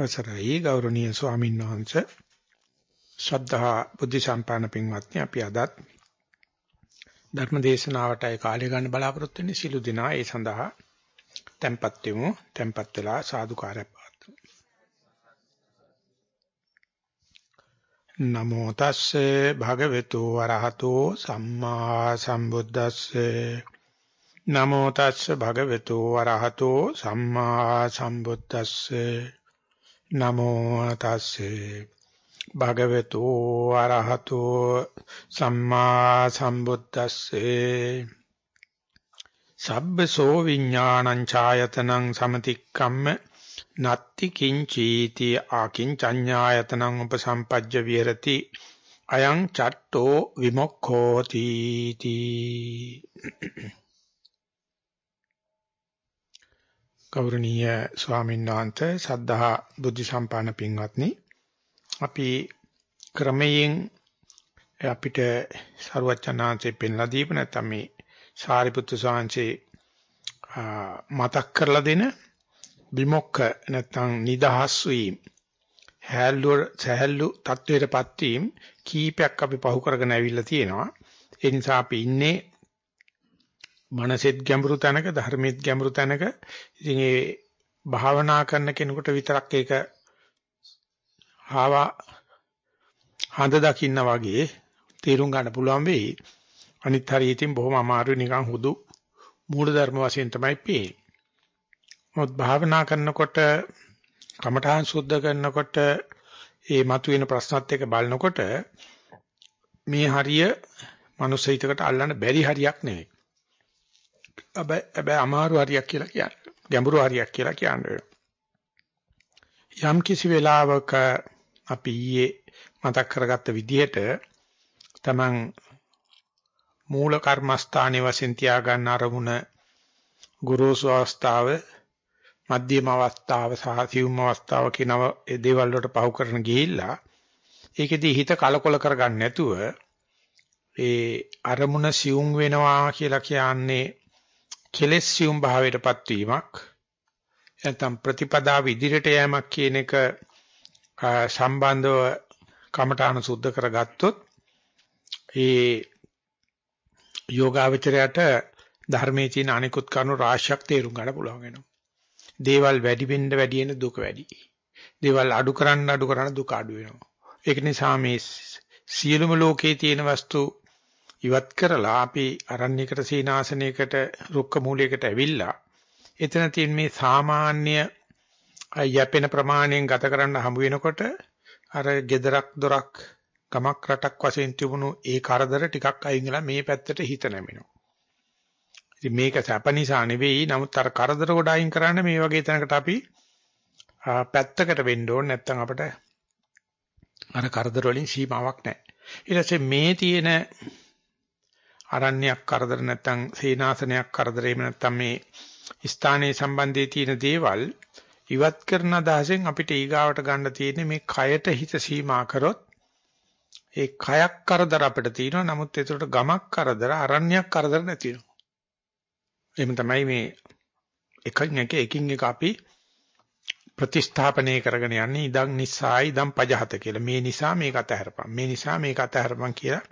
අවසරයි. ගෞරවනීය ස්වාමීන් වහන්සේ ශ්‍රද්ධා බුද්ධ සම්පන්න පින්වත්නි අපි අදත් ධර්ම දේශනාවටයි කාලය ගන්න බලාපොරොත්තු වෙන්නේ සිළු දිනා. ඒ සඳහා tempත් වෙමු. tempත් වෙලා සාදුකාරයක් පවත්වමු. නමෝ තස්සේ භගවතු වරහතෝ සම්මා සම්බුද්දස්සේ. නමෝ තස්සේ භගවතු වරහතෝ සම්මා සම්බුද්දස්සේ. නමෝ තස්සේ භගවතු ආරහතෝ සම්මා සම්බුද්දස්සේ සබ්බසෝ විඥානං ඡායතනං සමතික්කම්ම නත්ති කිංචීති ආකින්චඤ්ඤායතනං උපසම්පජ්ජ විහෙරති අයං චට්ටෝ විමුක්ඛෝති තී. ගෞරවනීය ස්වාමීන් වහන්සේ සද්ධා බුද්ධ සම්පන්න පින්වත්නි. අපි ක්‍රමයෙන් අපිට සරුවචනාංශේ පෙන්ලා දීප නැත්නම් මේ සාරිපුත්තු සාංශේ මතක් කරලා දෙන විමුක්ඛ නැත්නම් නිදහස් වීම හැල්ලු සහැල්ලු තත්වයටපත් වීම කීපයක් අපි පහු කරගෙන ඇවිල්ලා තියෙනවා. ඒ නිසා අපි ඉන්නේ මනසෙත් ගැඹුරු තැනක ධර්මෙත් ගැඹුරු තැනක. ඉතින් ඒ භාවනා කරන කෙනෙකුට විතරක් ඒක ආවා හඳ දකින්න වගේ තේරුම් ගන්න පුළුවන් වෙයි. අනිත් හරිය ඉතින් බොහොම අමාරුයි නිකන් හුදු මූල ධර්ම වශයෙන් තමයි පේන්නේ. මොකද භාවනා කරනකොට කමඨාන් සුද්ධ කරනකොට ඒ මතුවෙන ප්‍රශ්නත් එක්ක බලනකොට මේ හරිය මනුස්ස හිතකට අල්ලන්න බැරි හරියක් නෙවෙයි. හැබැයි අමාරු හරියක් කියලා කියන්නේ. ගැඹුරු හරියක් කියලා කියන්නේ. යම් කිසි වෙලාවක අපි ඊයේ මතක් කරගත්ත විදිහට තමන් මූල කර්මස්ථානයේ වශයෙන් තියාගන්න අරමුණ ගුරුසු අවස්ථාව මධ්‍යම අවස්ථාව සහ සියුම් අවස්ථාව කියනව ඒ දේවල් වලට පහු කරන ගිහිල්ලා ඒකෙදී හිත කලකොල කරගන්න නැතුව ඒ අරමුණ සියුම් වෙනවා කියලා කියන්නේ කෙලෙස් සියුම් භාවයටපත් වීමක් නැත්නම් ප්‍රතිපදාව ඉදිරියට යෑමක් කියන එක සම්බන්ධව කමඨාන සුද්ධ කරගත්තොත් ඒ යෝගාවචරයට ධර්මයේ තියෙන අනිකුත් කරුණු රාශියක් තේරුම් ගන්න පුළුවන් වෙනවා. දේවල් වැඩි වෙන්න වැඩි වෙන දුක වැඩි. දේවල් අඩු කරන්න අඩු කරන්න දුක අඩු වෙනවා. ඒක නිසා මේ සියලුම ලෝකයේ තියෙන වස්තු ඉවත් කරලා අපි අරණ්‍යයකට සීනාසනයකට රුක්ක මූලයකට ඇවිල්ලා එතන තියෙන මේ සාමාන්‍ය යැපෙන ප්‍රමාණයෙන් ගත කරන්න හම්බ වෙනකොට අර gedarak dorak ගමක් රටක් වශයෙන් තිබුණු ඒ කරදර ටිකක් අයින් වෙලා මේ පැත්තට හිත නැමෙනවා. ඉතින් මේක සැප නිසා නෙවෙයි නමුත් අර කරදර කොට අයින් කරන්න මේ වගේ තැනකට අපි පැත්තකට වෙන්න ඕනේ නැත්නම් අපිට අර කරදර වලින් සීමාවක් නැහැ. ඊට පස්සේ මේ තියෙන අරණ්‍යයක් කරදර නැත්නම් සීනාසනයක් කරදර එහෙම නැත්නම් මේ ස්ථානයේ සම්බන්ධයේ තියෙන දේවල් ඉවත් කරන අදහසෙන් අපිට ඊගාවට ගන්න තියෙන්නේ මේ කයට හිත සීමා කරොත් ඒ කයක් කරදර අපිට තියෙනවා නමුත් ඒකට ගමක් කරදර අරණ්‍යයක් කරදර නැති වෙනවා. එහෙම තමයි මේ එකකින් එක එකින් එක අපි ප්‍රතිස්ථාපනය කරගෙන යන්නේ ඉදන් නිසායි ඉදන් පජහත කියලා. මේ නිසා මේක අතහැරපන්. මේ නිසා මේක අතහැරපන් කියලා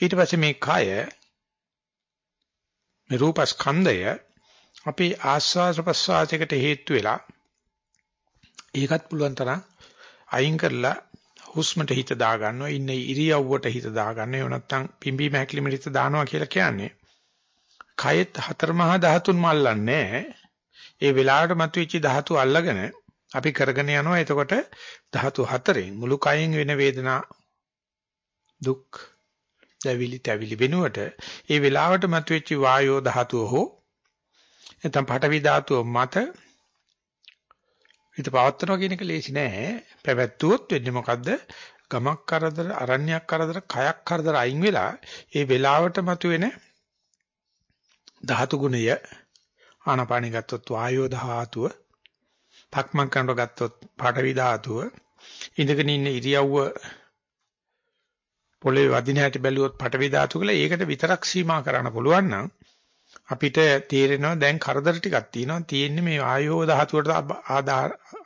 ඊට පස්සේ මේ කය මේ රූපස්කන්ධය අපේ ආස්වාද ප්‍රසආසයකට හේතු වෙලා ඒකත් පුළුවන් තරම් අයින් කරලා හුස්මට හිත දාගන්නවා ඉන්නේ ඉරියව්වට හිත දාගන්නවා. එහෙම නැත්නම් පිම්බීම හැකිලිමට හිත දානවා කියලා කියන්නේ. කයෙත් හතර මහා ධාතුන් මල්ලන්නේ ඒ වෙලාවට මතුවෙච්ච ධාතු අල්ලගෙන අපි කරගෙන යනවා. එතකොට ධාතු හතරෙන් මුළු කයෙන් වෙන වේදනා දුක් දැවිලි තැවිලි වෙනුවට ඒ වෙලාවට මතුවෙච්ච වායෝ ධාතුව හෝ නැත්නම් පඨවි ධාතුව මත හිත පවත්වනවා කියන එක ලේසි නෑ. පැවැත්වුවොත් වෙන්නේ මොකද්ද? ගමක් කරදර, අරණ්‍යයක් කරදර, කයක් කරදර අයින් වෙලා ඒ වෙලාවට මතුවෙන ධාතු ගුණය ආනපානි ගත්තොත් වායෝ ධාතුව, පක්මන් කරනකොට ගත්තොත් පඨවි ධාතුව, ඉඳගෙන ඉන්න ඉරියව්ව පොළවේ වදින හැටි බැලුවොත් පටවි ධාතු කියලා ඒකට විතරක් සීමා කරන්න පුළුවන් නම් අපිට තේරෙනවා දැන් කරදර ටිකක් තියෙනවා තියෙන්නේ මේ ආයෝ ධාතුවට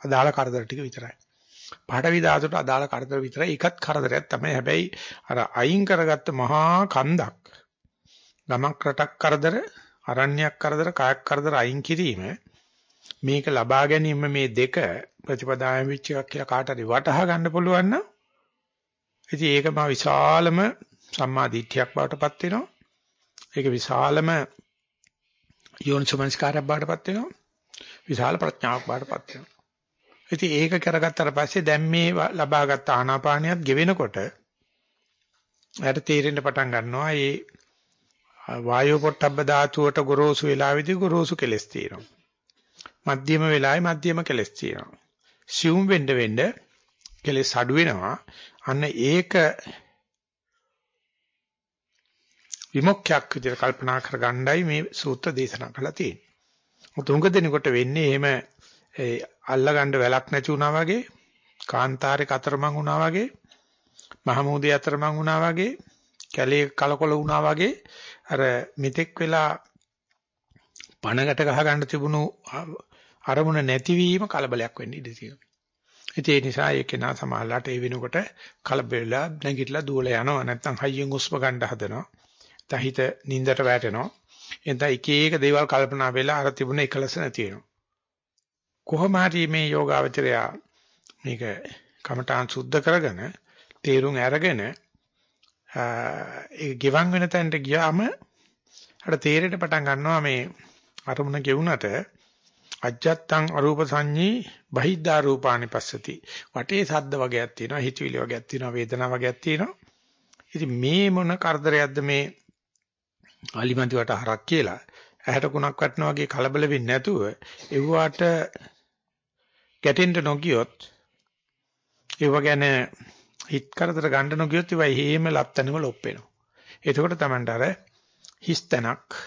අදාළ කරදර ටික විතරයි. පාඨවි ධාතුවට අදාළ කරදර විතරයි. ඒකත් කරදරයක් තමයි. හැබැයි අර අයින් කරගත්ත මහා කන්දක් ගමක් රටක් කරදර, අරණ්‍යයක් කරදර, කායක් කරදර අයින් කිරීම මේක ලබා ගැනීම මේ දෙක ප්‍රතිපදාවෙන් වෙච්ච එකක් කියලා කාට හරි වටහා ගන්න පුළුවන් නම් ඉතින් ඒක මා විශාලම සම්මා දිට්ඨියක් බවට පත් වෙනවා. ඒක විශාලම යෝනිසමනස්කාරයක් බවට පත් වෙනවා. විශාල ප්‍රඥාවක් බවට පත් වෙනවා. ඉතින් ඒක කරගත්තාට පස්සේ දැන් මේ ලබාගත් ආනාපානියත් ගෙවෙනකොට එයාට තේරෙන්න පටන් ගන්නවා මේ වායෝ පොට්ටබ්බ ධාතුවට ගොරෝසු වෙලාවේදී ගොරෝසු කෙලස් තියෙනවා. මධ්‍යම වෙලාවේ මධ්‍යම කෙලස් තියෙනවා. සියුම් වෙන්න වෙන්න කෙලස් අඩු වෙනවා. අන්න ඒක විමුක්තියක් විදිහට කල්පනා කරගන්නයි මේ සූත්‍ර දේශනා කරලා තියෙන්නේ. තුඟ දෙනකොට වෙන්නේ එහෙම අල්ලගන්න වැලක් නැති වුණා වගේ, කාන්තාරේ කතරමං වුණා වගේ, මහමූදේ අතරමං වුණා වගේ, කැලේ කලකොල වුණා වගේ අර මෙතෙක් වෙලා පණකට ගහ ගන්න තිබුණු අරමුණ නැතිවීම කලබලයක් වෙන්න ඉඩ තියෙනවා. ඒ නිසා ඒක නා සමාහලට ඒ වෙනකොට කලබලලා නැගිටලා දුවලා යනවා නැත්නම් හයියෙන් උස්ම ගන්න හදනවා. තහිත නින්දට වැටෙනවා. එතන එක එක දේවල් කල්පනා වෙලා අර තිබුණ එකලස නැති වෙනවා. කොහොම හරි මේ යෝගාවචරය මේක කමඨාන් සුද්ධ කරගෙන තේරුම් අරගෙන ඒ ගෙවන් වෙන තැනට ගියාම අර තේරෙට පටන් ගන්නවා මේ අරමුණ ගෙවුනට අජත්තං අරූප සංඤී බහිද්ධා රූපානි පස්සති. වටේ සද්ද වගේක් තියෙනවා හිතවිලි වගේක් තියෙනවා වේදනා වගේක් තියෙනවා. ඉතින් මේ මොන කරදරයක්ද මේ අලිමන්ති වට හරක් කියලා? ඇහැට කුණක් වටනා වගේ කලබල වෙන්නේ නැතුව එව්වාට ගැටෙන්න නොගියොත් ඒව ගැන හිත කරදර ගන්න නොගියොත් ඒවා හේම ලප්තනම ලොප් වෙනවා. එතකොට Tamanට අර හිස්තනක්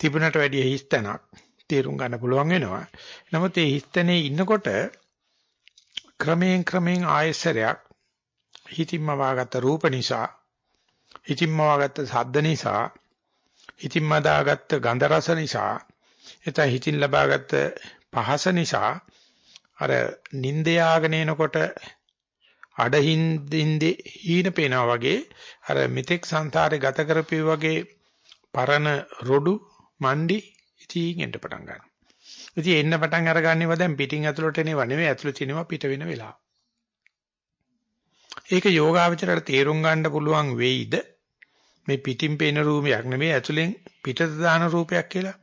තිබුණට වැඩිය හිස්තනක් තේරුම් ගන්න පුළුවන් වෙනවා. නමුත් මේ හිස්තනේ ඉන්නකොට ක්‍රමයෙන් ක්‍රමයෙන් ආයසරයක් හිතින්ම වාගත්ත රූප නිසා හිතින්ම වාගත්ත ශබ්ද නිසා හිතින්ම දාගත්ත ගන්ධ රස නිසා එතන හිතින් ලබාගත්ත පහස නිසා අර නින්ද යාගෙන එනකොට අඩහින්දින්දේ හීන පේනවා වගේ අර මෙතෙක් සංසාරේ ගත කරපේ වගේ පරණ රොඩු මණ්ඩි ඉතින් එන්න පටන් ගන්නවා. ඉතින් එන්න පටන් අරගන්නේව දැන් පිටින් ඇතුළට එනව නෙවෙයි ඇතුළට එනවා පිට වෙන වෙලාව. ඒක යෝගාවචරයට තේරුම් ගන්න පුළුවන් වෙයිද මේ පිටින් පේන රූපයක් නෙමෙයි ඇතුලෙන් පිටත දාන රූපයක් කියලා.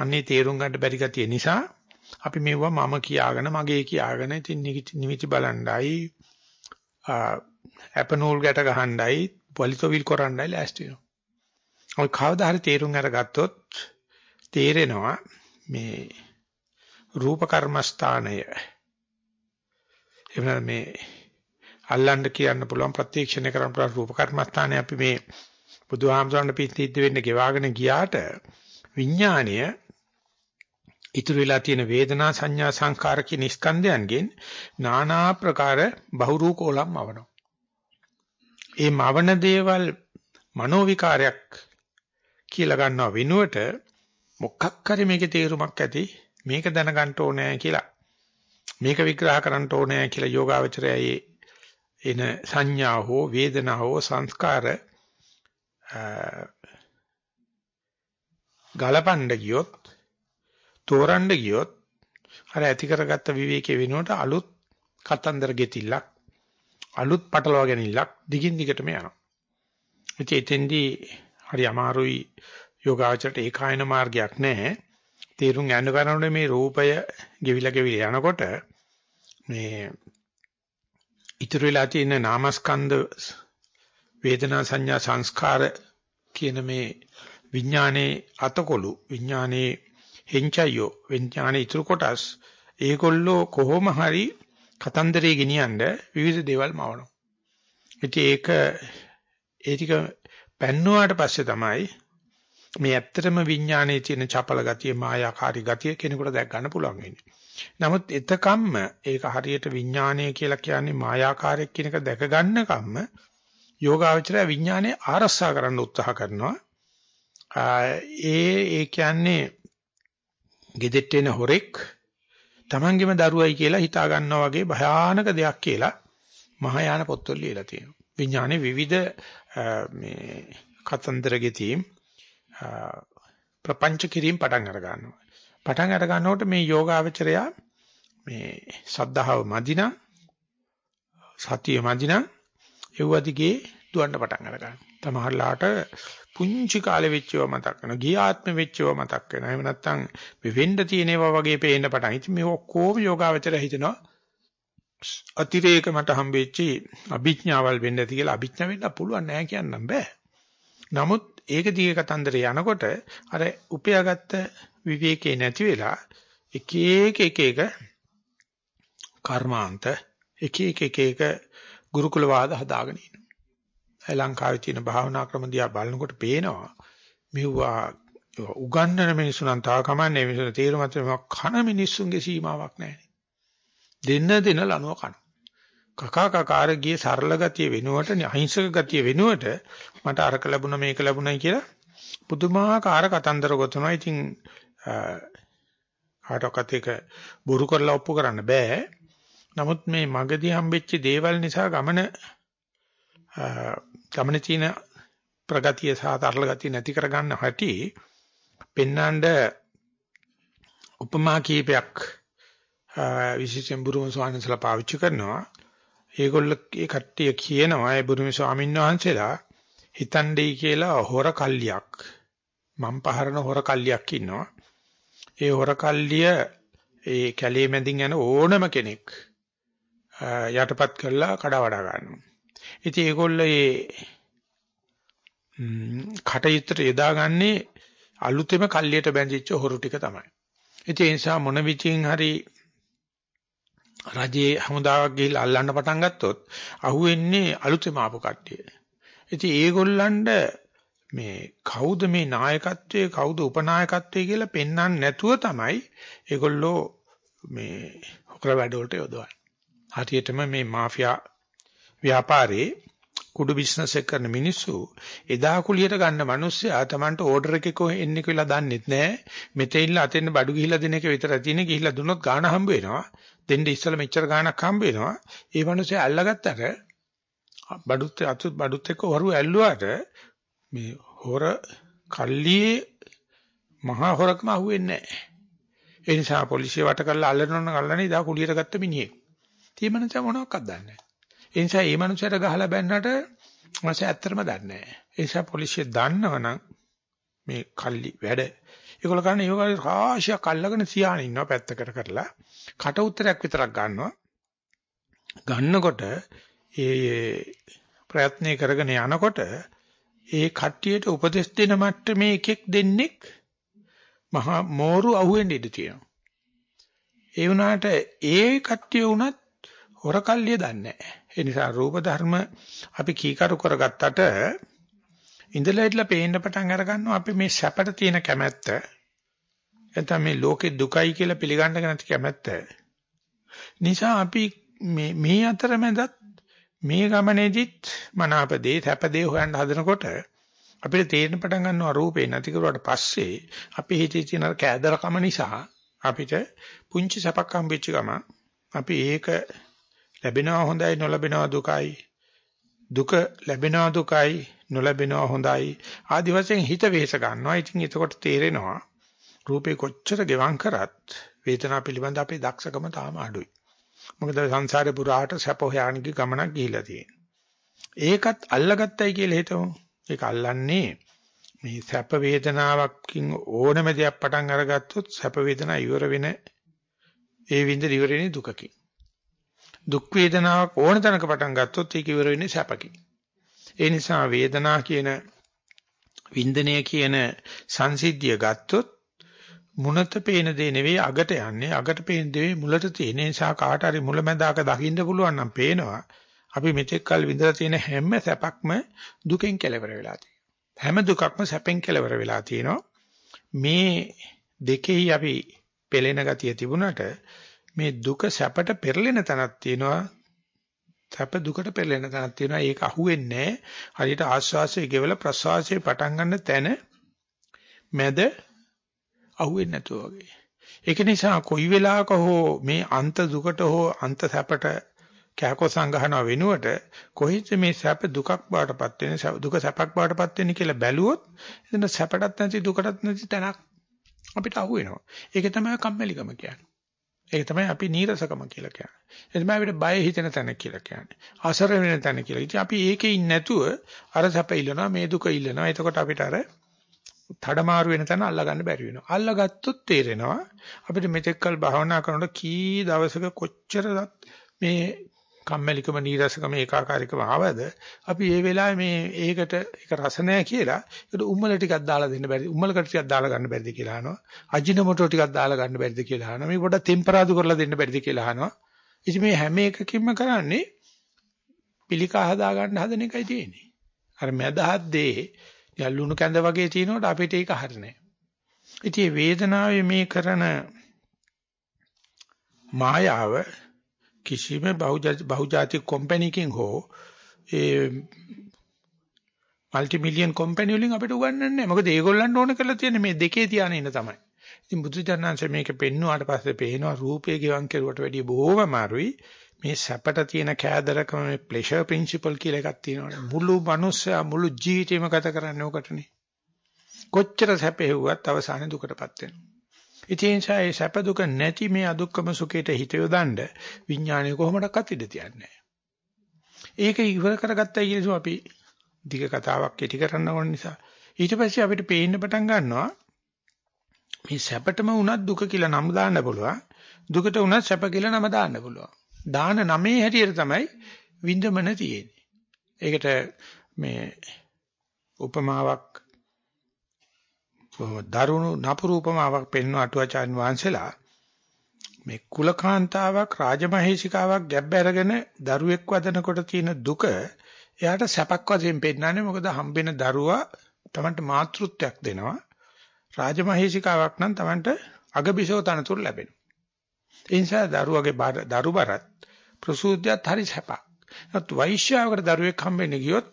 අන්නේ තේරුම් ගන්න බැරි ගතිය නිසා අපි මෙවුවා මම කියාගෙන මගේ කියාගෙන ඉතින් නිමිති බලණ්ඩයි අපනෝල් ගැට ගහණ්ඩයි පොලිතොවිල් කරණ්ඩයි ලෑස්ති වෙනවා. ඔය කවදා හරි තේරුම් අරගත්තොත් තේරෙනවා මේ රූප කර්මස්ථානය එහෙම මේ අල්ලන්න කියන්න පුළුවන් ප්‍රත්‍යක්ෂණය කරන්න පුළුවන් රූප කර්මස්ථානය අපි මේ බුදුහාමසරණ පිටිද්ද වෙන්න ගෙවාගෙන ගියාට විඥාණය ඉතුරු වෙලා තියෙන වේදනා සංඥා සංකාර කියන ස්කන්ධයන්ගෙන් নানা ප්‍රකාර බහුරූ කෝලම් මවනවා. ඒ මවන දේවල් මනෝ විකාරයක් කියලා ගන්නව වෙනුවට මොකක් හරි මේකේ තේරුමක් ඇති මේක දැනගන්න ඕනේ කියලා මේක විග්‍රහ කරන්න ඕනේ කියලා යෝගාවචරයයේ එන සංඥා හෝ වේදනා හෝ සංස්කාර ගලපන්න ගියොත් තෝරන්න ගියොත් අර ඇති කරගත්ත විවේකයේ වෙනුවට අලුත් කතන්දර ගෙතිල්ලක් අලුත් පටලවා ගැනීමක් දිගින් දිගටම යනවා. ඉතින් එතෙන්දී හරි අමාරුයි යෝගාචරයට ඒකායන මාර්ගයක් නැහැ. තේරුම් ගන්න කරනකොට මේ රූපය ගෙවිලා ගෙවිලා යනකොට මේ ඉතුරු වෙලා තියෙන නාමස්කන්ධ වේදනා සංඥා සංස්කාර කියන මේ විඥානයේ අතකොළු විඥානයේ හෙන්චයෝ විඥාන ඉතුරු කොටස් ඒගොල්ලෝ කොහොම හරි කතන්දරේ ගෙනියන්න විවිධ දේවල් මවනවා. ඉතින් ඒක ඒ ටික පැන්නුවාට පස්සේ තමයි මේ ඇත්තටම විඥානයේ තියෙන චපල ගතිය මායාකාරී ගතිය කෙනෙකුට දැක් ගන්න පුළුවන් වෙන්නේ. නමුත් එතකම්ම ඒක හරියට විඥානය කියලා කියන්නේ මායාකාරයක් කියන එක දැක ගන්නකම්ම යෝගාවචරය විඥානයේ ආරස්සා කරන්න උත්සාහ කරනවා. ඒ ඒ කියන්නේ gedet එන හොරෙක් Tamangeම දරුවයි කියලා හිතා ගන්නවා වගේ භයානක දෙයක් කියලා මහායාන පොත්වල ලියලා තියෙනවා. විඥානේ විවිධ මේ කතන්දර ගෙතීම් ප්‍රපංච කිරීම පටන් අර ගන්නවා. පටන් අර ගන්නකොට මේ යෝගාවචරයා මේ සද්ධාව මදිනා සතිය මදිනා එව්වදිගේ දුවන්න පටන් අර ගන්නවා. තමහරලාට පුංචි කාලේ වෙච්චව මතක් වෙනවා. ගිය ආත්මෙ වෙච්චව මතක් වෙනවා. එහෙම නැත්නම් මේ වෙන්න තියෙනවා වගේ පේන්න පටන්. ඉතින් මේ ඔක්කොම යෝගාවචර හිතනවා අතිරේක මට හම්බෙච්චි අභිඥාවල් වෙන්න ඇති කියලා අභිඥා වෙන්න පුළුවන් නෑ කියන්නම් බෑ. නමුත් ඒක දිගේ කතන්දරේ යනකොට අර උපයාගත්ත විවේකේ නැති වෙලා එක එක එක එක කර්මාන්ත එක එක එක එක ගුරුකුල වාද හදාගෙන ඉන්නවා. ලංකාවේ තියෙන භාවනා ක්‍රම දිහා බලනකොට පේනවා මෙවුවා උගන්නන මිනිස්සු නම් තාම කමන්නේ මිනිස්සු තේරුමත් කන මිනිස්සුන්ගේ සීමාවක් නැහැ. දෙන්න දෙන ලනුව කන. කකා කකාර ගියේ සරල ගතිය වෙනුවට අහිංසක ගතිය වෙනුවට මට අරක ලැබුණා මේක ලැබුණයි කියලා පුදුමාකාර කතන්දර ගොතනවා. ඉතින් කාටවත් ඒක බොරු කරලා ඔප්පු කරන්න බෑ. නමුත් මේ මගදී හම්බෙච්ච දේවල් නිසා ගමන ගමනේ තියෙන ප්‍රගතිය සහ තරල ගතිය නැති කරගන්න හැටි පෙන්නඳ උපමා කීපයක් විශේෂයෙන් බුරුම ස්වාමීන් වහන්සේලා පාවිච්චි කරනවා. ඒගොල්ල ඒ කට්ටිය කියනවා ඒ බුරුම ස්වාමීන් වහන්සේලා හිතන්නේ කියලා හොර කල්ලියක් මම් පහරන හොර කල්ලියක් ඉන්නවා. ඒ හොර කල්ලිය ඒ කැලේ මැදින් යන ඕනම කෙනෙක් යටපත් කරලා කඩා වඩා ගන්නවා. ඉතින් ඒගොල්ලෝ ඒ කටයුත්තට යොදාගන්නේ අලුතෙම කල්ලියට බැඳිච්ච හොරු ටික තමයි. ඉතින් ඒ නිසා මොන විචින් හරි රජයේ හමුදාවක් ගිහිල්ලා අල්ලන්න පටන් ගත්තොත් අහුවෙන්නේ අලුතෙම ආපු කට්ටිය. ඉතින් ඒගොල්ලන්ට මේ කවුද මේ නායකත්වයේ කවුද උපනායකත්වයේ කියලා පෙන්වන්න නැතුව තමයි ඒගොල්ලෝ මේ හොකර වැඩ වලට යොදවන්නේ. හරියටම මේ මාෆියා ව්‍යාපාරේ කුඩු බිස්නස් එක කරන මිනිස්සු එදා කුලියට ගන්න මිනිස්සයා Tamanට ඕඩර් එකක එන්නේ කියලා දන්නෙත් නැහැ. මෙතෙන්illa අතෙන් බඩු ගිහිලා දෙන එක විතරයි තියෙන්නේ. ගිහිලා දුන්නොත් ගාණ හම්බ වෙනවා. දෙන්න ඉස්සලා මෙච්චර ගාණක් හම්බ වෙනවා. ඒ මිනිස්සයා අල්ලගත්තට බඩුත් අතු බඩුත් එක්ක වරු ඇල්ලුවාට මේ හොර කල්ලියේ මහා හොරකම අහුවෙන්නේ නැහැ. ඒ නිසා පොලිසිය වට කරලා අල්ලනවන අල්ලන්නේ දා කුලියට ගත්ත මිනිහෙක්. තීමනස මොනවක්වත් දන්නේ නැහැ. ඒ නිසා මේ මනුස්සයට ගහලා බැන්නට මාස ඇත්තටම දන්නේ නැහැ. ඒ නිසා පොලිසිය දන්නවනම් මේ කල්ලි වැඩ ඒගොල්ලෝ කරන්නේ ඒගොල්ලෝ රාශියක් අල්ලගෙන සියාන ඉන්නවා පැත්තකට කරලා කට උත්තරයක් විතරක් ගන්නවා. ගන්නකොට ඒ ප්‍රයත්නේ කරගෙන යනකොට ඒ කට්ටියට උපදෙස් දෙන මට්ටමේ එකෙක් දෙන්නෙක් මහා මෝරු අහුවෙන්න ඉඩ තියෙනවා. ඒ වුණාට ඒ කට්ටිය වුණත් හොරකල්ලිය දන්නේ නැහැ. ඒ නිසා රූප ධර්ම අපි කීකරු කරගත්තට ඉඳලා ඉట్లా පේන්න පටන් අර ගන්නවා අපි මේ සැපට තියෙන කැමැත්ත. නැත්නම් මේ ලෝකේ දුකයි කියලා පිළිගන්න නැති කැමැත්ත. නිසා අපි මේ මේ අතරමැදත් මේ ගමනේදිත් මනාපදේ සැපදේ හොයන්න හදනකොට අපිට තේරෙන පටන් ගන්නවා රූපේ නැති කරුවාට පස්සේ අපි හිතේ තියෙන කෑදරකම නිසා අපිට පුංචි සැපක් හම්බෙච්ච ගම අපි ඒක ලැබෙනවා හොඳයි නොලැබෙනවා දුකයි. දුක ලැබෙනවා දුකයි නොලැබෙනවා හොඳයි. ආදි වශයෙන් හිත වෙහෙස ගන්නවා. ඉතින් එතකොට තේරෙනවා රූපේ කොච්චර ගෙවම් කරත් වේදනාව පිළිබඳ අපේ දක්ෂකම තාම අඩුයි. මොකද සංසාරේ පුරාට සැප හොයාගෙන ගමනක් ගිහිලා තියෙනවා ඒකත් අල්ලගත්තයි කියලා හිතමු. ඒක අල්ලන්නේ මේ සැප වේදනාවකින් ඕනම දෙයක් පටන් අරගත්තොත් සැප වේදනා ඉවර වෙන ඒ විඳ ඉවර වෙන්නේ දුකකින්. දුක් වේදනාවක් ඕන තැනක පටන් ගත්තොත් ඒක ඉවර වෙන්නේ සැපකින්. ඒ නිසා වේදනා කියන වින්දනය කියන සංසිද්ධිය ගත්තොත් මුනත පේන දේ නෙවෙයි අගට යන්නේ. අගට පේන දේ මුලට තියෙන. නිසා කාට හරි මුලැමැදාක දකින්න පුළුවන් නම් පේනවා අපි මෙතෙක් කල් විඳලා තියෙන හැම සැපක්ම දුකෙන් කෙලවර වෙලා තියෙනවා. හැම දුකක්ම සැපෙන් කෙලවර වෙලා තියෙනවා. මේ දෙකෙහි අපි පෙළෙන ගතිය තිබුණට මේ දුක සැපට පෙරලෙන තැනක් තියෙනවා සැප දුකට පෙරලෙන තැනක් තියෙනවා ඒක අහුවෙන්නේ හරියට ආස්වාසයේ ගෙවල ප්‍රසවාසයේ පටන් ගන්න තැන මැද අහුවෙන්නේ නැතුව වගේ. ඒක නිසා කොයි වෙලාවක හෝ මේ අන්ත දුකට හෝ අන්ත සැපට කෑකෝ සංගහන වෙනුවට කොහෙද මේ සැප දුකක් බාටපත් වෙන්නේ දුක සැපක් බාටපත් වෙන්නේ කියලා බැලුවොත් එතන සැපටත් නැති දුකටත් නැති තැනක් අපිට අහු වෙනවා. ඒක තමයි කම්මැලිකම කියන්නේ. ඒක තමයි අපි නීරසකම කියලා කියන්නේ. ඒ තමයි අපිට බය හිතෙන තැන කියලා කියන්නේ. අසර වෙන තැන කියලා. ඉතින් අපි ඒකේ ඉන්නේ නැතුව අර සැප ඉල්ලනවා මේ දුක ඉල්ලනවා. එතකොට අපිට අර තඩමාරු වෙන තැන අල්ලගන්න බැරි වෙනවා. අල්ලගත්තොත් තේරෙනවා අපිට මෙතෙක්කල් භාවනා කරනකොට කී දවසක කොච්චරවත් මේ කම්මැලිකම නීරසකම ඒකාකාරීකම ආවද? අපි ඒ වෙලාවේ මේ ඒකට ඒක රස නැහැ කියලා ඒකට උම්මල ටිකක් දාලා දෙන්න බැරිද? උම්මලකට ටිකක් දාලා ගන්න බැරිද කියලා අහනවා. අජිනමොටෝ ටිකක් දාලා ගන්න බැරිද කියලා අහනවා. මේ පොඩ්ඩක් ටෙම්පරාදු කරලා දෙන්න බැරිද කියලා අහනවා. ඉතින් මේ හැම එකකින්ම කරන්නේ පිළිකා හදා ගන්න හදන එකයි තියෙන්නේ. අර මැදහත් දේ යල්ලුණු කැඳ වගේ තියෙනකොට අපිට ඒක හරිනේ ඉතින් වේදනාවේ මේ කරන මායාව කිසිම බහුජාතික කම්පැනිකින් හෝ ඒ মালටි මිලියන් කම්පැනි වලින් අපිට උගන්වන්නේ නැහැ. මොකද ඒගොල්ලන්ට ඕන කරලා තියෙන්නේ මේ දෙකේ තියාගෙන ඉන්න තමයි. ඉතින් බුදුචානන්සේ මේක පෙන්නුවාට පස්සේ පේනවා රූපේ ගිවන් කෙරුවට වැඩිය බොහෝම අමාරුයි. මේ සැපට තියෙන කෑදරකම මේ ප්ලෙෂර් ප්‍රින්සිපල් කියලා එකක් තියෙනවානේ. මුළු මනුස්සයා මුළු ජීවිතේම ගත කරන්නේ ඕකටනේ. කොච්චර සැපෙව්වත් අවසානයේ දුකටපත් වෙනවා. ඉතින් ඒ සැප දුක නැති මේ අදුක්කම සුඛයට හිත යොදන්න විඥානය කොහොමඩක්වත් ඉඩ තියන්නේ ඒක ඉවර කරගත්තයි කියලසෝ අපි දිග කතාවක් කෙටි කරන්න ඕන නිසා. ඊට පස්සේ අපිට පේන්න පටන් ගන්නවා මේ සැපටම වුණත් දුක කියලා නම දාන්න පුළුවන්. දුකට වුණත් සැප කියලා නම දාන්න පුළුවන්. දාන නමේ හැටියට තමයි විඳමන තියෙන්නේ. ඒකට මේ උපමාවක් දරුණු නපුරු උපමාවක් පෙන්වන අටුවාචාන් වහන්සේලා මේ කුලකාන්තාවක් රාජමහේසිකාවක් ගැබ් අරගෙන දරුවෙක් වදනකොට තියෙන දුක එයාට සැපක් වශයෙන් පෙන්නන්නේ මොකද හම්බෙන දරුවා Tamanට මාතෘත්වයක් දෙනවා. රාජමහේසිකාවක් නම් Tamanට අගබිසෝ තනතුරු ලැබෙනවා. ඒ නිසා දරුවගේ දරු බරත් ප්‍රසූතියත් හරි සැපක්. නමුත් වෛශ්‍යාවකට දරුවෙක් හම්බෙන්න ගියොත්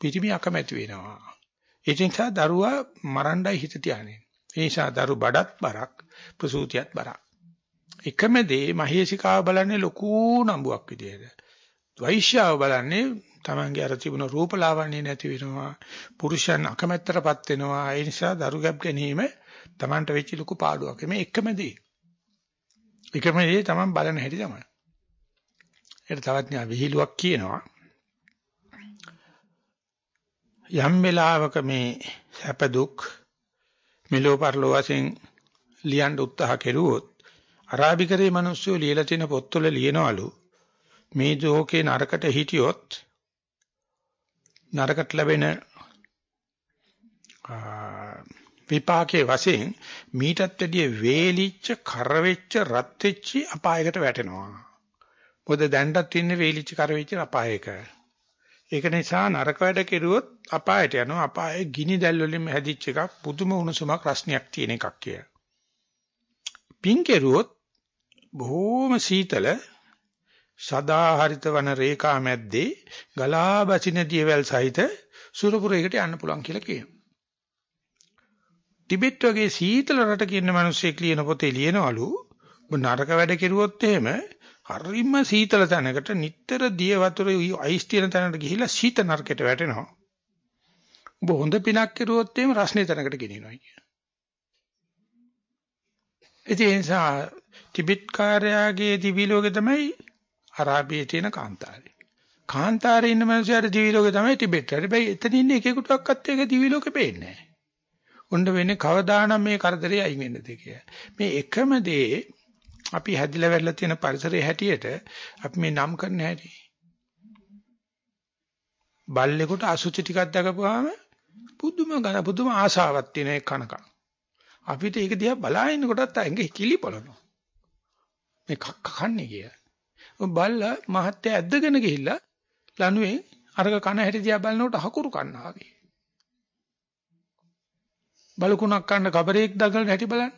පිටිමි අකමැති වෙනවා. ඒ නිසා දරුවා මරණ්ඩයි හිත තියානේ. ඒ නිසා දරු බඩත් බරක් ප්‍රසූතියත් බරක්. එකම දේ මහේසිකාව බලන්නේ ලොකු නඹුවක් විදියට. වෛශ්‍යාව බලන්නේ Tamange අර තිබුණ රූපලාවන්‍ය නැති වෙනවා. පුරුෂයන් අකමැත්තටපත් වෙනවා. ඒ නිසා දරු ගැබ් ගැනීම Tamanට වෙච්ච ලොකු පාඩුවක්. මේ එකම දේ. එකම දේ Taman බලන හැටි තමයි. ඒකට තවත් න්යා විහිළුවක් කියනවා. යම් වෙලාවක මේ සැප දුක් මෙලෝ පරලෝ වශයෙන් ලියන්න උත්සාහ කෙරුවොත් අරාබිකරේ මිනිස්සු ලියලා තියෙන පොත්වල ලියනවලු මේ දෝකේ නරකට හිටියොත් නරකට ලැබෙන විපාකයේ වශයෙන් මීටත් වැඩිය වේලිච්ච කරවෙච්ච රත් වෙච්ච අපායකට වැටෙනවා. මොකද දැන්ටත් ඉන්නේ වේලිච්ච කරවෙච්ච අපායක. ඒක නිසා නරක වැඩ කෙරුවොත් අපායට යනවා. අපායේ ගිනි දැල් වලින් හැදිච්ච එකක් පුදුම උණුසුමක් රස්නියක් තියෙන එකක් කිය. පින් කෙරුවොත් බොහෝම සීතල සදාහරිත වන රේඛා මැද්දේ ගලා බසින දියවැල් සහිත සුරපුරයකට යන්න පුළුවන් කියලා කියනවා. ටිබෙට් වගේ සීතල රට කියන මිනිස්සෙක් ලියන පොතේ ලියනවලු නරක වැඩ කෙරුවොත් එහෙම හරිම සීතල තැනකට නිටතර දිය වතුර අයිස් තියෙන තැනකට ගිහිල්ලා සීත නරකයට වැටෙනවා. ඔබ හොඳ පිනක් කරුවොත් එimhe රස්නේ තැනකට ගෙනියනවා කියන. ඒ නිසා ටිබෙට් කාර්යාගේ දිවි ලෝකේ තමයි අරාබියේ තියෙන කාන්තාරේ. කාන්තාරේ ඉන්න මිනිස්සුන්ට දිවි ලෝකේ තමයි ටිබෙට්. හැබැයි එතන ඉන්න එකෙකුටවත් ඒක දිවි ලෝකේ පේන්නේ නැහැ. උණ්ඩ වෙන්නේ කවදානම් මේ කරදරේ අයින් වෙන්නද කියලා. මේ එකම දේ අපි හැදිලා වැටලා තියෙන පරිසරයේ හැටියට අපි මේ නම් කරන හැටි. බල්ලෙකුට අසුචි ටිකක් දකපුවාම පුදුම ගන පුදුම ආසාවක් තියෙන එක කනක. අපිට ඒක දිහා බලාගෙන කොටත් ඇඟ කිලි පොළනවා. මේ කක්ක කන්නේ කිය. බල්ලා මහත්ය ඇද්දගෙන ගිහිල්ලා ලනුවේ අරක කන හැටි දිහා බලනකොට හකුරු කන්නා වගේ. බලකුණක් කන්න කබරේක් දගලන හැටි බලන්න.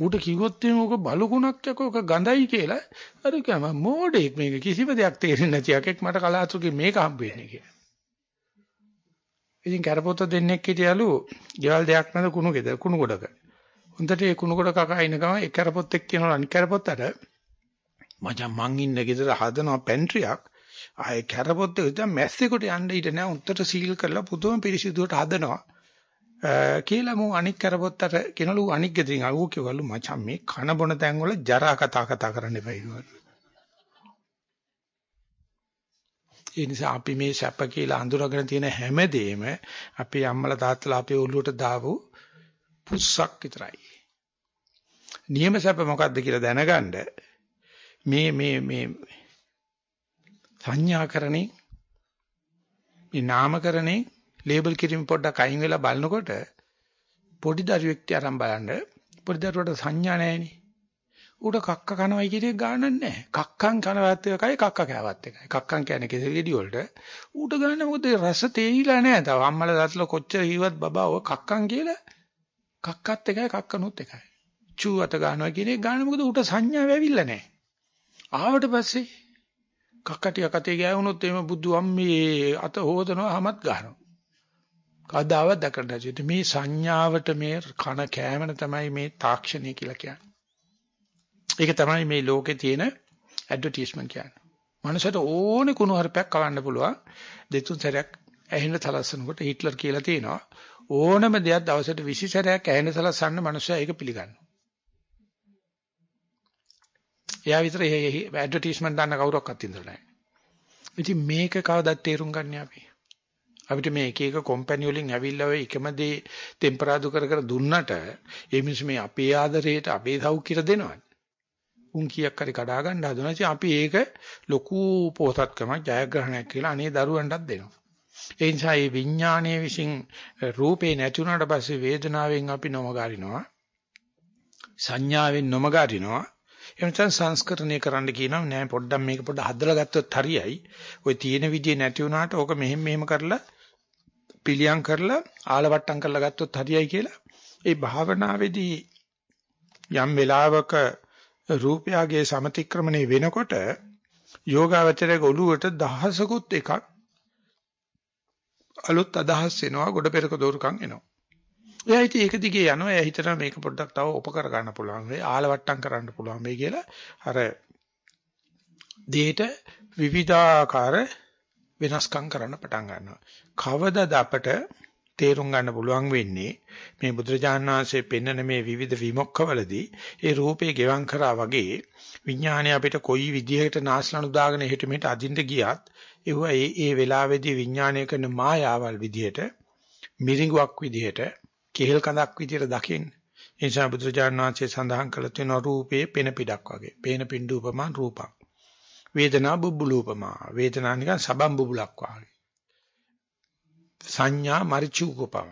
ඌට කිව්වොත් එimhe ඕක බලුකුණක් යකෝ ඕක ගඳයි කියලා අර කියම මෝඩෙක් මේක කිසිම දෙයක් තේරෙන්නේ නැති එකෙක් මට කලාතුරකින් මේක හම්බ වෙන්නේ කියලා. ඉතින් කැරපොත්ත දෙන්නෙක් හිටියලු ගෙවල් දෙයක් නැද කුණු ගෙද කුණු ගොඩක. හොඳට ඒ කුණු ගොඩ කකා ඉන්න ගමන් ඒ කැරපොත්තෙක් කියනවා අනිත් කැරපොත්තට මචං මං ඉන්න ගෙදර හදනවා පැන්ට්‍රියක්. ආයේ කැරපොත්තේ දැන් මැස්සෙකුට යන්න ඊට නෑ උන්ට සීල් කරලා පුදුම පිරිසිදුවට හදනවා. කියලා මම අනික් කරපොත්තට කෙනලු අනික් ගෙදරින් අහුව කිව්වලු මචං මේ කන බොන තැන් වල ජරා කතා කතා කරන්න එපා කිව්වලු. ඒ නිසා අපි මේ සැප කියලා අඳුරගෙන තියෙන හැමදේම අපේ අම්මලා තාත්තලා අපේ ඔළුවට දාපු පුස්සක් විතරයි. නියම සැප මොකද්ද කියලා දැනගන්න මේ මේ මේ සංඥාකරණේ මේ නාමකරණේ ලේබල් කිරීම පොඩ්ඩක් අයින් වෙලා බලනකොට පොඩි දරුවෙක් තියරම් බලන්න පොඩි දරුවට සංඥා නැහෙනේ. ඌට කක්ක කනවයි කියන එක ගානක් නැහැ. කක්කන් කනවත් එකයි කක්ක කෑවත් එකයි. කක්කන් කියන්නේ කෙසෙලෙඩි වලට ඌට ගන්න මොකද රස තේරිලා නැහැ. තව අම්මලා දාතලා කොච්චර හිවත් බබා ඔය කක්කන් කියලා කක්කත් එකයි කක්කනුත් එකයි. චූ අත ගන්නවා කියන එක ගන්න මොකද ඌට සංඥා වෙවිලා නැහැ. ආවට පස්සේ කක්කටිය කතේ ගෑවුනොත් එimhe බුදු අම්මේ අත හොදනවා හැමත් ගන්නවා. කවදාවත් දැකලා නැති මේ සංඥාවට මේ කන කෑමන තමයි මේ තාක්ෂණය කියලා කියන්නේ. ඒක තමයි මේ ලෝකේ තියෙන ඇඩ්වර්ටයිස්මන්ට් කියන්නේ. මනසට ඕනේ කුණු හරපයක් කවන්න පුළුවන්. දෙතුන් සැරයක් ඇහෙන්න තලස්සනකොට හිට්ලර් කියලා තියෙනවා. ඕනම දෙයක් දවසට 20 සැරයක් ඇහෙන්න තලස්සන්න මනුස්සයා ඒක පිළිගන්නවා. එයා විතර ඇඩ්වර්ටයිස්මන්ට් දාන්න කවුරක්වත් ඉඳලා නැහැ. ඉතින් මේක කවදද තේරුම් ගන්න අපි? අපිට මේ එක එක කම්පැනි වලින් ඇවිල්ලා ඔය එකම දේ ටෙම්පරාදු කර කර දුන්නට ඒ මිනිස්සු මේ අපේ ආදරයට අපේ සෞඛ්‍යයට දෙනවද? උන් කීයක් හරි කඩා ගන්න හදනවා. ඉතින් අපි ඒක ලොකු පොහසත්කමක් ජයග්‍රහණයක් කියලා අනේ දරුවන්ටත් දෙනවා. ඒ නිසා මේ විඥානයේ විසින් රූපේ නැති වුණාට පස්සේ වේදනාවෙන් අපි නොමගාරිනවා. සංඥාවෙන් නොමගාරිනවා. එනිසා සංස්කරණය කරන්න කියනවා නෑ පොඩ්ඩක් මේක පොඩ්ඩක් හදලා ගත්තොත් හරියයි. ওই තියෙන විදිය නැති වුණාට ඕක මෙහෙම මෙහෙම කරලා පිළියම් කරලා ආලවට්ටම් කරලා ගත්තොත් හරියයි කියලා ඒ භාවනාවේදී යම් වෙලාවක රූපයගේ සමතික්‍රමණය වෙනකොට යෝගාවචරයේ ඔළුවට දහසකුත් එකක් අලුත් අදහස් එනවා ගොඩ පෙරක දෝරුකම් එනවා. එයා ඉතින් ඒක දිගේ යනවා. එයා හිතනවා මේක පොඩ්ඩක් තව උපකර ගන්න පුළුවන් වෙයි. ආලවට්ටම් කරන්න පුළුවන් වෙයි කියලා අර දෙයට විවිධාකාර වෙනස්කම් කරන්න පටන් ගන්නවා. කවදද අපට තේරුම් ගන්න පුළුවන් වෙන්නේ මේ බුදුරජාණන් වහන්සේ පෙන්වන මේ විවිධ විමුක්ඛවලදී ඒ රූපේ ගෙවම් කරා වගේ විඥානය අපිට කොයි විදිහකට නාස්ලනු දාගෙන හිට මෙට අදින්න ගියත් ඒව ඒ ඒ වෙලාවේදී විඥානය කරන මායාවල් විදිහට මිරිඟුවක් විදිහට කෙහෙල් කඳක් විදිහට දකින්න. ඒ නිසා බුදුරජාණන් වහන්සේ සඳහන් කළ තියෙන රූපේ පෙන පිටක් වගේ. පේන පින්ඩූපමා රූපක්. වේදනා බුබ්බුලූපමා. වේදනා නිකන් සබම් බුබුලක් වගේ. සංඥා මරිචුකපම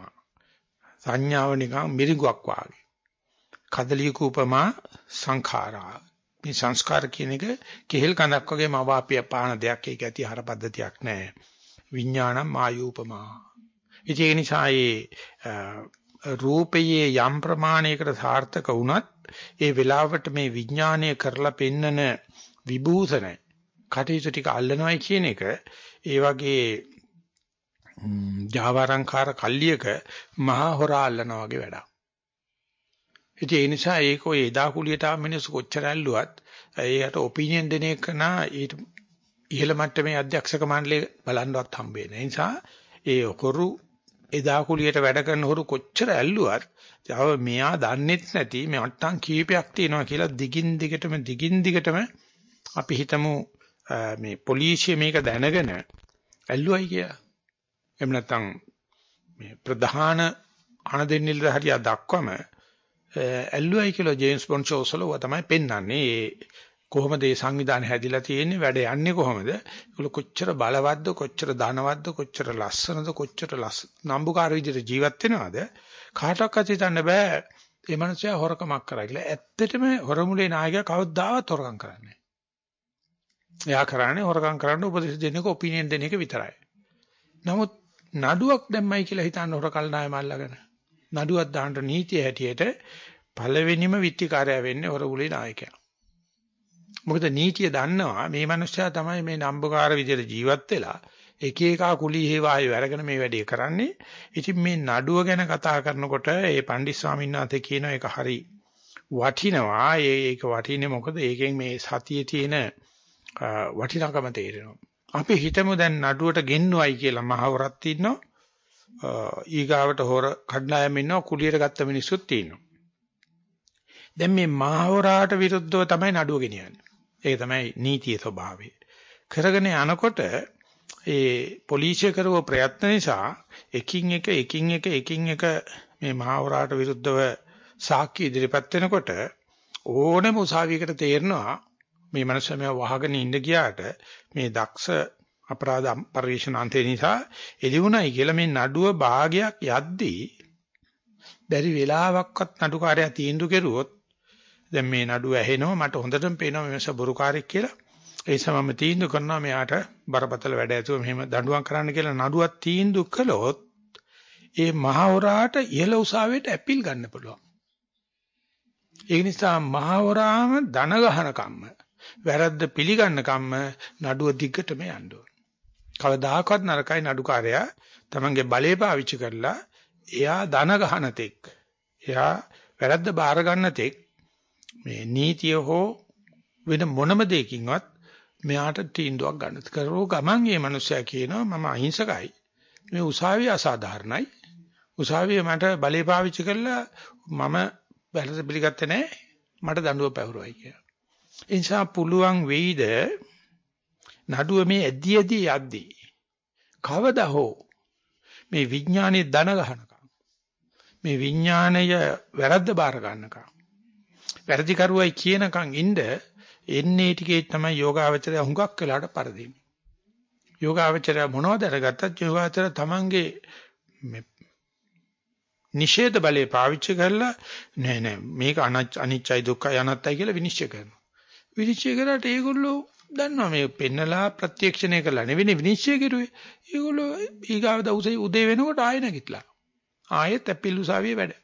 සංඥාව නිකන් මිරිඟුවක් වාගේ. කදලියක උපමා සංඛාරා. මේ සංස්කාර කියන එක කෙහෙල් කඳක් වගේ මවාපිය පාන දෙයක් ඒක ඇති හර පද්ධතියක් නැහැ විඥානම් මායූපමා ඒ නිසා ඒ රූපයේ යම් ප්‍රමාණයකට සාර්ථක වුණත් ඒ වෙලාවට මේ විඥානය කරලා පෙන්නන විභූෂණ කටයුතු ටික අල්ලනවයි කියන එක ඒ වගේ ජාවාරංකාර කල්ලියක මහා හොරා අල්ලනවා වගේ වැඩක්. ඉතින් ඒ නිසා ඒක ඔය එදා කුලියට ආව මිනිස්සු කොච්චර ඇල්ලුවත් ඒකට ඔපිනියන් දෙන එක නා ඊට ඉහළ මට්ටමේ අධ්‍යක්ෂක මණ්ඩලය බලන්නවත් හම්බෙන්නේ. ඒ නිසා ඒ හොරු එදා කුලියට වැඩ කරන හොරු කොච්චර ඇල්ලුවත් තව මෙයා දන්නෙත් නැති මේ අට්ටම් කීපයක් තියෙනවා කියලා දිගින් දිගටම දිගින් දිගටම අපි හිතමු මේ පොලිසිය මේක දැනගෙන ඇල්ලුවයි කියලා. එහෙම නැත්නම් මේ ප්‍රධාන අනදෙන්නිල්ල හරිය දක්වම ඇල්ලුවයි කියලා ජේම්ස් බොන්ඩ් ෂෝස් වල තමයි පෙන්වන්නේ. කොහොමද මේ සංවිධානය හැදිලා තියෙන්නේ වැඩ යන්නේ කොහොමද? ඒගොල්ල කොච්චර බලවත්ද කොච්චර ධනවත්ද කොච්චර ලස්සනද කොච්චර නම්බුකාර විදිහට ජීවත් වෙනවද? කාටවත් හිතන්න බෑ මේ මනුස්සයා හොරකමක් කරා කියලා. ඇත්තටම හොරමුලේ නායකයා කවදාවත් හොරකම් කරන්නේ එයා කරන්නේ හොරකම් කරන්න උපදෙස් දෙන එක ඔපිනියන් දෙන එක විතරයි. නමුත් නඩුවක් දැම්මයි කියලා හිතන්න හොරකල් නායම අල්ලගෙන. නඩුවක් දාන්න නීතිය හැටියට පළවෙනිම විත්තිකාරය වෙන්නේ හොරගුලේ නායකයා. මොකද නීතිය දන්නවා මේ මනුස්සයා තමයි මේ නම්බුකාර විදිහට ජීවත් වෙලා එක එක කුලී හේවායු අරගෙන මේ වැඩේ කරන්නේ. ඉතින් මේ නඩුව ගැන කතා කරනකොට ඒ පණ්ඩිත් ස්වාමීන් වහන්සේ කියන එක හරි වටිනවා. ඒක වටින්නේ මොකද? ඒකෙන් මේ සතියේ තියෙන වටිනාකම තේරෙනවා. අපි හිතමු දැන් නඩුවට ගෙන්නුවයි කියලා මහවරත් ඉන්නවා. ඊගාවට හොර කණ්ඩායම් ඉන්නවා කුලියට ගත්ත මිනිස්සුත් ඉන්නවා. දැන් මේ මහවරාට විරුද්ධව තමයි නඩුව ගෙනියන්නේ. ඒක තමයි නීතියේ ස්වභාවය. කරගෙන යනකොට ඒ පොලිසිය කරව ප්‍රයත්න නිසා එකින් එක එකින් එක එකින් එක මේ මහවරාට විරුද්ධව සාක්ෂි ඉදිරිපත් වෙනකොට ඕනෑම උසාවියකට තේරෙනවා මේ මනුස්සයා මේව වහගෙන ඉඳ ගියාට මේ දක්ෂ අපරාධ පරිශනාන්තේ නිසා එළිවුණයි කියලා මේ නඩුව භාගයක් යද්දී බැරි වෙලාවක්වත් නඩුකාරයා තීන්දුව කෙරුවොත් දැන් මේ නඩුව ඇහෙනවා මට හොඳටම පේනවා මේ මනුස්සයා බොරුකාරයෙක් කියලා ඒ සමම තීන්දුව කරනවා මෙයාට බරපතල වැඩ ඇතුව මෙහෙම දඬුවම් කරන්න කියලා නඩුවක් තීන්දුව කළොත් ඒ මහවරාට ඉහළ උසාවියට ඇපිල් ගන්න පුළුවන්. ඒ නිසා මහවරාම ධන ගහන කම්ම වැරද්ද පිළිගන්න කම්ම නඩුව දිගටම යන්න ඕන. කවදාකවත් නරකයි නඩුකාරයා තමන්ගේ බලය පාවිච්චි කරලා එයා ධන ගහන තෙක් එයා වැරද්ද බාර ගන්න තෙක් මේ නීතිය හෝ වෙන මොනම දෙයකින්වත් මෙයාට තීන්දුවක් ගන්න. කරෝ ගමන් මේ මිනිස්සයා කියනවා මම අහිංසකයි. මේ උසාවිය අසාධාරණයි. උසාවිය මට බලේ පාවිච්චි කළා මම වැරද්ද පිළිගත්තේ නැහැ. මට දඬුව පැවරුවයි කියලා. ඒ නිසා පුළුවන් වෙයිද නඩුව මේ ඇද්දි ඇද්දි යද්දි කවදා හෝ මේ විඥානයේ දන ගහනකම් මේ විඥාණය වැරද්ද බාර ගන්නකම් වැරදි කරුවයි කියනකම් ඉන්න එන්නේ ටිකේ තමයි යෝගාවචරය හුඟක් වෙලාට පරදින්නේ. යෝගාවචරය මොනවද අරගත්තත් යෝගාවචරය තමන්ගේ නිෂේධ බලය පාවිච්චි කරලා නෑ නෑ මේක අනිච්චයි දුක්ඛයි අනත්තයි කියලා විනිශ්චය කරනවා. විනිශ්චය කරාට ඒගොල්ලෝ දන්නවා මේ පෙන්නලා ප්‍රත්‍යක්ෂණය කරලා නෙවෙයි විනිශ්චය කරුවේ. ඒගොල්ලෝ ඊගාව දවසේ උදේ වෙනකොට ආයෙ නැගිටලා. ආයෙත් අපිල්ුසාවියේ වැඩ.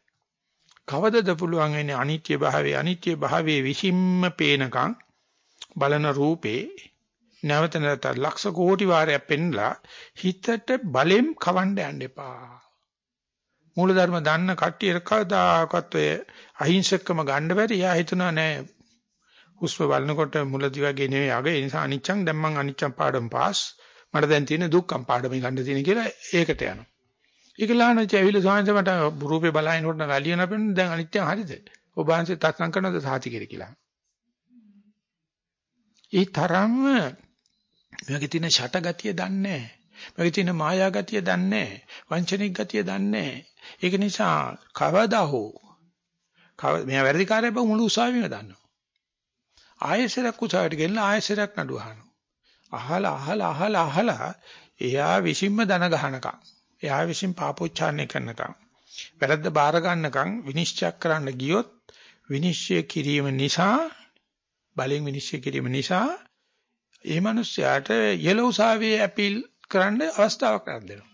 කවදද පුළුවන් වෙන්නේ අනිත්‍ය භාවයේ අනිත්‍ය භාවයේ විසින්ම පේනකම් බලන රූපේ නැවත නැවත ලක්ෂ කෝටි වාරයක් පෙන්නලා හිතට බලෙන් කවන්න යන්න එපා. මූලධර්ම දන්න කට්ටිය කවදාකවත් ඔය අහිංසකකම ගන්න බැරි. යා හිතනවා නෑ හුස්ම බලනකොට මුලදි වගේ නෙවෙයි අග ඒ නිසා අනිච්චං දැන් මං අනිච්චං පාඩම් පාස් මට දැන් තියෙන දුක්ඛම් පාඩම ගන්න තියෙන කියලා ඒකට යනවා. ඒකලාන චැවිල සාංශ මට රූපේ බලහිනකොට වැලියන අපෙන් දැන් අනිත්‍යං හරිද? ඔබ වහන්සේ තත්සම් කරනද සාති කිරි කියලා. ඒ තරම්ම මේකේ තියෙන ෂට ගතිය දන්නේ නැහැ. මේකේ තියෙන මායා ගතිය දන්නේ නැහැ. වංචනික ගතිය දන්නේ නැහැ. ඒක නිසා කවදා හෝ කව මෙයා වැඩිකාරය බව මුළු උසාවියම දන්නවා. ආයෙසරක් උසාවියට ගෙනලා ආයෙසරක් නඩුව අහනවා. අහලා අහලා අහලා අහලා එයා විසින්ම දන ගහනකම් එයා විසින් පාපෝච්චාරණය කරනකම් වැරද්ද බාර ගන්නකම් විනිශ්චය කරන්න ගියොත් විනිශ්චය කිරීම නිසා බලෙන් විනිශ්චය කිරීම නිසා ඒ මිනිස්යාට යලෝසාවේ අපීල් කරන්න අවස්ථාවක් ලැබෙනවා.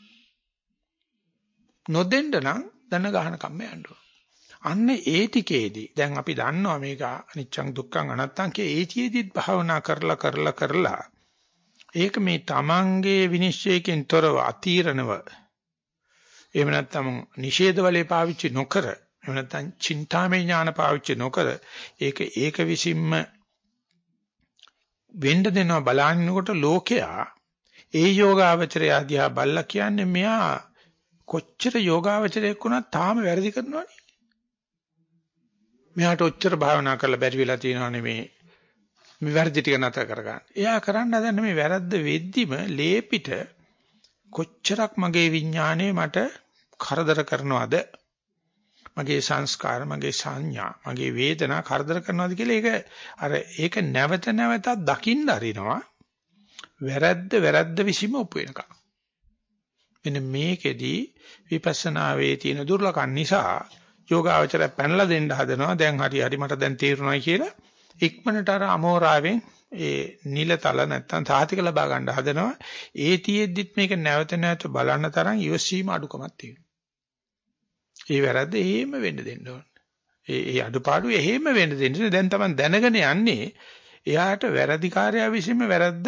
නොදෙන්න නම් දන ගහන කම්ම යන්න අන්න ඒ ටිකේදී දැන් අපි දන්නවා මේක අනිච්චං දුක්ඛං අනත්තං කිය ඒතියෙදිත් භාවනා කරලා කරලා කරලා ඒක මේ තමන්ගේ විනිශ්චයකින් තොරව අතීරණව එහෙම නැත්නම් නිෂේධ වලේ පාවිච්චි නොකර එහෙම නැත්නම් චින්තාමය ඥාන පාවිච්චි නොකර ඒක ඒක විසින්ම වෙන්න දෙනවා බලන්නකොට ලෝකයා ඒ යෝගාවචරය ආදියා බල්ලා කියන්නේ මෙයා කොච්චර යෝගාවචරයක් වුණත් තාම වැරදි කරනවනේ. මෙයාට ඔච්චර භාවනා කරලා බැරි වෙලා තියෙනව නෙමේ. මේ වැරදි ටික නැතර කරගන්න. එයා කරන්න හදන්නේ මේ වැරද්ද වෙද්දිම ලේපිට කොච්චරක් මගේ විඥාණය මට කරදර කරනවද? මගේ සංස්කාර, මගේ සංඥා, මගේ වේදනා කරදර කරනවාද කියලා ඒක අර ඒක නැවත නැවතත් දකින්න අරිනවා. වැරද්ද වැරද්ද විසීම ඔප්පු වෙනකම්. මෙන්න මේකෙදී විපස්සනාවේ තියෙන දුර්ලකම් නිසා යෝගාවචරය පැනලා දෙන්න හදනවා දැන් හරි හරි මට දැන් තේරුණා කියලා ඉක්මනට අර අමෝරාවෙන් ඒ නිලතල නැත්තම් සාහිතික ලබා ගන්න හදනවා ඒ තියෙද්දිත් මේක නැවත නැවත බලන්න තරම් ඉවසීම අඩුකමක් තියෙනවා. ඒ වැරද්ද එහෙම වෙන්න දෙන්න ඕන. ඒ ඒ අඩුපාඩු එහෙම වෙන්න දෙන්න. දැන් තමයි දැනගෙන යන්නේ එයාට වැරදිකාරයා විසින්ම වැරද්ද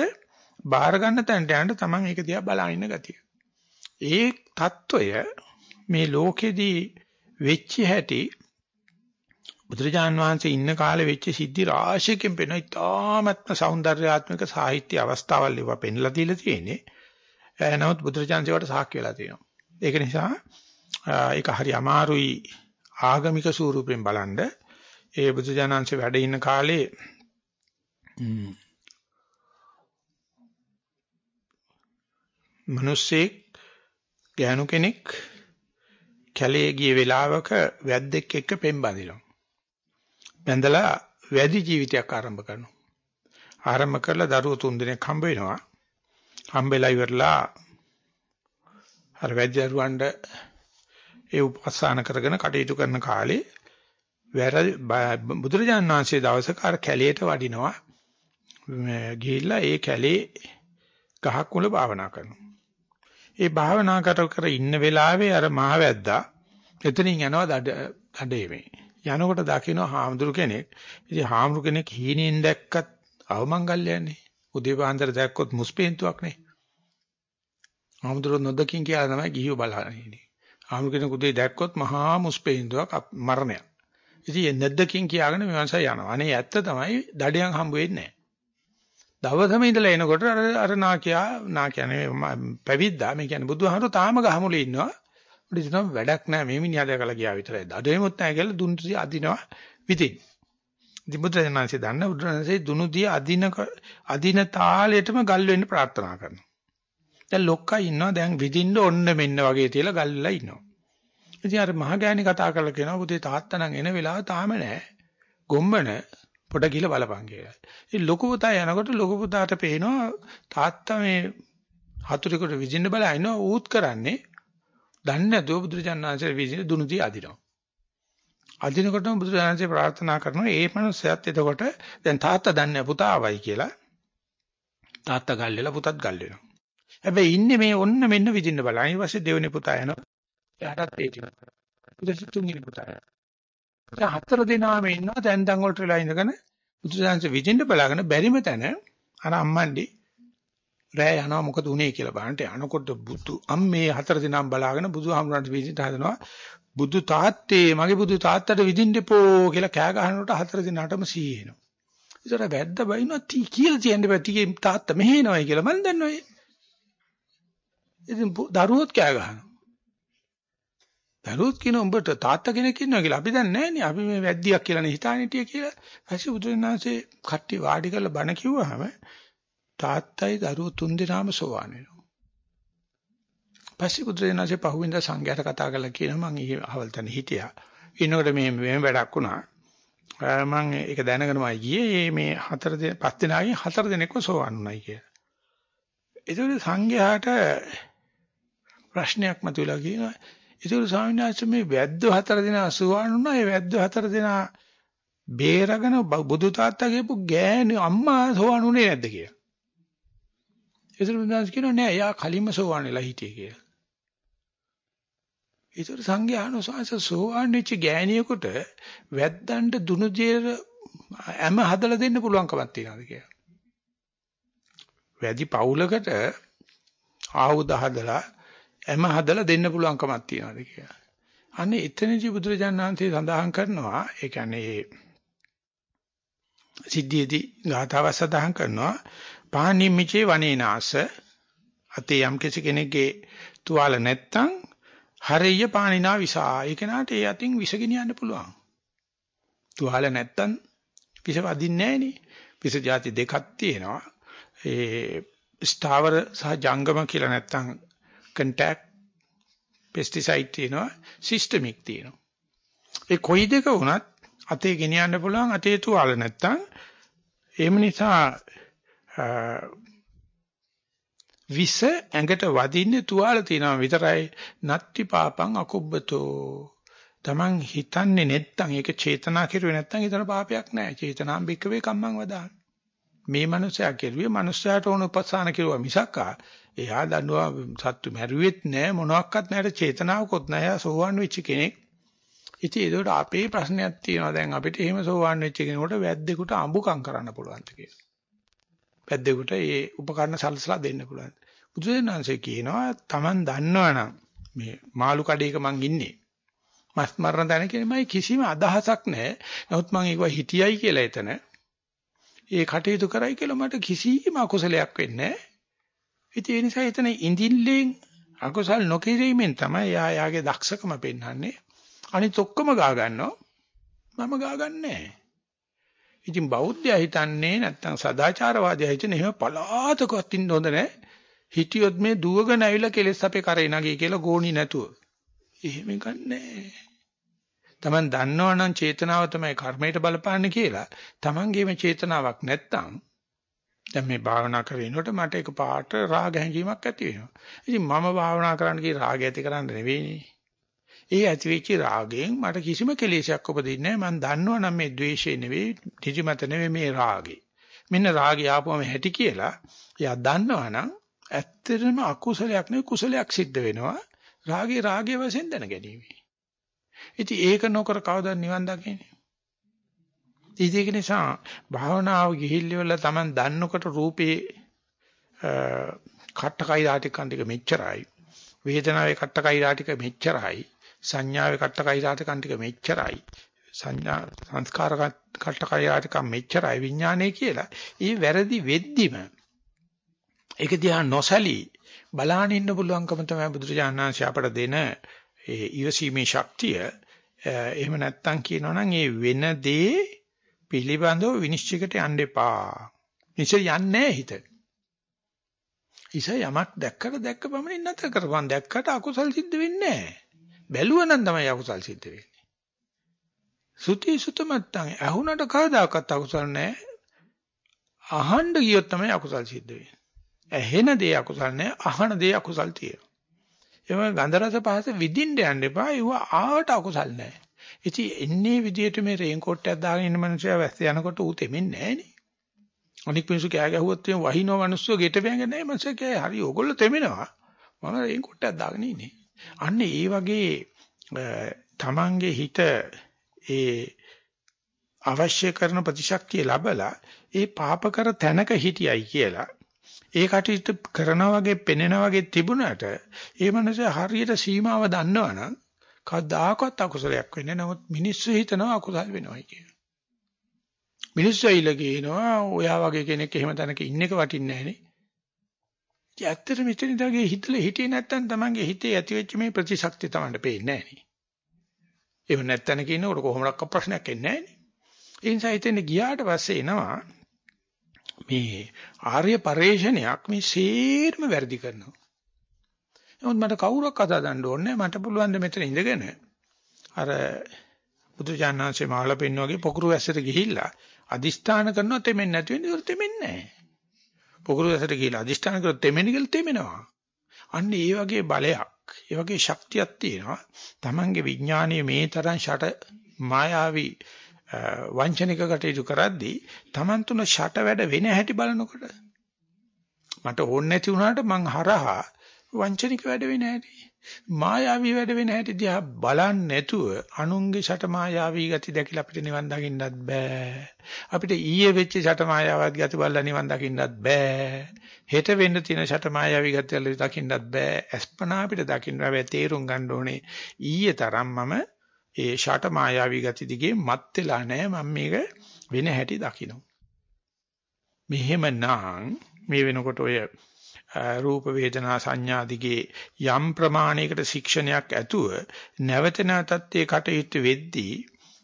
බාර ගන්න තැනට යන්න තමන් ඒක දිහා බලාගෙන ගතිය. ඒ తত্ত্বය මේ ලෝකෙදී වෙච්ච හැටි බුදුරජාන් වහන්සේ ඉන්න කාලේ වෙච්ච සිද්ධි රාශියකින් පෙනෙන ඉතාමත්ම సౌందర్యාත්මක සාහිත්‍ය අවස්ථාවල් ඒවා පෙන්ලා දීලා තියෙන්නේ. නමුත් බුදුරජාන් සේවට සාක්ෂි වෙලා තියෙනවා. ඒක නිසා ඒක හරි අමාරුයි ආගමික ස්වරූපයෙන් බලනද ඒ බුදුජානන්ස වැඩ ඉන්න කාලේ මිනිස්සෙක් ගෑනු කෙනෙක් කැලේ ගිය වෙලාවක වැද්දෙක් එක්ක පෙන් බඳිනවා. බැඳලා වැඩි ජීවිතයක් ආරම්භ කරනවා. ආරම්භ කරලා දරුවෝ තුන් දෙනෙක් හම්බ වෙනවා. හම්බෙලා ඉවරලා අර වැඩි දරුවන්ට ඒ උපස්ථාන කරගෙන කටයුතු කරන කාලේ බුදුරජාණන් වහන්සේ දවසක අර කැලේට වඩිනවා. ගිහිල්ලා ඒ කැලේ ගහක් මුල භාවනා කරනවා. ඒ භාවනා කර කර ඉන්න වෙලාවේ අර මහවැද්දා එතනින් යනවා දඩේමේ. යනකොට දකින්න හාමුදුරු කෙනෙක්. ඉතින් හාමුදුරු කෙනෙක් හීනෙන් දැක්කත් අවමංගල්‍යයන්නේ. උදේ පාන්දර දැක්කොත් මුස්පේන්තුවක් නේ. හාමුදුරු නොදකින් කියලා තමයි ගිහිව බලන්නේ. හාමුදුරු කෙනෙක් උදේ දැක්කොත් මහා මුස්පේන්තුවක් මරණයක්. ඉතින් නැද්දකින් කියාගෙන මෙවන්සය යනවා. අනේ ඇත්ත තමයි දඩයන් හම්බ වෙන්නේ දවසම ඉඳලා එනකොට අර අර නාකියා නාකියනේ පැවිද්දා මේ කියන්නේ බුදුහාමුදුරු තාම ගහමුලේ ඉන්නවා. උඩ ඉතන වැඩක් නැහැ මේ මිනිහා දැකලා ගියා විතරයි. දඩේමුත් නැහැ කියලා දුන්ටි අදිනවා විතින්. ඉතින් බුදුරජාණන්සේ දන්න බුදුරජාණන්සේ දුනුදිය අදින අදින තාලෙටම ගල් වෙන්න ප්‍රාර්ථනා කරනවා. දැන් ලොක්කා ඉන්නවා දැන් විදින්න ඔන්න මෙන්න වගේ තියලා ගල්ලා ඉන්නවා. ඉතින් අර මහගෑණි කතා කරලා කියනවා පුතේ තාත්තා නම් එන වෙලාව තාම නැහැ. ගොම්බන පොඩ ගිහලා බලපන් කියලා. ඉතින් ලොකු පුතා යනකොට ලොකු පුතාට පේනවා තාත්තා මේ හතුරෙකුට විදින්න බලා ඉනවා ඌත් කරන්නේ දන්නේ නැතුව බුදුරජාණන්සේ විදින දුනුදී අදිනවා. අදිනකොටම බුදුරජාණන්සේ ප්‍රාර්ථනා කරනවා ඒ මනුස්සයත් එතකොට දැන් තාත්තා දන්නේ පුතා ආවයි කියලා. තාත්තා ගල් වෙලා පුතත් ගල් වෙනවා. හැබැයි ඉන්නේ මේ ඔන්න මෙන්න විදින්න බලන්න. ඊට පස්සේ දෙවෙනි පුතා යනවා. එයාටත් ඒ ටික. ඊට තුන්වෙනි පුතා යනවා. දැන් හතර දෙනාම ඉන්නවා දැන් දැන් වලට වෙලා ඉඳගෙන බුදුසසුන විදින්න බලාගෙන බැරිම තැන අර අම්මන්ඩි රෑ යනවා මොකද උනේ කියලා බලන්නට යනකොට බුදු අම්මේ හතර දිනම් බලාගෙන බුදුහාමුදුරන්ට විදිහට හදනවා බුදු තාත්තේ මගේ බුදු තාත්තට විදින්නපෝ කියලා කෑ ගහනකොට හතර දිනාටම සීය එනවා. ඒතර වැද්ද බයිනවා තී කියලා තියන්න බෑ තී තාත්තා මෙහෙ එනවයි කියලා මම දන්නවා. ඉතින් දරුවොත් කෑ ගහනවා. දරුවොත් කියන උඹට තාත්තා කෙනෙක් ඉන්නවා කියලා අපි දන්නේ නැහැ නේ. අපි මේ වැද්දියක් කියලානේ හිතාන හිටිය කියලා. ඊපස්සේ බුදුරණාහි කට්ටි වාඩි කරලා බණ කිව්වහම තාත්තයි දරුවෝ තුන් දෙනාම සෝවාන් වෙනවා. පස්සේ බුදුරණාහි පහුවෙන්ද සංඝයාට කතා කරලා කියනවා මං ඊයේ අවල් තැන හිටියා. ඉන්නකොට මේ මේ වැඩක් වුණා. මම ඒක දැනගෙනමයි ගියේ මේ හතර දෙන පස් දෙනාගෙන් හතර දෙනෙක්ව සෝවන් වුණයි කියලා. ඒතකොට සංඝයාට ප්‍රශ්නයක් මතුවලා කියනවා. ඒතකොට ස්වාමීන් වහන්සේ මේ වැද්දෝ හතර දෙනා සෝවන් වුණා. ඒ වැද්දෝ හතර දෙනා බේරගෙන බුදු තාත්තා කියපු ගෑණි අම්මා සෝවන් වුණේ නැද්ද කියලා. ඒතර බුදුන්ස් කියනවා නෑ එයා කලින්ම සෝවන් වෙලා හිටියේ කියලා. ඒතර සංඝයාන සෝවාන්ස සෝවාන් වෙච්ච ගෑණියෙකුට වැද්දන්ට දුනු ජීර හැම හදලා දෙන්න පුළුවන් කමක් තියනවාද කියලා. වැඩි පවුලකට ආයුධ හදලා හැම හදලා දෙන්න පුළුවන් කමක් තියනවාද කියලා. අනේ එතනදී බුදුරජාණන් වහන්සේ සඳහන් කරනවා ඒ කියන්නේ සිද්ධියේදී ගාථාව සඳහන් කරනවා පානිම්මිචේ වනේනාස අතේ යම් කෙනෙක්ගේ තුවාල නැත්තම් හරිය පානිනා විසා. ඒ කෙනාට ඒ අතින් විස ගෙනියන්න පුළුවන්. තුවාල නැත්තම් විස වදින්නේ නැහනේ. විස જાති දෙකක් තියෙනවා. ඒ ස්ථාවර සහ ජංගම කියලා නැත්තම් contact pesticide තියෙනවා සිස්ටමික් තියෙනවා. ඒ කොයි දෙක වුණත් අතේ ගෙනියන්න පුළුවන් අතේ තුවාල නැත්තම් එහෙම නිසා විස ඇඟට වදින්නේ තුවාල තියනවා. විතරයි නත්ති පාපං අකුබ්බතෝ. Taman හිතන්නේ නැත්තම් ඒක චේතනා කෙරුවේ නැත්තම් ඊතර පාපයක් නැහැ. චේතනාම් බික්කවේ කම්මං වදාන මේ මනුස්සයා කෙරුවේ මනුස්සයාට ඕන උපසාන කෙරුවා මිසක් එයා දන්නවා සත්තු මැරුවෙත් නැහැ මොනවත් නැහැ චේතනාවකොත් නැහැ සෝවන් වෙච්ච කෙනෙක් ඉතින් ඒකට අපේ ප්‍රශ්නයක් තියෙනවා දැන් අපිට එහෙම සෝවන් වෙච්ච කෙනෙකුට වැද්දෙකුට අඹුකම් කරන්න පුළුවන්ද කියලා පැද්දෙකුට ඒ උපකරණ සලසලා දෙන්න පුළුවන්. බුදුසෙන්වන්සේ කියනවා Taman දන්නවනම් මේ මාළු කඩේක මං ඉන්නේ. මස් මරන තැන කියනමයි කිසිම අදහසක් නැහැ. නමුත් මං ඒක හිටියයි කියලා එතන. ඒ කටයුතු කරයි කියලා මට කිසිම අකුසලයක් වෙන්නේ නැහැ. ඉතින් ඒ නිසා එතන ඉඳිල්ලෙන් අකුසල් නොකිරීමෙන් තමයි යා යාගේ දක්ෂකම පෙන්වන්නේ. අනිත් ඔක්කොම ගා ගන්නවා. මම ගා ගන්නෑ. ඉතින් බෞද්ධයා හිතන්නේ නැත්තම් සදාචාරවාදියා හිතන්නේ එහෙම පලාතකවත් ඉන්න හොඳ නැහැ. හිටියොත් මේ දුවගෙන ඇවිල්ලා කෙලස් අපේ කරේ නගී කියලා ගෝණි නැතුව. එහෙම ගන්නෑ. Taman දන්නවනම් චේතනාව තමයි කර්මයට බලපාන්නේ කියලා. Tamanගේම චේතනාවක් නැත්තම් දැන් මේ භාවනා කරනකොට මට එක පාට රාග හැඟීමක් ඇති වෙනවා. ඉතින් මම භාවනා කරන්න කී රාගය ඇති කරන්න නෙවෙයිනේ. ඒ ඇති වෙච්ච රාගයෙන් මට කිසිම කෙලෙසයක් උපදින්නේ නැහැ. මම දන්නවනම් මේ ද්වේෂය නෙවෙයි, නිදිමත නෙවෙයි මේ රාගේ. මෙන්න රාගය ආපුවම හැටි කියලා එයා දන්නවනම් ඇත්තටම අකුසලයක් නෙවෙයි කුසලයක් සිද්ධ වෙනවා. රාගේ රාගයේ වශයෙන් දැන ගැනීම. ඉතින් ඒක නොකර කවදාද නිවන් දකින්නේ? ඉතින් ඒක නිසා භාවනාව ගිහිල්ලා Taman දන්නකොට රූපේ කට්ටකයි රාටිකන් ටික මෙච්චරයි. වේදනාවේ කට්ටකයි රාටික මෙච්චරයි. සංඥාවේ කට්ටකයි රාටිකන් ටික මෙච්චරයි. සංඥා සංස්කාර කට්ටකයි රාටිකන් මෙච්චරයි විඥානයේ කියලා. ඊ වැරදි වෙද්දිම ඒක දිහා නොසලී බලාගෙන ඉන්න පුළුවන්කම තමයි බුදුරජාණන් වහන්සේ අපට දෙන ඒ ඊවසීමේ ශක්තිය. එහෙම නැත්තම් කියනවනම් ඒ වෙන දේ පිළිබඳව විනිශ්චයකට යන්න එපා. නිශ්චය යන්නේ හිත. ඉස යමක් දැක්කට දැක්ක පමණින් නැතර කරපන් දැක්කට අකුසල් සිද්ධ වෙන්නේ නැහැ. බැලුවනම් තමයි අකුසල් සිද්ධ වෙන්නේ. සුති සුතමත්තන් ඇහුනට කවදාකවත් අකුසල් නැහැ. අහන්න ගියොත් තමයි අකුසල් සිද්ධ වෙන්නේ. ඇහෙන දේ අකුසල් නැහැ, අහන දේ අකුසල් තියෙනවා. ඒ ගන්ධ රස පහස විඳින්න යන්න එපා. ඒව ආවට අකුසල් නැහැ. ඉතින් එන්නේ විදියට මේ රේන් කෝට් එකක් දාගෙන ඉන්න මනුස්සයා වැස්ස යනකොට ඌ තෙමෙන්නේ නැහනේ. අනික් මිනිස්සු කෑ ගැහුවොත් එම් වහිනව මිනිස්සු ගෙට වැංගන්නේ නැහැ මිනිස්සු කෑ හරි ඕගොල්ලෝ තෙමෙනවා. මම රේන් කෝට් එකක් දාගෙන ඉන්නේ. අන්න ඒ වගේ තමන්ගේ හිත ඒ අවශ්‍ය කරන ප්‍රතිශක්තිය ලැබලා ඒ පාපකර තැනක හිටියයි කියලා ඒ කටයුතු කරනා වගේ පෙනෙනා වගේ තිබුණාට ඒ මනසේ හරියට සීමාව දන්නවනම් කවදාකවත් අකුසලයක් වෙන්නේ නමුත් මිනිස්සු හිතනවා අකුසල් වෙනවයි කියලා. මිනිස්සු ඇවිල්ලා කියනවා ඔයා වගේ කෙනෙක් එහෙම තැනක ඉන්න එක වටින්නේ නැහැ නේ. ඒ ඇත්තට මෙතනදගේ හිතලා හිටියේ නැත්තම් තමන්ගේ හිතේ ඇතිවෙච්ච මේ ප්‍රතිශක්තිය තමන්ට පේන්නේ නැහැ නේ. එහෙම නැත්තන කියනකොට කොහොමඩක්ක ප්‍රශ්නයක් එන්නේ නැහැ නේ. ඒ නිසා හිතෙන් ගියාට පස්සේ එනවා මේ ආර්ය පරේෂණයක් මේ සේරම වැරදි කරනවා. නමුත් මට කවුරක් අදා ගන්න ඕනේ මට පුළුවන් ද මෙතන ඉඳගෙන අර බුදුජානනාංශේ මාළ පෙන්න වගේ පොකුරු ඇස්සට ගිහිල්ලා අදිෂ්ඨාන කරනවා තෙමෙන්නේ නැති වෙන්නේ ඒක තෙමෙන්නේ නැහැ. පොකුරු ඇස්සට ගිහිල්ලා අදිෂ්ඨාන කරොත් තෙමෙන්නේ කියලා තෙමෙනවා. අන්න ඒ වගේ බලයක්, ඒ වගේ ශක්තියක් තියෙනවා. Tamange විඥානයේ මේ තරම් ෂට මායාවී වංචනික කටයුතු කරද්දී Taman තුන ෂට වැඩ වෙන හැටි බලනකොට මට ඕනේ නැති වුණාට මං හරහා වංචනික වැඩ වෙන හැටි මායාවී වැඩ වෙන හැටි දිහා බලන්නේ නැතුව අනුන්ගේ ෂට මායාවී ගති දැකලා අපිට නිවන් දකින්නත් බෑ. අපිට ඊයේ වෙච්ච ෂට මායාවත් ගති බලලා නිවන් දකින්නත් බෑ. හෙට වෙන්න තියෙන ෂට මායාවී ගති වල දකින්නත් බෑ. අස්පනා අපිට දකින්න බෑ. තේරුම් ගන්න ඕනේ ඊයේ තරම් මම ඒ ෂට මායාවී ගති දිගේ මත් වෙලා නැහැ මම මේක වෙන හැටි දකින්න මෙහෙමනම් මේ වෙනකොට ඔය රූප වේදනා සංඥා දිගේ යම් ප්‍රමාණයකට ශික්ෂණයක් ඇතුව නැවත නැවතත් ඒ කටයුතු වෙද්දී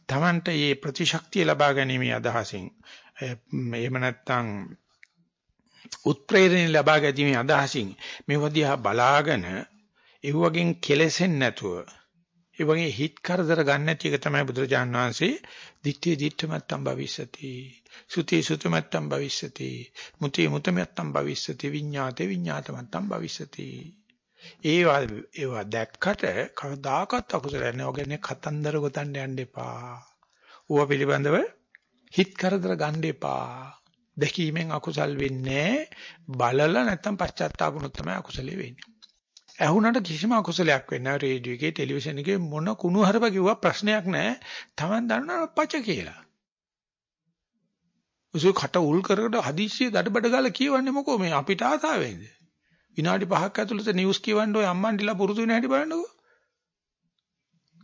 Tamanට මේ ප්‍රතිශක්තිය ලබා ගැනීම අදහසින් එහෙම නැත්නම් උත්ප්‍රේරණය ලබා ගැනීම අදහසින් මේවදියා බලාගෙන ඒ වගේ කෙලෙසෙන්නේ නැතුව ඒ වගේ හිත් කරදර ගන්න නැති එක තමයි බුදුරජාන් වහන්සේ දිත්තේ දිත්තමත්තම් භවිස්සති සුති සුතමත්තම් භවිස්සති මුති මුතමත්තම් භවිස්සති විඤ්ඤාතේ විඤ්ඤාතමත්තම් භවිස්සති ඒවා ඒවා දැක්කට කවදාකවත් අකුසල නැහැ. ඔයගන්නේ කතන්දර ගොතන්න යන්න එපා. ඌව පිළිබඳව හිත කරදර ගන්න එපා. දැකීමෙන් අකුසල් වෙන්නේ බලලා නැත්තම් පශ්චාත්තාපුනොත් තමයි අකුසලෙ වෙන්නේ. ඇහුණට කිසිම අකුසලයක් වෙන්නේ නැහැ රේඩියෝ එකේ ටෙලිවිෂන් එකේ මොන කුණු හරප කිව්වා ප්‍රශ්නයක් නැහැ. Taman දන්නවා පච කියලා. උසු කට උල් කරකට හදිස්සිය දඩබඩ ගාලා කියවන්නේ මොකෝ මේ අපිට ආසාවෙන්ද? විනාඩි 5ක් ඇතුළත නිවුස් කියවන්න ඔය අම්මන්ඩිලා පුරුදු වෙන හැටි බලන්නකෝ.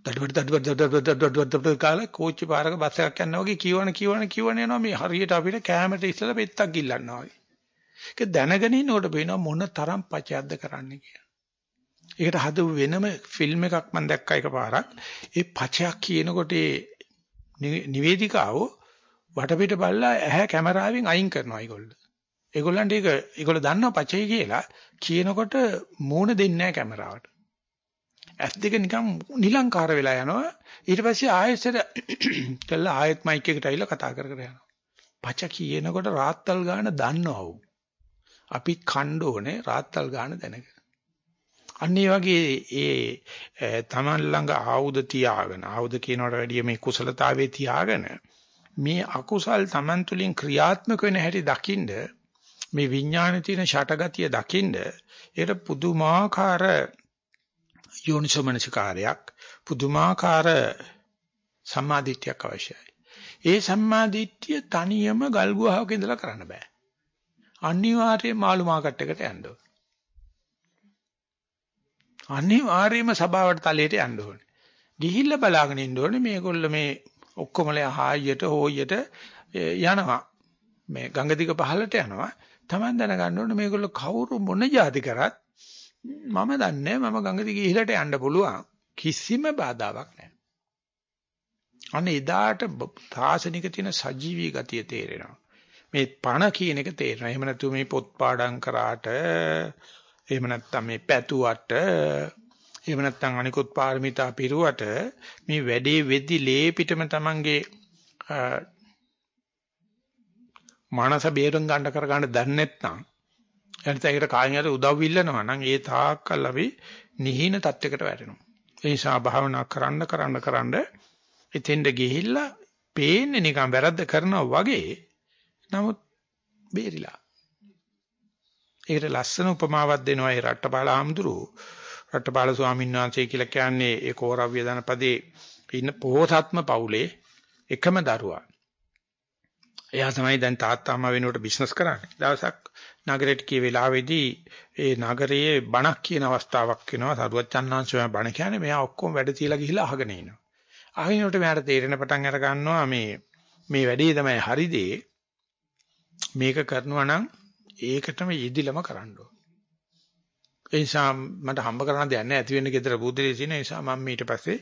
දඩබඩ දඩබඩ දඩබඩ දඩබඩ දඩබඩ කාලා කෝච්චි පාරක බස් එකක් යනවා වගේ කියවන කියවන කියවන යනවා මේ හරියට අපිට කැමරට ඉස්සලා පෙත්තක් ගිල්ලනවා වගේ. ඒක දැනගෙන ඉන්නකොට පේනවා මොන තරම් පචයක්ද කරන්නේ කියලා. ඒකට හදපු වෙනම ෆිල්ම් එකක් මම දැක්කා එකපාරක්. ඒ පචයක් කියනකොට ඒ නිවේදිකාව වටපිට බලලා ඇහැ කැමරාවෙන් අයින් කරනවා ඒගොල්ලෝ. ඒගොල්ලන්ට ඒක ඒගොල්ලෝ දන්නවා පචේ කියලා කියනකොට මූණ දෙන්නේ නැහැ කැමරාවට. ඇස් දෙක නිකන් නිලංකාර වෙලා යනවා. ඊට පස්සේ ආයෙත් කළා ආයෙත් මයික් එකට ඇවිල්ලා කතා කර කර යනවා. පච කියනකොට රාත්තල් ගාන දන්නවව. අපි කණ්ඩ ඕනේ රාත්තල් ගාන දැනගෙන. අන්න ඒ වගේ ඒ තමන් ළඟ ආයුධ තියාගෙන ආයුධ කියනවට වැඩිය මේ කුසලතාවයේ තියාගෙන මේ අකුසල් තමන් තුළින් ක්‍රියාත්මක වෙන හැටි දකින්ද මේ විඥානයේ තියෙන ෂටගතිය දකින්ද ඒකට පුදුමාකාර යෝනිසෝමනසිකාරයක් පුදුමාකාර සම්මාදිට්ඨියක් අවශ්‍යයි. ඒ සම්මාදිට්ඨිය තනියම ගල් ගුහාවක ඉඳලා කරන්න බෑ. අනිවාර්යයෙන් මාළු මාකට් එකට යන්න ඕනේ. අනිවාර්යයෙන්ම සභාවට තලයට යන්න ඕනේ. ගිහිල්ලා බලාගෙන ඉන්න ඕනේ මේගොල්ල මේ ඔක්කොමලා හායියට හෝයියට යනවා. මේ ගංගා දිග පහළට යනවා. Taman දැනගන්න ඕනේ මේගොල්ලෝ කවුරු මොන જાති කරත් මම දන්නේ මම ගඟ දිගේ ඉහළට යන්න පුළුවන් කිසිම බාධාවක් නැහැ. අන්න එදාට තාසනික තියෙන සජීවී ගතිය තේරෙනවා. මේ පණ කියන එක තේරෙනවා. එහෙම නැතු මේ පොත් පාඩම් කරාට එහෙම නැත්නම් මේ පැතුවට එහෙම නැත්නම් අනිකුත් පාරමිතා පිරුවට මේ වැඩේ වෙද්දි ලේපිටම Tamange මනස බේරුම් ගන්න කර ගන්න දන්නේ නැත්නම් එනිසා ඒකට කායින් හරි උදව් ඉල්ලනවා නම් ඒ තාක්කල් අපි නිහින තත්යකට වැටෙනවා. ඒ නිසා භාවනා කරන්න කරන්න කරන්න එතෙන්ද ගිහිල්ලා පේන්නේ නිකන් වැරද්ද කරනවා වගේ නමුත් බේරිලා. ඒකට ලස්සන උපමාවක් දෙනවා ඒ රට්ටපාල ආම්දුරු. රට්ටපාල ස්වාමීන් වහන්සේ කියලා කියන්නේ ඒ කෝරව්‍ය දනපදේ ඉන්න පොහොසත්ම පවුලේ එකම දරුවා. එයා තමයි දැන් තාත්තාම වෙනුවට බිස්නස් කරන්නේ. දවසක් නගරයට ගිය වෙලාවේදී ඒ නගරයේ බණක් කියන අවස්ථාවක් වෙනවා. සරුවත් චන්නාංශය බණ කියන්නේ මෙයා ඔක්කොම වැඩ තියලා ගිහිල්ලා අහගෙන ඉනවා. අහිනකොට මෙයාට තේරෙන පටන් අර ගන්නවා මේ මේ වැඩේ තමයි හරි දේ. මේක කරනවා නම් ඒකටම යෙදිලම කරන්න ඕන. ඒ නිසා මට හම්බ කරන්න දෙයක් නැහැ. ඇති වෙන්න ගෙදර බුද්ධලේ තියෙන නිසා මම ඊට පස්සේ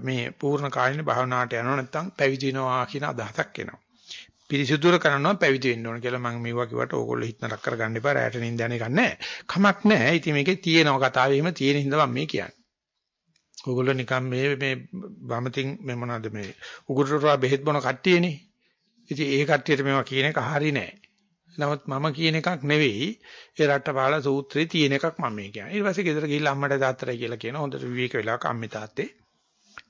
මේ පූර්ණ කායින භාවනාවට යනවා නැත්නම් පැවිදි වෙනවා කියන අදහසක් එනවා. පිරිසුදුර කරනවා පැවිදි වෙන්න ඕන කියලා මම මෙවුවා කිව්වට ඕගොල්ලෝ හිත නරක කරගන්න එපා රැට නින්ද යන එක නෑ. කමක් නෑ. ඉතින් මේකේ තියෙනවා කතාවේ එහෙම තියෙන හින්දා මම මේ කියන්නේ. ඕගොල්ලෝ නිකන් මේ මේ වමතින් මේ මොනවද මේ උගුරටවා බෙහෙත් බොන කට්ටියනේ. ඉතින් ඒ කට්ටියට මේවා කියන එක හරි නෑ. නමුත් මම කියන එකක් නෙවෙයි ඒ රට්ටපාල සූත්‍රයේ තියෙන එකක් මම මේ කියන්නේ. ඊට පස්සේ ගෙදර ගිහිල්ලා අම්මට තාත්තට කියලා කියන හොඳට විවේක වෙලාවක අම්මේ තාත්තේ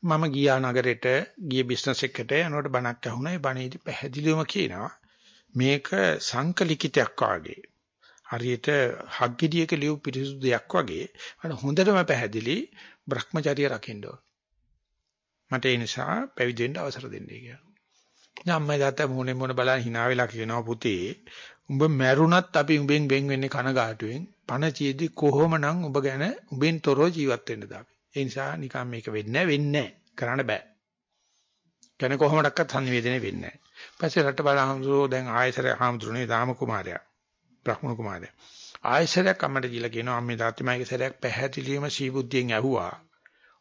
මම ගියා නගරෙට ගිය බිස්නස් එකකට යනකොට බණක් ඇහුණා. ඒ බණේදී පැහැදිලිවම කියනවා මේක සංකලිකිතයක් වාගේ. හරියට හග්ගෙඩියක ලියු පිරිසුදු දෙයක් වගේ. අර හොඳටම පැහැදිලි Brahmacharya රකින්න ඕන. මට ඒ නිසා පැවිදි වෙන්න අවසර දෙන්නයි කියලා. අම්මයි තාත්තා මොනේ මොන බලන් hina වෙලා කියනවා පුතේ උඹ මැරුණත් අපි උඹෙන් වෙන් වෙන්නේ කනගාටුවෙන් පණ චීදි කොහොමනම් උඹ ගැන උඹෙන් තොරව ජීවත් වෙන්නද අපි ඒ නිසා නිකන් මේක වෙන්නේ වෙන්නේ කරන්න බෑ. කෙනෙක් කොහොමඩක්වත් සංවේදනය වෙන්නේ නැහැ. පස්සේ රට බලහමසෝ දැන් ආයසර හාමුදුරනේ දාම කුමාරයා. බ්‍රහ්මණ කුමාරයා. ආයසරයක් අම්මට දීලා කියනවා අම්මේ තාත්තේ මයික සැරයක් පැහැදිලිවම සීබුද්ධියෙන් ඇහුවා.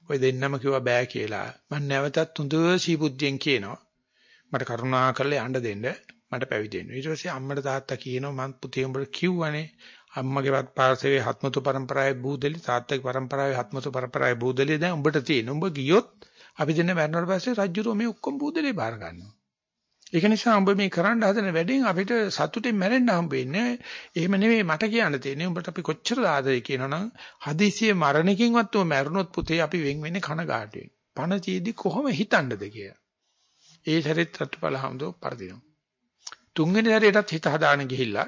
ඔය දෙන්නම කිව්වා බෑ කියලා. මම නැවතත් හොඳ සීබුද්ධියෙන් කියනවා. මට කරුණා කරලා යන්න දෙන්න. මට පැවිදි වෙන්න. ඊට පස්සේ අම්මට තාත්තා කියනවා මං පුතේ උඹට කිව්වනේ අම්මගේවත් පාර්ශවයේ හත්මතු පරම්පරාවේ බූදලි තාත්තගේ පරම්පරාවේ හත්මතු පරම්පරාවේ බූදලි දැන් උඹට තියෙන. උඹ ගියොත් අපි දෙන්න මැරුණාට පස්සේ රජුරෝ මේ ඔක්කොම බූදලේ බාර ගන්නවා. ඒක නිසා උඹ මේ කරන්න හදන වැඩෙන් අපිට සතුටින් මැරෙන්න හම්බ වෙන්නේ. එහෙම නෙවෙයි මට කියන්න තියෙන්නේ. උඹට අපි කොච්චර ආදරේ කියනවනම් හදිසියෙ මරණකින්වත් උඹ මැරුණොත් පුතේ අපි වෙන් වෙන්නේ කනගාටුවෙන්. පණ චීදි කොහොම හිතන්නද කියලා. ඒ සැරෙත් රත්පල හම්දෝ පරදිනවා. තුන්වෙනි සැරේටත් හිත හදාගෙන ගිහිල්ලා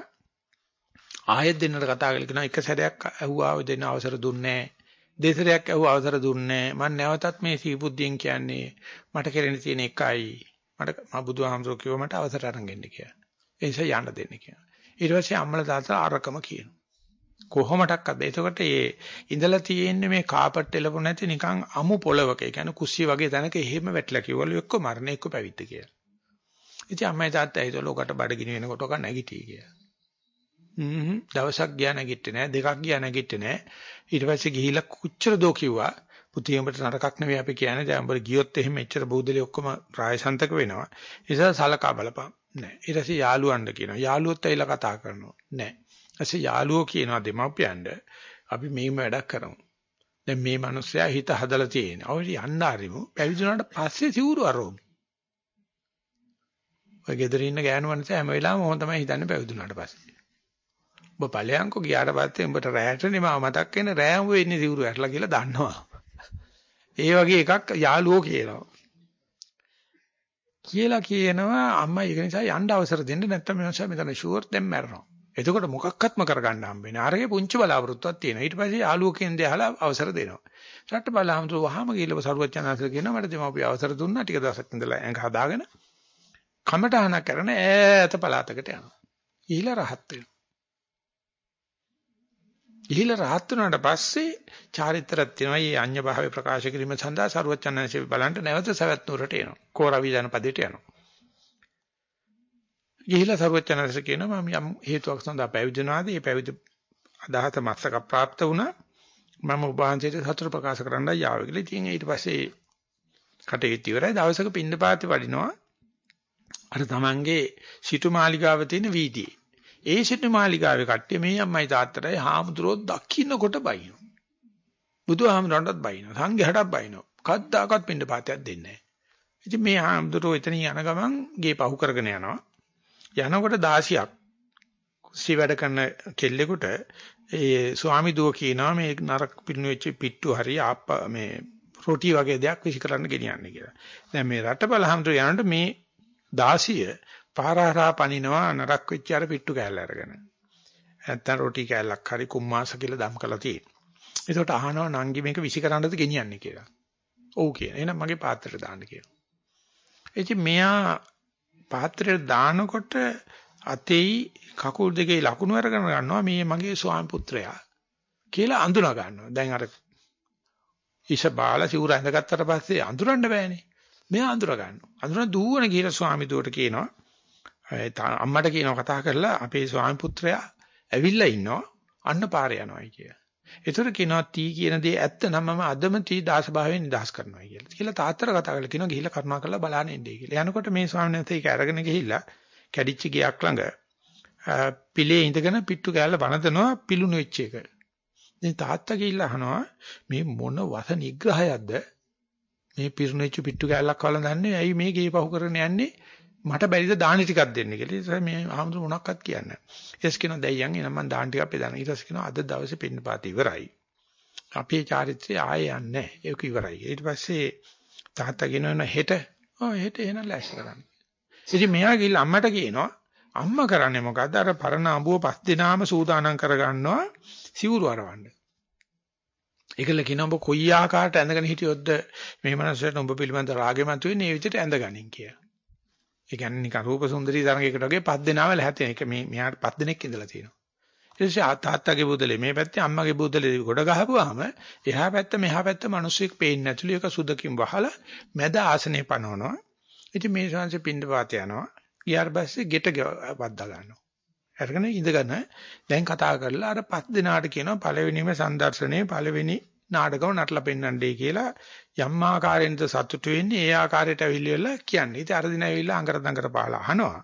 ආයෙත් දෙන්නට කතා කරලා කියනවා එක සැරයක් ඇහුවා ඔය දෙන්න අවසර දුන්නේ දෙසරයක් ඇහුවා අවසර දුන්නේ මම නැවතත් මේ සීබුද්ධියෙන් කියන්නේ මට කෙරෙන්න තියෙන එකයි මට මා බුදුහාමුදුරුවෝ කිව්වා මට අවසර අරන් ගෙන්න කියලා. ඒ නිසා යන්න දෙන්න කියලා. ඊට පස්සේ අම්මලා තාත්තා අරකම කියනවා. කොහොමඩක්වත් එතකොට මේ ඉඳලා තියෙන්නේ මේ කාපට් එලපො නැති නිකන් අමු පොලවක. ඒ කියන්නේ කුස්සිය වගේ තැනක එහෙම වැටලා කිව්වලු එක්ක මරණ එක්ක පැවිද්ද කියලා. ඉතින් අම්මයි තාත්තයි හිතුවලු ඔකට බඩගිනි වෙනකොට ඔක නැගිටී කියලා. හ්ම්. දවසක් ගියා නැගිට්ටේ නෑ දෙකක් ගියා නැගිට්ටේ නෑ. ඊට පස්සේ ගිහිල්ලා කුච්චර දෝ කිව්වා? පුතේ උඹට නරකක් නෙවෙයි අපි කියන්නේ. දැන් උඹට ගියොත් එහෙම එච්චර බෝධලේ ඔක්කොම ප්‍රායසන්තක වෙනවා. ඒ නිසා සලකා බලපන්. නෑ. ඊට පස්සේ යාළුවන්ට කියනවා. යාළුවොත් ඇවිල්ලා කතා කරනවා. නෑ. ඊපස්සේ යාළුවෝ කියනවා දෙමව්පියන්ට අපි මේම වැඩක් කරමු. දැන් මේ මිනිස්සයා හිත හදලා තියෙන. අවුල් යන්න ආරිමු. පැවිදුණාට පස්සේ සිවුරු අරෝමු. ඔය ගෙදර ඉන්න ගෑනු මනුස්සයා හැම වෙලාවෙම මොහොම තමයි හිතන්නේ පැවිදුණාට පස්සේ. ඔබ ඵලයන්කෝ ගියාට පස්සේ උඹට රැයට නෙමව මතක් වෙන රැයම වෙන්නේ සිවුරු ඇටලා කියලා දන්නවා. ඒ වගේ එකක් යාළුවෝ කියනවා. කියලා කියනවා අම්මා ඒක නිසා යන්න අවසර දෙන්න නැත්නම් මනුස්සයා මෙතන ෂුවර් දැන් මැරෙනවා. එතකොට මොකක්වත්ම කරගන්න හම්බෙන්නේ. අරගේ පුංචි බලාපොරොත්තුවක් තියෙනවා. ඊට පස්සේ යාළුවෝ කියන්නේ අහලා අවසර දෙනවා. රට බලහමතු වහම ගිහලා සරුවචනාංශ කියනවා මට දෙමාපිය අවසර දුන්නා ටික දවසක් ඉඳලා ඇඟ හදාගෙන කමටහනක් කරන ඈත පළාතකට යනවා. ඊළ රහත් වෙනවා. ගිහිලා rahat වුණාට පස්සේ චාරිත්‍රාක් තියෙනවා. මේ අඤ්‍ය භාවය ප්‍රකාශ කිරීම සඳහා සරුවචනංශේ බලන්න නැවත සවැත් නුවරට එනවා. කෝරවි යන පදයට යනවා. ගිහිලා සරුවචනංශ කියනවා මම යම් හේතුවක් සඳහා පැවිදුණාද? මේ පැවිදි අදහත මස්සක પ્રાપ્ત වුණා. මම ඔබ වහන්සේට සතුට ප්‍රකාශ කරන්නයි ආවේ කියලා. ඉතින් ඊට පස්සේ කටයුතු ඉවරයි. දවසක පින්නපාතේ වඩිනවා. අර තමන්ගේ සිටු මාලිගාව තියෙන වීදියේ ඒ සිටු මාලිගාවේ කට්ටිය මේ අම්මයි තාත්තටයි හාමුදුරුවෝ දකින්නකොට බයිනෝ. බුදුහාමුදුරන්ටත් බයිනෝ. සංඝයාටත් බයිනෝ. කද්දාකත් පින්න පාතයක් දෙන්නේ නැහැ. ඉතින් මේ හාමුදුරුවෝ එතන යන ගමන් ගේ පහු කරගෙන යනවා. යනකොට 16ක් කුස්සිය වැඩ කරන කෙල්ලෙකුට ඒ ස්වාමි දුව කියනවා මේ නරක පින්නු වෙච්ච පිට්ටු හරි ආප්ප මේ රොටි වගේ දෙයක් විසි කරන්න ගෙනියන්න කියලා. දැන් මේ රටබල හැමතුරු යනකොට මේ 16 පාරහරා පනිනවා නරක් වෙච්ච අර පිට්ටු කෑල්ල අරගෙන. නැත්තම් රොටි කෑල්ලක් හරි කුම්මාස කියලා දම් කරලා තියෙන. ඒකට අහනවා නංගි මේක විසි කරන්නද ගෙනියන්නේ කියලා. ඔව් කියන. එහෙනම් මගේ පාත්‍රයට දාන්න කියලා. ඉතින් මෙයා පාත්‍රයට දානකොට අතෙයි කකුල් දෙකේ ලකුණු අරගෙන ගන්නවා මේ මගේ ස්වාමි පුත්‍රයා කියලා අඳුනා ගන්නවා. දැන් අර ඉෂ බාල සිවුර ඇඳගත්තට පස්සේ අඳුරන්න බෑනේ. මෙයා අඳුර ගන්නවා. අඳුරන දුවන ගිහලා ස්වාමි දුවට කියනවා අම්මට කියනවා කතා කරලා අපේ ස්වාමි පුත්‍රයා ඇවිල්ලා ඉන්නවා අන්න පාරේ යනවායි කියලා. ඒතර කියනවා තී කියන දේ ඇත්ත නම් මම අදම තී දාසභාවයෙන් නිදහස් කරනවා කියලා. කියලා තාත්තට කතා කරලා කියනවා ගිහිල්ලා කරුණා කරලා බලන්න එන්නේ කියලා. යනකොට මේ ස්වාමීන් වහන්සේ ඒක අරගෙන ගිහිල්ලා කැඩිච්ච ගියක් ළඟ පිළේ ඉඳගෙන පිට්ටු කෑල්ල වනදනවා පිලුණු වෙච්ච එක. ඉතින් තාත්තා ගිහිල්ලා අහනවා මේ මොන වස නිග්‍රහයක්ද මේ පිරුණු වෙච්ච පිට්ටු කෑල්ලක් වළඳන්නේ ඇයි මේ ගේ පහු කරගෙන යන්නේ මට බැරිද දානි ටිකක් දෙන්න කියලා. ඒ නිසා මේ ආහඳු මොනක්වත් කියන්නේ නැහැ. ඊස් කියනවා දැයියන් එනම් මම දාන ටිකක් බෙදන්න. ඊට පස්සේ කියනවා අද දවසේ පින්නපාත ඉවරයි. අපේ චාරිත්‍රය ආයේ යන්නේ නැහැ. ඒක ඉවරයි. ඊට පස්සේ තාත්තා කියනවා හෙට ඔව් හෙට එහෙනම් ලෑස්ති කරන්න. ඉතින් මෙයා ගිහිල්ලා අම්මට කියනවා අම්මා කරන්නේ මොකද්ද? අර පරණ අඹුව පස් දිනාම සූදානම් කරගන්නවා සිවුරු අරවන්න. ඒකල කියනවා ඔබ කොයි ආකාරයට ඇඳගෙන හිටියොත්ද මේ මනසට ඔබ පිළිබඳ රාගෙ මතුවෙන්නේ ඒ විදිහට ඇඳගනින් කියලා. ඒ කියන්නේ නිකන් රූප සුන්දරී තරඟයකට වගේ පස් දෙනාව ලැහැතෙන එක මේ මෙහාට පස් දෙනෙක් ඉඳලා තියෙනවා. ඊට පස්සේ තාත්තගේ බුදලේ මේ පැත්තේ අම්මගේ බුදලේ ගොඩ ගහපුවාම එහා පැත්ත මෙහා පැත්ත මිනිස්සෙක් පේන්නේ නැතුළු එක සුදකින් වහලා මැද ආසනේ පනවනවා. ඉතින් මේ ශාංශ පින්ඩ පාත යනවා. ඊට පස්සේ ගෙට වද්දා ගන්නවා. අරගෙන ඉඳගෙන දැන් කතා කරලා අර පස් දෙනාට කියනවා පළවෙනිම සංදර්ශනයේ පළවෙනි නාටකම නටලා පෙන්වන්නයි කියලා යම් ආකාරයෙන්ද සතුටු වෙන්නේ ඒ ආකාරයට ඇවිල්ලා කියන්නේ. ඉතින් අර දින ඇවිල්ලා අඟර දඟර පහලා අහනවා.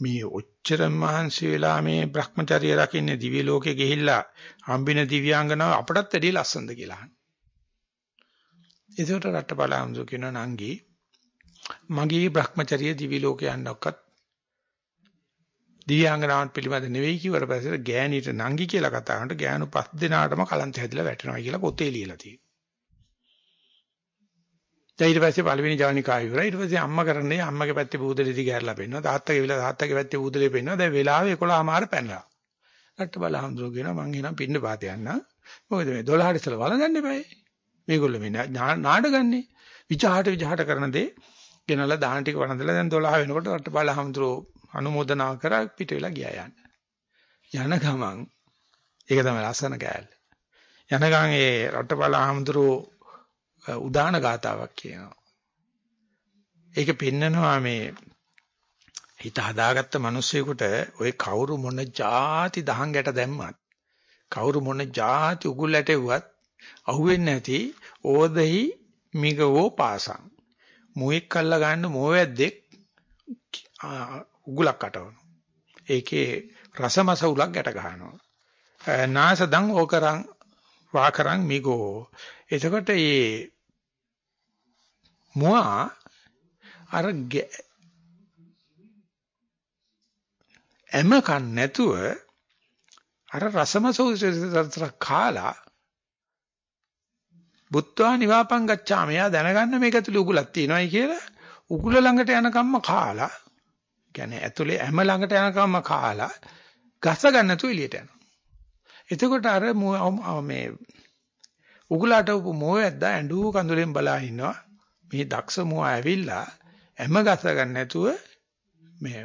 මේ ඔච්චර මහන්සි වෙලා මේ Brahmacharya රකින්නේ දිව්‍ය ලෝකේ ගිහිල්ලා හම්බින දිව්‍යාංගනාව අපටත් වැඩිය ලස්සනද කියලා අහනවා. ඒකට රට්ටපලාම්සු කියන නංගි මගේ Brahmacharya දිව්‍ය ලෝකේ යන්නක්වත් දිව්‍යාංගනාවන් පිළිබඳ නෙවෙයි කිව්වට පස්සේ ගෑණිට නංගි කියලා කතා කරනකොට ගෑනු පස් දෙනාටම කලන්ත හැදිලා වැටෙනවා කියලා පොතේ ලියලා තියෙනවා. ඊට පස්සේ පළවෙනි ජවනිකාය ඉවරයි. ඊට පස්සේ අම්මා කරන්නේ අම්මගේ පැත්තේ බූදලේ දිගහැරලා පෙන්නනවා. තාත්තා ගෙවිලා තාත්තගේ පැත්තේ බූදලේ පෙන්නනවා. දැන් වෙලාව 11මාර පැනලා. රට්ට බලහඳුර කියනවා මං එනම් පින්න පාත යන්න. මොකද මේ 12ට ඉස්සලා වළඳන්න එපායි. මේගොල්ලෝ මේ නාඩගන්නේ. විචාහට විචාහට කරන දේ ගෙනලා දාන ටික වන්දලා දැන් 12 වෙනකොට රටබාල හමුදුරෝ අනුමೋದනා කරා පිට වෙලා ගියා යන්න. යන ගමන් ඒක තමයි ලස්සන කෑල්ල. යන ගමන් ඒ රටපල ආමඳුරෝ උදාන ගාතාවක් කියනවා. ඒක පෙන්නනවා මේ හිත හදාගත්ත මිනිස්සෙකුට ওই කවුරු මොන જાති දහංගට දැම්මත් කවුරු මොන જાති උගුලට එව්වත් අහුවෙන්නේ නැති ඕදෙහි මිගවෝ පාසං මුවෙක් කල්ලා ගන්න මෝවැද්දෙක් උගුලක් අටවන ඒකේ රසමස උලක් ගැට ගන්නවා නාසදං ඕකරං වාකරං මිගෝ එතකොට මේ මුවා අර එම කන් නැතුව අර රසමසෝසතර කාලා බුත්වා නිවාපං ගච්ඡාම. එයා දැනගන්න මේක ඇතුලේ උගුලක් තියෙනවායි කියලා උගුල ළඟට යනකම්ම කාලා කියන්නේ ඇතුලේ හැම ළඟට යනකම්ම කාලා ගස ගන්න නැතුව එළියට යනවා. එතකොට අර මේ උගුලට උප මොයද්දා ඇඬු කඳුලෙන් බලා ඉන්නවා. මේ දක්ෂ මොවා ඇවිල්ලා හැම ගස ගන්න නැතුව මේ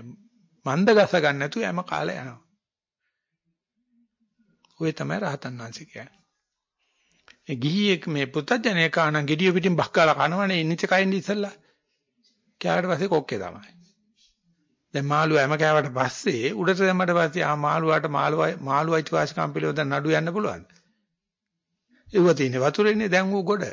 මන්ද ගස ගන්න නැතුව හැම කාලේ යනවා. ඔය තමයි රහතන් වහන්සේ කියන්නේ. ඒ ගිහියෙක් මේ පුත්තජනේ කාණන් gediya පිටින් බක්කාලා කනවනේ ඉනිච්ච කයින් ඉස්සල්ලා. කෑවට පස්සේ කොක්කේ තමයි. දැන් මාළුවා හැම කෑවට පස්සේ උඩට දැම්මට පස්සේ ආ මාළුවාට මාළුවා මාළුවා අයිතිවාසිකම් පිළිවෙත නඩු යන්න පුළුවන්. ඒව තියෙන්නේ වතුරේනේ දැන් ඌ ගොඩ.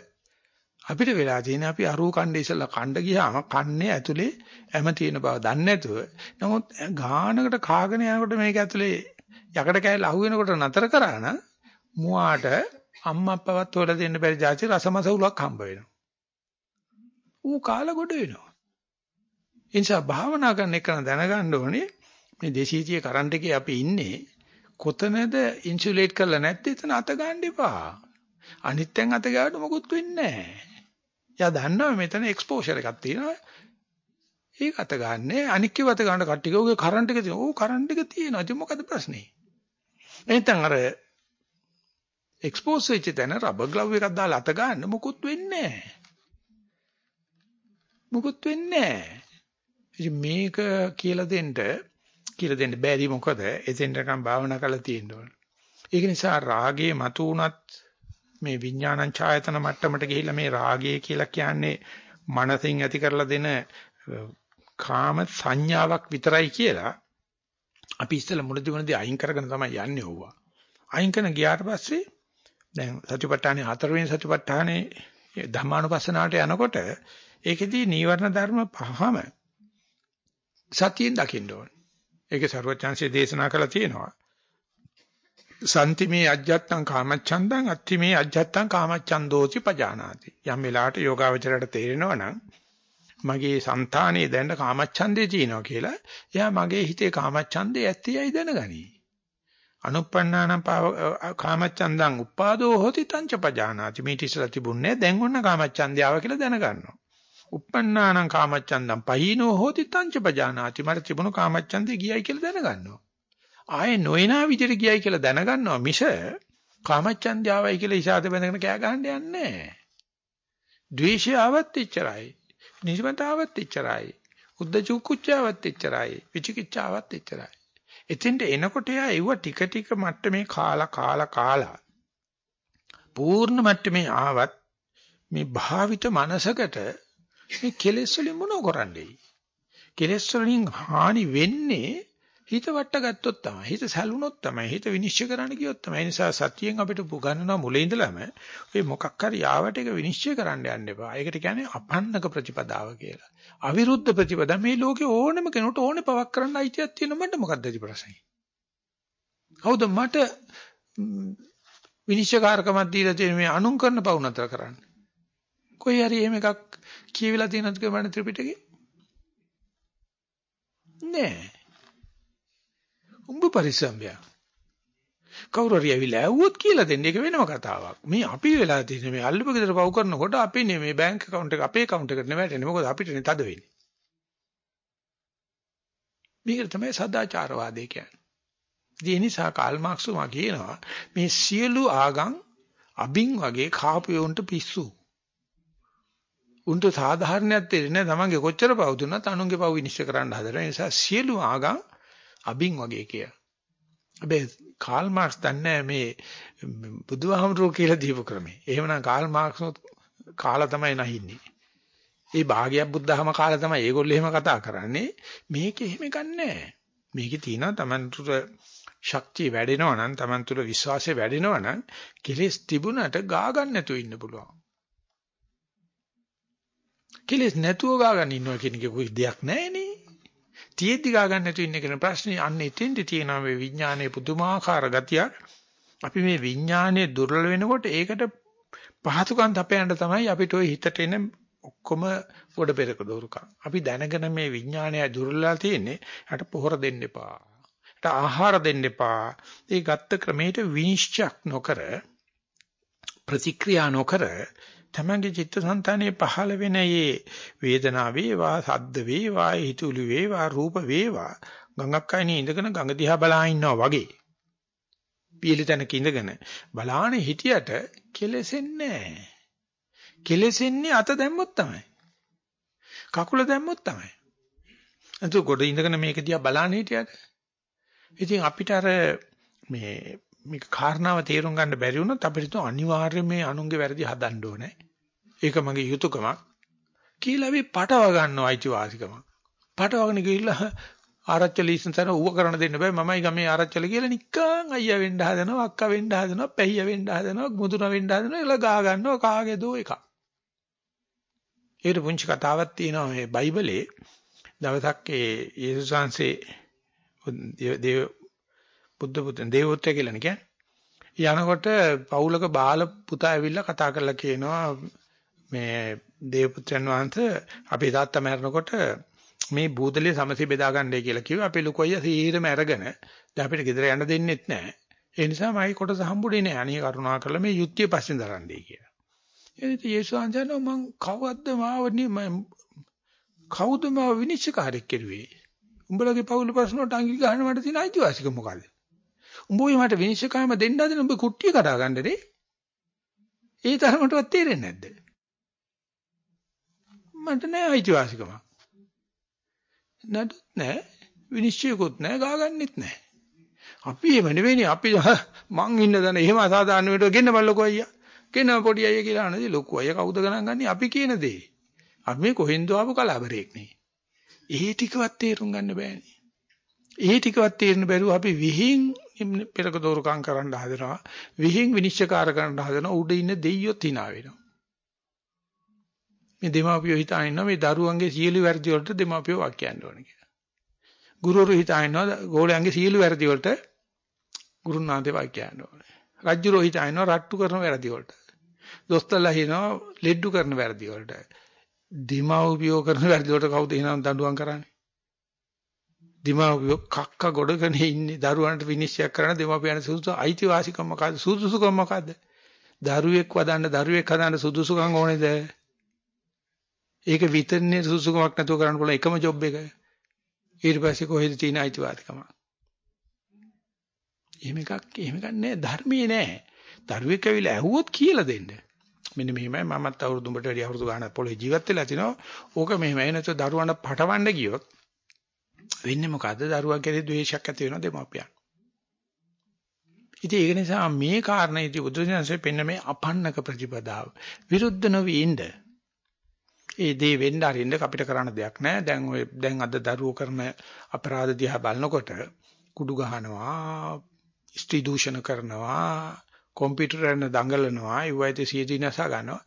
අපිට වෙලා තියෙන්නේ අපි අරූ කණ්ඩේ ඉස්සලා කණ්ඩ ගියාම කන්නේ ඇතුලේ හැම තියෙන බව දන්නේ නැතුව. නමුත් ගානකට කාගෙන යනකොට මේක ඇතුලේ යකඩ කෑල්ල අහුවෙනකොට නතර කරා නම් මුවාට අම්මා අප්පවත් හොයලා දෙන්න බැරි જાති රසමස උලක් හම්බ වෙනවා. ඌ කාලා ගොඩ වෙනවා. ඒ නිසා භාවනා කරන එක දැනගන්න ඕනේ මේ 230 කරන්ට් එකේ අපි ඉන්නේ කොතනද ඉන්සුලේට් කරලා නැත්නම් එතන අත ගන්න එපා. අනිත්යෙන් අත ගාවට මොකුත් වෙන්නේ නැහැ. එයා දන්නවා මෙතන එක්ස්පෝෂර් එකක් තියෙනවා. ඒක අත ගන්නෑ අනික්කේ වත ගන්න කට්ටිය ඔගේ කරන්ට් එක තියෙනවා. ඕ කරන්ට් එක තියෙනවා. ඉතින් මොකද ප්‍රශ්නේ? එහෙනම් අර එක්ස්පෝස් වෙච්ච තැන රබර් ග්ලව් එකක් දාලා අත ගන්න මොකුත් වෙන්නේ නැහැ. මොකුත් වෙන්නේ නැහැ. මේක කියලා දෙන්න කියලා දෙන්න බැරි මොකද එතෙන්ටකම් භාවනා කරලා තියෙන්න ඕන. ඒක නිසා රාගයේ මතු උනත් මේ විඥානං ඡායතන මට්ටමට ගිහිල්ලා මේ රාගය කියලා කියන්නේ මනසින් ඇති කරලා දෙන කාම සංඥාවක් විතරයි කියලා අපි ඉස්සෙල්ලා මුලදී මුලදී අයින් කරගෙන තමයි යන්නේ ඕවා. අයින් කරන ගියාට පස්සේ දැන් සතිපට්ඨානේ හතරවෙනි සතිපට්ඨානේ ධම්මානුපස්සනාවට යනකොට ඒකෙදී නීවරණ ධර්ම පහම සතියෙන් දකින්න ඕනේ. ඒක ਸਰවඥාන්සේ දේශනා කළා තියෙනවා. සම්තිමේ අජ්ජත්තං කාමච්ඡන්දං අත්තිමේ අජ්ජත්තං කාමච්ඡන්දෝති පජානාති. යම් වෙලාවට යෝගාවචරයට තේරෙනවා නම් මගේ సంతානයේ දැනට කාමච්ඡන්දේ තියෙනවා කියලා එයා මගේ හිතේ කාමච්ඡන්දේ ඇත්තයි දැනගනි. අනුප්පන්නානම් කාමච්ඡන්දං උපාදෝ හොති තංච පජානාති. මේ තිසලා තිබුණේ දැන් ඔන්න කාමච්ඡන්දේ ආවා කියලා දැනගන්නවා. උප්පන්නානම් කාමච්ඡන්දං පහීනෝ හොති තංච පජානාති. මට තිබුණු කාමච්ඡන්දේ ගියයි කියලා දැනගන්නවා. ආයේ නොයනා විදිහට ගියයි කියලා දැනගන්නවා මිස කාමච්ඡන්දියාවයි කියලා ඉෂාද බැඳගෙන කෑ ගහන්න යන්නේ නැහැ. ද්වේෂය ආවත් එච්චරයි. නිර්මතාවත් එච්චරයි. උද්දච්ච කුච්චාවත් එච්චරයි. විචිකිච්ඡාවත් එච්චරයි. එතෙන්ට එනකොට එයා ඒව ටික ටික මට්ටමේ කාලා කාලා කාලා පූර්ණ මට්ටමේ ආවත් මේ භාවිත මනසකට මේ කෙලෙස් වලින් මොනව කරන්නේ? කෙලෙස් වලින් හානි වෙන්නේ හිත වට ගත්තොත් තමයි. හිත සැලුනොත් තමයි. හිත විනිශ්චය කරන්න ගියොත් තමයි. ඒ නිසා සතියෙන් අපිට පුගන්නනවා මුලින් ඉඳලම ඔය මොකක් හරි යාවට එක විනිශ්චය කරන්න යන්න එපා. ඒකට කියන්නේ අපන්නක ප්‍රතිපදාව කියලා. අවිරුද්ධ ප්‍රතිපදා මේ ලෝකේ ඕනම කෙනෙකුට ඕනේ පවක් කරන්න අයිතියක් තියෙන මට මොකද්ද ඒ ප්‍රශ්නේ? කවුද මට විනිශ්චයකාරකමක් දීලා තියෙන මේ අනුන් කරන පවු නතර කරන්න. කොයි හරි එහෙම එකක් කියවිලා තියෙනවද කියලා ත්‍රිපිටකේ? නෑ. උඹ පරිස්සම්බියා. කවුරු හරි ඇවිල්ලා ඇහුවොත් කියලා දෙන්න ඒක වෙනම කතාවක්. මේ අපි වෙලා තියෙන මේ අල්ලපු ගෙදර පව් කරනකොට අපි නේ මේ බැංක් account එක අපේ account එකට නෙවෙයි මොකද අපිට නේ තද වෙන්නේ. මේක තමයි සදාචාරවාදී කියන්නේ. ඒ නිසා කාල් මාක්ස් මා කියනවා මේ සියලු ආගම් අබින් වගේ කාපියොන්ට පිස්සු. උන්ට සාධාරණයක් තේරෙන්නේ නැහැ. තමන්ගේ කොච්චර පව් දුන්නත් අනුන්ගේ පව් විනිශ්චය කරන්න හදන නිසා සියලු ආගම් අබින් වගේ කිය. හැබැයි කාල් මාක්ස් දන්නේ මේ බුදුහාමුදුරුවෝ කියලා දීපු ක්‍රමේ. එහෙමනම් කාල් මාක්ස් කාලා තමයි නැහින්නේ. ඒ භාගයක් බුද්ධහම කාලා තමයි ඒගොල්ලෝ එහෙම කතා කරන්නේ. මේක එහෙම ගන්නෑ. මේකේ තියෙනවා Tamanට ශක්තිය වැඩෙනවා නම් Taman තුල විශ්වාසය වැඩෙනවා නම් කෙලෙස් තිබුණට ගා ගන්න නැතුව ඉන්න පුළුවන්. කෙලෙස් නැතුව ගා ගන්න ඉන්නවා කියන එක કોઈ දෙයක් නැහැනේ. තියෙද්දි ගා ගන්න නැතුව ඉන්න කියන ප්‍රශ්නේ අන්න එතෙන්දි තියෙනවා මේ විඥානයේ පුදුමාකාර ගතියක්. අපි මේ විඥානයේ දුර්වල වෙනකොට ඒකට පහසුකම් තපයන්න තමයි අපිට ওই හිතට එන ඔක්කොම ගොඩ පෙරක දෝරුකම්. අපි දැනගෙන මේ විඥානය දුර්වලලා තියෙන්නේ. යට පොහොර දෙන්න එපා. යට ආහාර දෙන්න එපා. ඒ ගත්ත ක්‍රමයට විනිශ්චයක් නොකර ප්‍රතික්‍රියා නොකර තමන්ගේ චිත්තසංතානයේ පහළ වෙන මේ වේදනාව වේවා සද්ද වේවා හිතුළු වේවා රූප වේවා ගඟක් අයිනේ ඉඳගෙන ගඟ දිහා බලා ඉන්නවා වගේ පියලි තැනක ඉඳගෙන බලාන හිටියට කෙලෙසෙන්නේ නැහැ. කෙලෙසෙන්නේ අත දැම්මොත් තමයි. කකුල දැම්මොත් තමයි. අන්තු ගොඩ ඉඳගෙන මේක දිහා බලාන හිටියට ඉතින් අපිට අර මේ මේක කාරණාව තේරුම් ගන්න බැරි වුණොත් අපිට අනිවාර්යයෙන් මේ අනුන්ගේ වැරදි හදන්න ඕනේ. ඒක මගේ යුතුයකමක් කියලා අපි පටව ගන්නවා අයිතිවාසිකම. පටවගෙන ගිහිල්ලා ආරච්චල ඉස්සතර ඌව කරන්න දෙන්න බෑ මමයි ගමේ ආරච්චල කියලා නිකන් අයියා වෙන්න හදනවා අක්කා වෙන්න හදනවා පැහිය වෙන්න හදනවා මුදුන වෙන්න හදනවා එලා ගා ගන්නවා කාගේ දෝ එකක් ඒකට පුංචි කතාවක් තියෙනවා මේ බයිබලේ දවසක් ඒ යේසුස් වහන්සේ දේව බුද්ධ පුතන් දේවෝත්තර කියලා කියන්නේ යනකොට පවුලක බාල පුතා ඇවිල්ලා කතා කරලා කියනවා මේ දේවපුත්‍රයන් වහන්සේ අපේ තාත්තා මැරෙනකොට මේ බූදලේ සමසේ බෙදා ගන්නයි කියලා කිව්වා. අපේ ලොකු අයියා සීරම අරගෙන දැන් අපිට ගෙදර යන්න දෙන්නෙත් නැහැ. ඒ නිසා මයි කොටස හම්බුනේ නැහැ. අනේ කරුණා කරලා මේ යුක්තිය පස්සෙන් දරන්නේ කියලා. එනිට යේසුස් වහන්සේ මං කවද්ද මාවනි මම කවුද මාව විනිශ්චයකාරයෙක් කෙරුවේ? උඹලගේ පවුල ප්‍රශ්න වලට අංගි ගන්න මට තියෙන අයිතිවාසිකම මොකද්ද? උඹ ඔය මට විනිශ්චයකාරම දෙන්න හදන උඹ කුට්ටිය කඩා ගන්නනේ. ඒ තරමටවත් තේරෙන්නේ නැද්ද? මට නෑ අයිතිවාසිකමක්. නඩුත් නැහැ විනිශ්චයකුත් නැහැ ගාගන්නෙත් නැහැ. අපි එහෙම නෙවෙයිනේ අපි මං ඉන්න දන එහෙම අසාධාරණ වෙට ගෙන්න බලලකෝ අයියා. ගෙන්න පොඩි අයියා කියලා අහනදී ලොකු අයියා කවුද ගණන් ගන්නේ අපි කියන දේ. අපි මේ කොහෙන්ද ආපු කලාබරේක් නේ. ඒ ටිකවත් තේරුම් ගන්න බෑනේ. ඒ ටිකවත් තේරෙන්න බැරුව අපි විහිං පෙරක දෝරුකම් කරන්න හදනවා. විහිං විනිශ්චයකාර කරන්න හදනවා. උඩ ඉන්න දෙයියොත් hina වෙනවා. මේ දෙමාපියෝ හිතාන ඉන්නවා මේ දරුවන්ගේ සියලු වැරදි වලට දෙමාපියෝ වාක්‍යයන් ඕන කියලා. ගුරුවරු හිතාන ඉන්නවා ගෝලයන්ගේ සියලු වැරදි වලට ගුරුනාන්දේ වාක්‍යයන් ඕන. රජුරෝ හිතාන ඉන්නවා රට්ටු කරන වැරදි වලට. දොස්තරලා හිනවා ලෙඩ්ඩු කරන වැරදි වලට. දෙමාපියෝ කරන වැරදි වලට කවුද එහෙනම් දඬුවම් කරන්නේ? දෙමාපියෝ කක්ක ගොඩගෙන ඉන්නේ දරුවන්ට විනිශ්චය කරන දෙමාපියන් සුදුසු අයිතිවාසිකම් මොකද්ද? සුදුසුකම් මොකද්ද? දරුවෙක් වදන්න දරුවෙක් හදන්න සුදුසුකම් ඕනේද? ඒක විතරනේ සුසුකමක් නැතුව කරන්න පුළුවන් එකම ජොබ් එක. ඊට පස්සේ කොහෙද තියෙන අයිතිවාසිකම? එහෙම එකක් එහෙම එකක් නෑ ධර්මයේ නෑ. දරුවෙක් ඇවිල්ලා ඇහුවොත් කියලා දෙන්න. මෙන්න මෙහෙමයි මමත් අවුරුදු උඹට වැඩි අවුරුදු ගාණක් පොළේ ජීවත් වෙලා තිනවා. ඕක මෙහෙමයි නැත්නම් දරුවන්ට පටවන්න ගියොත් වෙන්නේ මොකද්ද? දරුවා කෙරේ ද්වේෂයක් ඇති වෙනවා දෙමාපියන්. ඉතින් ඒක නිසා මේ කාරණේදී බුදුසසුනේ පෙන්න මේ අපන්නක ප්‍රතිපදාව විරුද්ධ නොවී ඉන්න ඒ දේ වෙන්න අරින්න අපිට කරන්න දෙයක් නැහැ. දැන් ඔය දැන් අද දරුවෝ කරන අපරාධ දිහා බලනකොට කුඩු ගහනවා, ස්ත්‍රී දූෂණ කරනවා, කම්පියුටර් එකෙන් දඟලනවා, ඒවයිද සියදී නැසා ගන්නවා.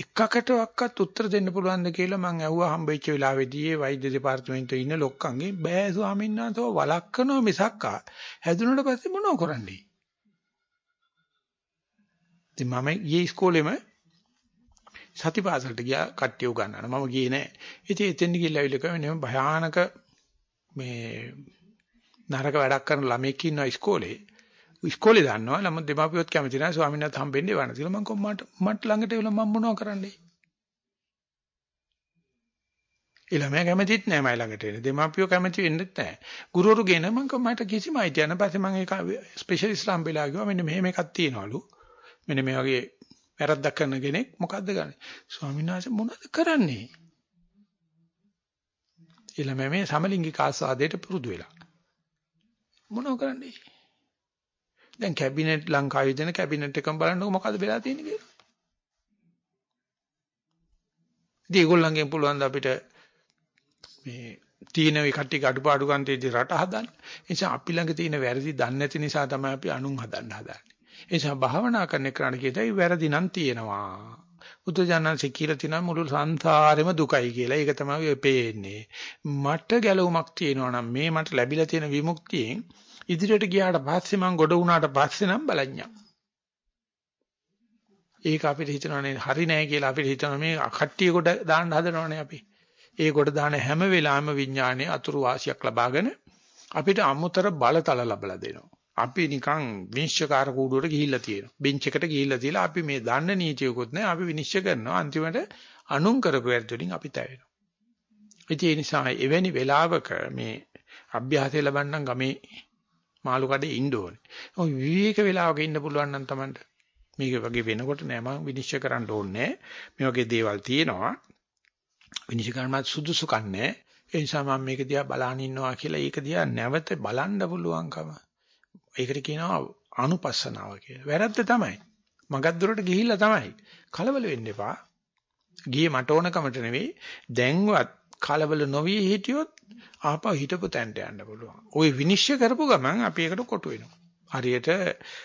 එකකටවත් උත්තර දෙන්න පුළුවන්ද කියලා මම ඇහුවා හම්බෙච්ච වෙලාවේදී ඒ වෛද්‍ය දෙපාර්තමේන්තුවේ ඉන්න ලොක්කන්ගේ බෑ ස්වාමීන් වහන්සේ වලක්කනවා මිසක්කා. හැදුනට පස්සේ මොනව කරන්නේ? ඉතින් මම ඊයේ ඉස්කෝලේම සතිපාසලට ගියා කට්ටිය උගන්නන. මම ගියේ නෑ. ඉතින් එතෙන් ගිහිල්ලා ඇවිල්ලා කිව්වා භයානක මේ නරක වැඩක් කරන ළමෙක් ඉන්නවා ඉස්කෝලේ. ඉස්කෝලේ දන්නවා ළම දෙමාපියොත් කැමති නැහැ ස්වාමීන් වහන්සේ හම්බෙන්නේ වණ කියලා මම කොහොමද මට ළඟට එවලා මම මොනව කරන්නේ? ළමයා කැමතිත් නෑ මයි ළඟට එන්න. දෙමාපියෝ කැමති වෙන්නෙත් නෑ. ගුරුවරු ගෙන මම මට කිසිම අයිතියක් නැහැ. පස්සේ මම ඒක ස්පෙෂලිස්ට් ලාම් බෙලා ගියා. මෙන්න මෙහෙම එකක් තියෙනවලු. මෙන්න මේ වගේ වැරද්දක් කරන කෙනෙක් මොකද්ද කරන්නේ? ස්වාමීන් වහන්සේ මොනවද කරන්නේ? ඊළඟ මේ සමලිංගික ආස්වාදයට පුරුදු වෙලා. මොනව කරන්නේ? දැන් කැබිනට් ලංකාවේ දෙන කැබිනට් එකම බලන්නකො මොකද්ද වෙලා තියෙන්නේ කියලා. ඉතින් ඒගොල්ලන්ගෙන් පුළුවන් අපිට මේ තීන වේ කට්ටිය අඩුපාඩු ගන්නතේදී රට හදන්න. ඒ නිසා අපි ළඟ තියෙන වැරදි දන්නේ නැති නිසා තමයි අපි අනුන් හදන්න හදන්නේ. ඒ නිසා භාවනා කරන එකට කියතයි වැරදි නම් තියෙනවා. බුදුජානන්සේ කියලා තියෙනවා මුළු සංසාරෙම දුකයි කියලා. ඒක තමයි ඔය පේන්නේ. මට ගැලවුමක් තියෙනවා නම් මේ මට ලැබිලා තියෙන විමුක්තියෙන් ඉදිරියට ගියාට පස්සේ මං ගොඩ වුණාට පස්සේ නම් බලඤ්ඤා. ඒක අපිට හිතනවානේ හරි නෑ කියලා අපිට හිතනවා මේ කට්ටිය කොට දාන්න හදනවානේ අපි. ඒ කොට දාන හැම වෙලාවෙම විඥානයේ අතුරු වාසියක් ලබාගෙන අපිට අමුතර බලතල ලැබලා දෙනවා. අපි නිකන් විනිශ්චයකාර කූඩුවට ගිහිල්ලා තියෙනවා. බෙන්ච් එකට ගිහිල්ලා තියලා අපි මේ දන්න නීතියකුත් නැහැ. අපි විනිශ්චය කරනවා. අන්තිමට අනුන් කරපු වැඩ වලින් අපි තැවෙනවා. ඒ නිසා එවැනි වෙලාවක මේ අභ්‍යාසය ලබන්නම් ගමේ මාළු කඩේ ඉන්න ඕනේ. ඔය විවේක වෙලාවක ඉන්න පුළුවන් නම් Tamanට මේක වගේ වෙනකොට නෑ මම විනිශ්චය කරන්න ඕනේ. මේ වගේ දේවල් තියෙනවා. විනිශ්චය කරන්නත් සුදුසුකම් නෑ. ඒ නිසා මම මේක දිහා බලන් ඉන්නවා කියලා ඒක දිහා නැවත බලන්න පුළුවන්කම. ඒකට කියනවා අනුපස්සනාව කියලා. වැරද්ද තමයි. මගක් දුරට ගිහිල්ලා තමයි. කලබල වෙන්න එපා. ගියේ මට ඕනකමට නෙවෙයි. දැන්වත් කලබල නොවි හිටියොත් ආපහු හිටපු තැනට යන්න පුළුවන්. ওই විනිශ්චය කරපු ගමන් අපි ඒකට කොටු වෙනවා. හරියට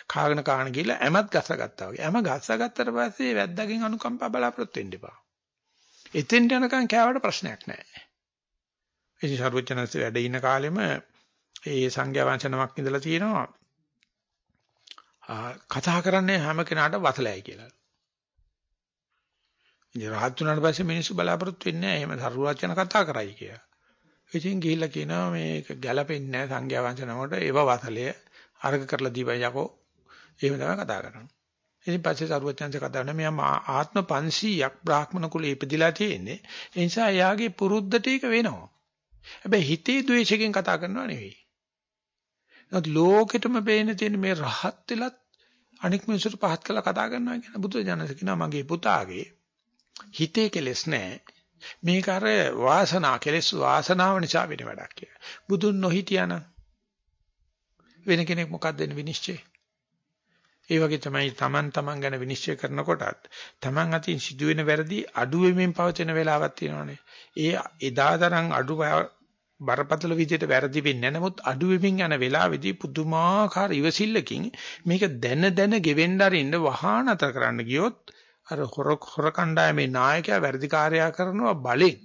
කාගෙන කාගෙන ගිහලා ඇමත් ගස්සගත්තා වගේ. ඇම ගස්සගත්තට පස්සේ වැද්දාගෙන් අනුකම්පා බලාපොරොත්තු වෙන්න එපා. එතෙන්ට යනකම් කෑවට ප්‍රශ්නයක් නැහැ. ඉතින් සර්වඥාන්සේ වැඩ ඉන කාලෙම ඒ සංඝයා වංශනමක් ඉඳලා තියෙනවා. කතා කරන්නේ හැම කෙනාට වතලයි කියලා. ඉතින් රහත් වුණාට පස්සේ මිනිස්සු බලාපොරොත්තු වෙන්නේ නැහැ එහෙම සරුවචන කතා කරයි කියලා. ඉතින් ගිහිල්ලා කියනවා මේක ගැළපෙන්නේ නැහැ සංඝයා වංශනමකට ඒව වතලය අර්ග කරලා දීපන් යකෝ. එහෙම තමයි කතා කරන්නේ. ඉතින් පස්සේ සරුවචනන්සේ කතා කරනවා මෙයා ආත්ම 500ක් බ්‍රාහ්මණ කුලේ ඉපදිලා තියෙන්නේ. ඒ නිසා එයාගේ පුරුද්දට ඒක වෙනවා. හැබැයි හිතේ ද්වේෂයෙන් කතා කරනවා නෙවෙයි. නමුත් ලෝකෙටම පේන තියෙන මේ රහත් වෙලත් අනික් මිනිස්සුන්ට පහත් කළා කතා කරනවා කියන බුදු දනස කියනවා මගේ පුතාගේ හිතේ කෙලස් නැහැ. මේක අර වාසනා කෙලස් වාසනාව නිසා වෙන වැඩක් කියලා. බුදුන් නොහිටියානම් වෙන කෙනෙක් මොකක්ද වෙන විනිශ්චය? ඒ වගේ තමයි Taman Taman ගැන විනිශ්චය කරනකොටත් Taman අතින් සිදුවෙන වැරදි අඩු වෙමින් පවතින වෙලාවක් තියෙනවානේ. ඒ එදාතරම් අඩු බරපතල විදිහට වැරදි වෙන්නේ නැහැ. නමුත් අඩු වෙමින් යන වෙලාවේදී පුදුමාකාර ඉවසිල්ලකින් මේක දැන දැන ගෙවෙන්න අරින්න වහා නතර කරන්න ගියොත් අර හොර හොර කණ්ඩායමේ නායකයා වැඩිකාරයා කරනවා බලෙන්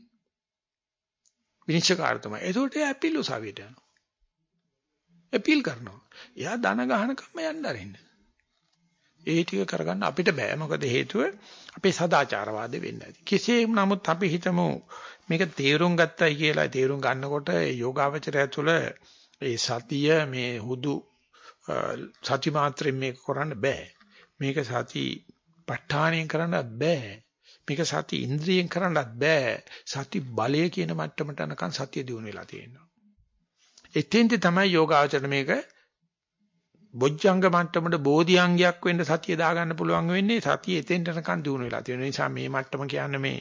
විනිශ්චයකාරතුමා. ඒකට ඇපිල් උසාවියට යනවා. ඇපිල් කරනවා. එයා ධන ගහනකම යන්න අරින්න. ඒ ටික කරගන්න අපිට බෑ. මොකද හේතුව අපේ සදාචාරවාදී වෙන්න ඇති. කෙසේම නමුත් අපි හිතමු මේක තේරුම් ගත්තයි කියලා තේරුම් ගන්නකොට යෝගාවචරය තුළ ඒ සතිය මේ හුදු සති මාත්‍රෙන් මේක කරන්න බෑ. මේක සති ප ဋ ාණයෙන් කරන්නත් බෑ. මේක සති ඉන්ද්‍රියෙන් කරන්නත් බෑ. සති බලය කියන මට්ටමට යනකන් සතිය දිනු වෙලා තියෙනවා. එතෙන්ද තමයි යෝගාචර මේක බොජ්ජංග මට්ටමට බෝධිඅංගයක් වෙන්න සතිය දාගන්න පුළුවන් වෙන්නේ සතිය එතෙන්ට යනකන් දිනු වෙලා තියෙන නිසා මේ මට්ටම කියන්නේ මේ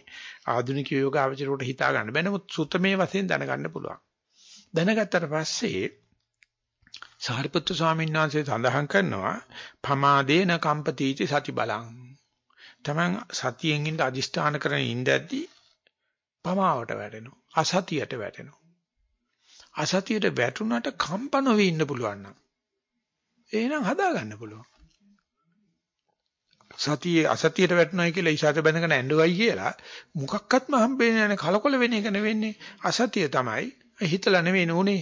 ආධුනික යෝගාචරයට හිතා ගන්න බෑ නමුත් සුතමේ වශයෙන් දැනගන්න පුළුවන්. දැනගත්තට පස්සේ සාරිපුත්තු ස්වාමීන් වහන්සේ සඳහන් කරනවා පමාදේන කම්පතිටි සති බලං තමන් සතියෙන් ඉඳ අදිෂ්ඨාන කරගෙන ඉඳද්දී පමාවට වැටෙනවා. අසතියට වැටෙනවා. අසතියට වැටුණට කම්ප නොවි ඉන්න පුළුවන් නම් එහෙනම් හදා ගන්න පුළුවන්. සතියේ අසතියට වැටුණයි කියලා ඉසాత බැඳගෙන ඇඬුවයි කියලා මොකක්වත්ම හම්බෙන්නේ නැහැ කලකොල වෙන එක නෙවෙන්නේ අසතිය තමයි. හිතලා නෙවෙයි නෝනේ.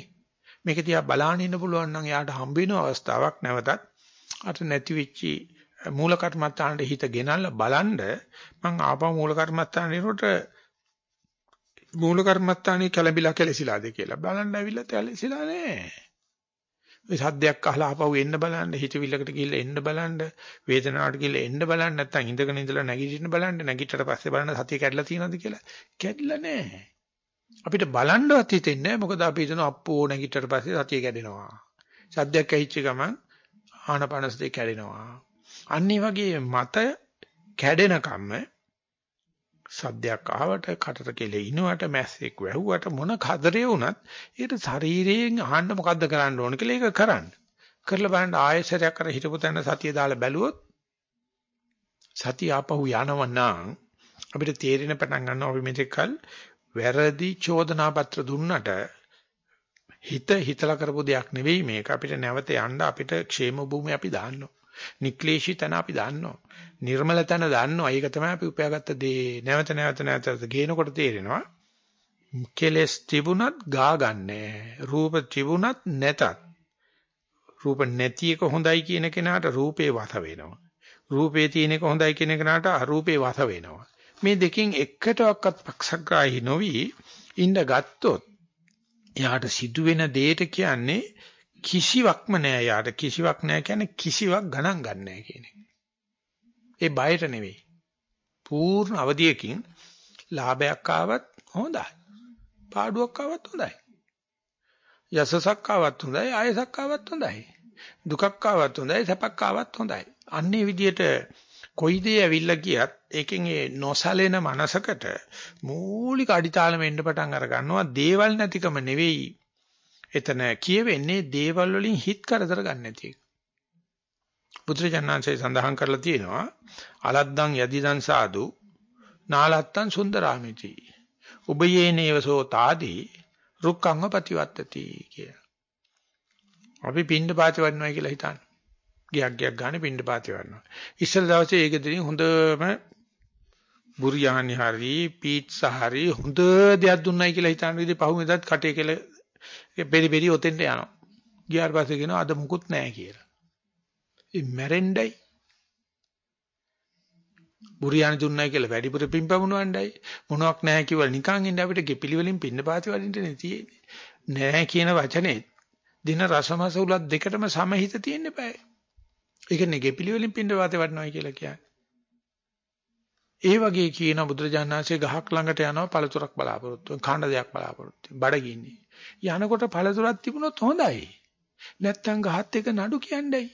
මේක දිහා බලාගෙන ඉන්න පුළුවන් නම් යාට හම්බ වෙන අවස්ථාවක් නැවතත් අර නැති වෙච්චි මූල කර්මත්තානට හිත ගෙනල්ලා බලන්න මං ආපහු මූල කර්මත්තානේට මූල කර්මත්තානේ කැළඹිලා කැලසිලාද කියලා බලන්න ඇවිල්ලා කැලසිලා නෑ. ඔය සද්දයක් අහලා ආපහු එන්න බලන්න හිතවිල්ලකට ගිහිල්ලා එන්න බලන්න වේදනාවට ගිහිල්ලා එන්න බලන්න නැත්නම් ඉඳගෙන ඉඳලා නැගිටින්න බලන්න නැගිටට පස්සේ බලන්න සතිය කැඩලා තියෙනවද කියලා කැඩලා නෑ. අපිට බලන්නවත් හිතෙන්නේ නෑ මොකද අපි හිතන අප්පෝ නැගිටට පස්සේ සතිය කැඩෙනවා. සද්දයක් ඇහිච්ච ගමන් ආනපනසතේ කැඩෙනවා. අනිත් වගේ මත කැඩෙනකම්ම සද්දයක් ආවට කටට කෙලෙිනවට මැස්සෙක් වැහුවට මොන කදරේ වුණත් ඒකට ශරීරයෙන් අහන්න මොකද්ද කරන්න ඕන කියලා ඒක කරන්න. කරලා බලන්න ආයෙසරයක් කර හිටපු තැන සතිය දාලා බැලුවොත් සතිය ආපහු යනවා නම් අපිට තේරෙන පටන් ගන්නවා අපි මෙතෙක්කල් වැරදි චෝදනා පත්‍ර දුන්නට හිත හිතලා කරපු දෙයක් නෙවෙයි මේක අපිට නැවත යන්න අපිට ക്ഷേම භූමිය අපි දාන්නවා. නික්ලේශී තැන අපි දන්නවා. නිර්මල තැන දන්නවා. ඒක තමයි අපි උපයාගත්ත දේ. නැවත නැවත නැවත ගේනකොට තේරෙනවා. කෙලස් තිබුණත් ගා ගන්නෑ. රූප තිබුණත් නැතත්. රූප නැති එක හොඳයි කියන කෙනාට රූපේ වත වෙනවා. රූපේ තියෙන එක හොඳයි කියන කෙනාට අරූපේ වත වෙනවා. මේ දෙකෙන් එකටවත් පක්ෂග්‍රාහී නොවි ඉඳ ගත්තොත් එයාට සිදුවෙන දෙයට කියන්නේ කිසිවක්ම නෑ යාට කිසිවක් නෑ කියන්නේ කිසිවක් ගණන් ගන්නෑ කියන එක. ඒ බයට නෙවෙයි. පූර්ණ අවධියකින් ලාභයක් ආවත් හොඳයි. පාඩුවක් ආවත් හොඳයි. යසසක් ආවත් හොඳයි, ආයසක් ආවත් හොඳයි. දුකක් ආවත් හොඳයි, සැපක් ආවත් හොඳයි. අන්නේ විදියට කොයි දේ ඇවිල්ලා ගියත් ඒකෙන් ඒ නොසලෙන මනසකට මූලික අඩිතාලම එන්න පටන් අර ගන්නවා. දේවල් නැතිකම නෙවෙයි එතන කියවෙන්නේ දේවල් වලින් හිත කරදර ගන්න නැති එක. බුදුරජාණන්සේ සඳහන් කරලා තියෙනවා අලද්දං යදිදං සාදු නාලත්තං සුන්දරාමිති. උබයේනේවසෝ තාදී රුක්ඛංග ප්‍රතිවත්තති කිය. අපි පින්ඩ පාති වඩනවා කියලා හිතන්න. ගියක් ගියක් ගන්න පින්ඩ පාති වඩනවා. ඉස්සර දවසේ ඒක දිනින් හොඳම බුරියානි හරි පීට්සා හරි හොඳ දෙයක් දුන්නයි කියලා හිතන විදිහ පහුවෙන්දත් කටේ කියලා බෙරි බෙරි ඔතෙන්ට යනවා. ගියාට පස්සේ කියනවා අද මුකුත් නැහැ කියලා. ඒ මැරෙන්නයි. බුරියානි දුන්නයි කියලා වැඩිපුර පිම්පමුණවන්නයි මොනවක් නැහැ කිව්වල නිකන් ඉන්න අපිට ගෙපිලි වලින් පින්න පාති වලින්ටනේ තියෙන්නේ. නැහැ කියන වචනේ දින රසමස උලත් දෙකටම සමහිත තියෙන්න බෑ. ඒක නේ ගෙපිලි වලින් පින්න පාති වඩනවා කියලා කියන්නේ. ඒ වගේ කියන බුදුරජාණන් වහන්සේ ගහක් ළඟට යනවා පළතුරක් බලාපොරොත්තු වෙන කන්න දෙයක් බලාපොරොත්තු වෙන බඩගින්නේ. යනකොට පළතුරක් තිබුණොත් හොඳයි. නැත්තම් ගහත් එක නඩු කියන්නේ.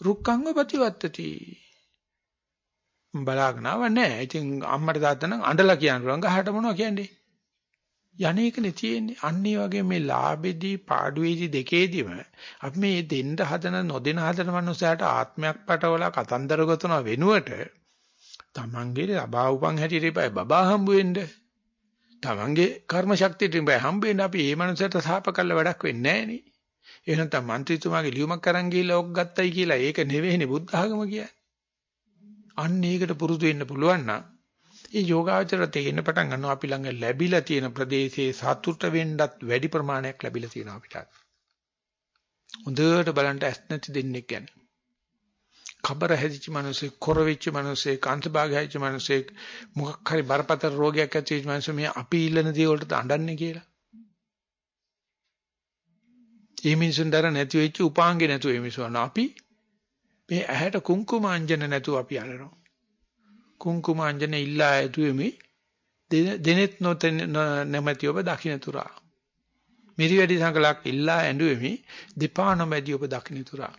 රුක්කංග ප්‍රතිවත්තති. බලාගෙන ආව නැහැ. ඉතින් අම්මට තාත්තා නම් අඬලා කියනවා ගහට මොනවද කියන්නේ? යන්නේකනේ තියෙන්නේ. අන්න ඒ වගේ මේ ලාභෙදී පාඩුවේදී දෙකේදීම අපි මේ දෙන්න හදන නොදෙන හදන මනුස්සයාට ආත්මයක් පටවලා කතන්දර ගොතන වෙනුවට තමන්ගේ ලබා උපන් හැටියට ඉපයි බබා හම්බ වෙන්න. තමන්ගේ කර්ම ශක්තියට බෑ හම්බෙන්න අපි මේ මනුස්සයට සාප කළ වැඩක් වෙන්නේ නැහැ නේ. එහෙනම් තම മന്ത്രിතුමාගේ ලියුමක් අරන් ගිහිල්ලා ඕක ගත්තයි කියලා ඒක නෙවෙයිනේ බුද්ධ ආගම කියන්නේ. අන්න ඒකට පුරුදු වෙන්න පුළුවන් නම් ඒ යෝගාචර තේින්න පටන් ගන්නවා අපි ළඟ ලැබිලා තියෙන ප්‍රදේශයේ සතුට වෙන්නත් වැඩි ප්‍රමාණයක් ලැබිලා තියෙනවා අපිට. හොඳට බලන්න ඇස් නැති දෙන්නෙක් ගැන. කබර හැදිච්ච මිනිස්සෙක්, කොර වෙච්ච මිනිස්සෙක්, අන්තභාගය හැදිච්ච මිනිස්සෙක්, මොකක් හරි බරපතල රෝගයක් ඇති වෙච්ච මිනිස්සු මේ අපි ඉල්ලන දේ වලට අඬන්නේ කියලා. මේ මිනිසුන් දර නැති වෙච්ච උපාංගේ නැතුව මේ මිනිස්සු අපි මේ ඇහැට කුංකුමාංජන නැතුව අපි අඬනවා. කුංකුමාංජන ඉල්ලා ඇතුෙමි දෙනෙත් නොතෙන නැමැති ඔබ දකින්න තුරා. මිරි වැඩි සංකලක් ඉල්ලා ඇඬුවෙමි දෙපා නොමැදි ඔබ දකින්න තුරා.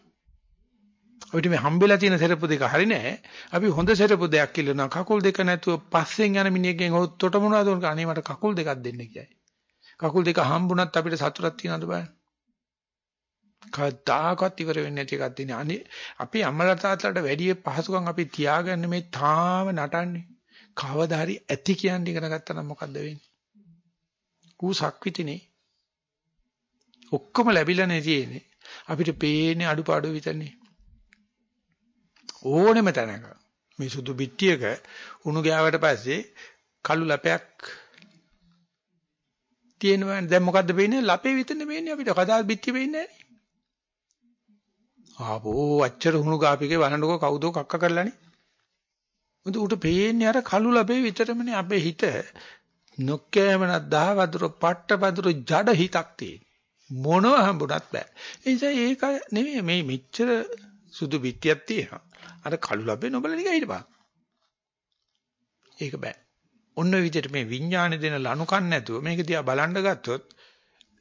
අපිට මේ හම්බෙලා තියෙන සෙරපු දෙක හරි නෑ. අපි හොඳ සෙරපු දෙයක් ඉල්ලනවා. කකුල් දෙක නැතුව පස්සෙන් යන මිනිහෙක්ගෙන් හොත්තොට මොනවද උනක අනේ මට කකුල් දෙකක් දෙන්න කියයි. කකුල් දෙක හම්බුණත් අපිට සතුටක් තියනවද බලන්න. කවදාකවත් ඉවර වෙන්නේ නැති එකක් තියෙන. අනේ අපි අම්මලා තාත්තලාට වැඩි පහසුකම් අපි තියාගන්න මේ තාම නටන්නේ. කවදා හරි ඇති කියන්නේ ඉගෙන ගත්තා නම් මොකද්ද වෙන්නේ? ඌ සක්විතිනේ. ඔක්කොම ලැබිලා නේ තියෙන්නේ. අපිට පේන්නේ අඩුපාඩු විතරනේ. ඕනෙම තැනක. මේ සුදු පිටියක උණු ගෑවට පස්සේ කළු ලපයක් තියෙනවා. දැන් මොකද්ද වෙන්නේ? ලපේ විතරනේ වෙන්නේ අපිට. කදාත් පිටිය වෙන්නේ නැහැ. ආපෝ අච්චර උණු ගාපිකේ වහනකො කවුදෝ කක්ක කරලානේ. මොකද උට පේන්නේ අර කළු ලපේ විතරමනේ අපේ හිත. නොකෑමනක් දහවදුර පට්ටපදුර ජඩ හිතක් තියෙන මොනව හම්බුණත් බෑ. ඒ නිසා ඒක නෙමෙයි. මේ මෙච්චර සුදු පිටියක් තියෙනවා. අර කළු ලැබේ නොබල නිකන් හිටපන්. ඒක බෑ. ඔන්න විදිහට මේ විඥානේ දෙන ලණු කන්න නැතුව මේක දිහා බලන්න ගත්තොත්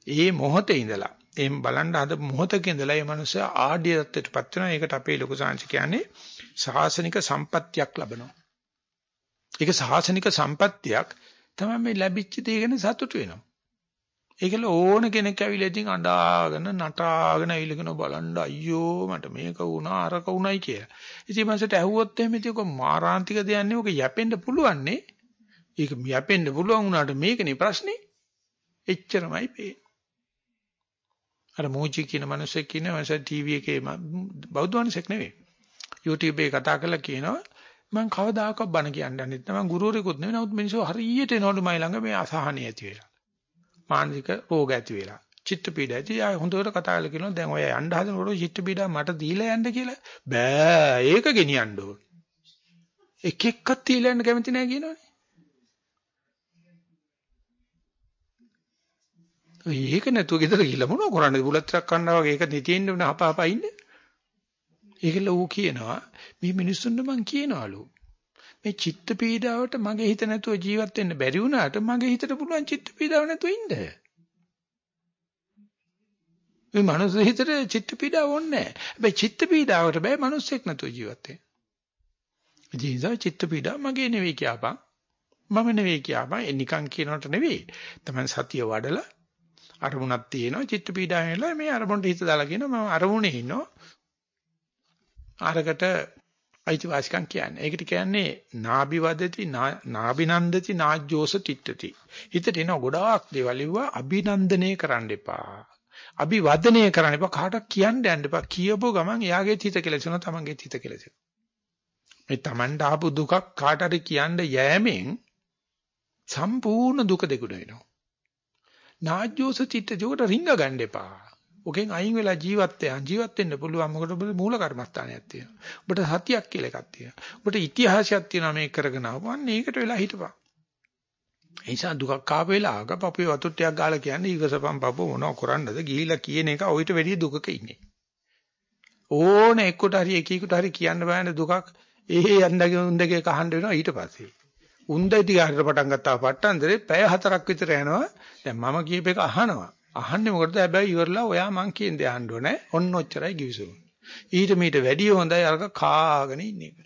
ඒ මොහොතේ ඉඳලා එහෙම බලන්න අද මොහොතක ඉඳලා මේ මනුස්සයා ආඩිය தත්ත්වයටපත් වෙනවා. ඒකට අපේ ලොකු සාංශ කියන්නේ සාසනික සම්පත්තියක් ලබනවා. ඒක සාසනික සම්පත්තියක් තමයි මේ ලැබිච්ච දේ ගැන සතුටු වෙනවා. ඒකල ඕන කෙනෙක් ඇවිල්ලා ඉතින් අඬාගෙන නටාගෙන ඇවිල්ලා බලන්න අයියෝ මට මේක වුණා අරක වුණයි කියලා. ඉතින් මනසට ඇහුවොත් එහෙම ඉතින් ඔක මාරාන්තික දෙයක් නෙවෙයි. ඔක යැපෙන්න පුළුවන් නේ. ඒක යැපෙන්න පුළුවන් වුණාට මේකනේ ප්‍රශ්නේ. එච්චරමයි පේන්නේ. අර මෝචි කියන මිනිස්සෙක් කියන මාස ටීවී එකේ බෞද්ධ මිනිසෙක් නෙවෙයි. YouTube එකේ කතා කරලා කියනවා මම කවදාකවත් බණ කියන්නේ නැත්නම් මම ගුරුවරයෙකුත් නෙවෙයි. නමුත් මිනිස්සු හරියට එනවලු මයි ළඟ මේ අසහනිය ඇති වෙලා. මානසික රෝග ඇති වෙලා. චිත්ත පීඩ ඇති. ආ හොඳට කතා කරලා කියනවා දැන් ඔය යන්න හදනකොට චිත්ත පීඩ මට දීලා යන්න කියලා. බෑ ඒක ගෙනියන්න ඕන. එක එකක් තියලා යන්න කැමති නැහැ කියනවනේ. ඒක නැතුව ගෙදර ගිහලා මොනව කරන්නද බුලත් ටිකක් කන්නා වගේ ඒක නිතියෙන්න වෙන හපහපා ඉන්නේ. ඒකල ඌ කියනවා මේ මිනිස්සුන්ට මං කියනවලු මේ චිත්ත පීඩාවට මගේ හිත නැතුව ජීවත් වෙන්න බැරි වුණාට මගේ හිතට පුළුවන් චිත්ත පීඩාව නැතුව ඉන්න. මේ මනුස්ස හිතට චිත්ත පීඩාව ඕනේ නැහැ. හැබැයි චිත්ත පීඩාවට බෑ මනුස්සෙක් නැතුව ජීවත් වෙන්න. ජීවිතය චිත්ත පීඩාව මගේ නෙවෙයි කියපන්. මම නෙවෙයි කියපන්. ඒ නිකන් කියනකට නෙවෙයි. තමයි සතිය වඩලා අරමුණක් තියෙනවා චිත්ත පීඩාව වෙනවා මේ අරමුණට හිත දාලා කියනවා මම අරමුණේ ඉන්නවා අරකට අයිතිවාසිකම් කියන්නේ. ඒකට කියන්නේ නාභි වදති නාභිනන්දති නාජ්ජෝස තිට්ඨති. හිතට එන ගොඩාක් දේවල් ඉවුවා අභිනන්දනය කරන්න එපා. අභිවදනය කරන්න එපා. කාටවත් කියන්න යන්න එපා. කියපුව ගමන් එයාගේ හිත කෙලසෙනවා තමන්ගේ හිත කෙලසෙනවා. මේ තමන්ට ආපු දුකක් කාට හරි කියන්න යෑමෙන් සම්පූර්ණ දුක දෙගුණ වෙනවා. නාජ්ජෝස චිත්තජෝට රිංග ගන්න එපා. ඔකෙන් අයින් වෙලා ජීවත් වෙන ජීවත් වෙන්න පුළුවන් මොකද ඔබට මූල කර්මස්ථානයක් තියෙනවා. ඔබට සතියක් කියලා එකක් තියෙනවා. ඔබට ඉතිහාසයක් තියෙනවා මේක කරගෙන ආවම ඒකට වෙලා හිටපන්. ඒ නිසා දුකක් ආපු වෙලාවක පපුවේ වතුර ටිකක් ගාලා කියන්නේ ඊවසපන් පපුව මොනව කරන්නද ගිහිලා කියන එක ඔయిత වැඩි දුකක ඉන්නේ. ඕන එක්කට හරි එකෙකුට හරි කියන්න බෑනේ දුකක් ඒ යන්නගේ උන්දගේ කහන්න වෙනවා ඊට පස්සේ. උන්ද ටික හරියට පටන් ගත්තා පට්ටන්දරේ පැය හතරක් විතර යනවා. දැන් මම කියප එක අහනවා. අහන්නේ මොකටද? හැබැයි ඉවරලා ඔයා මං කියන දේ අහන්න ඕනේ. ඔන්න ඔච්චරයි කිවිසුම. ඊට මීට වැඩිය හොඳයි අරක කාගෙන ඉන්න එක.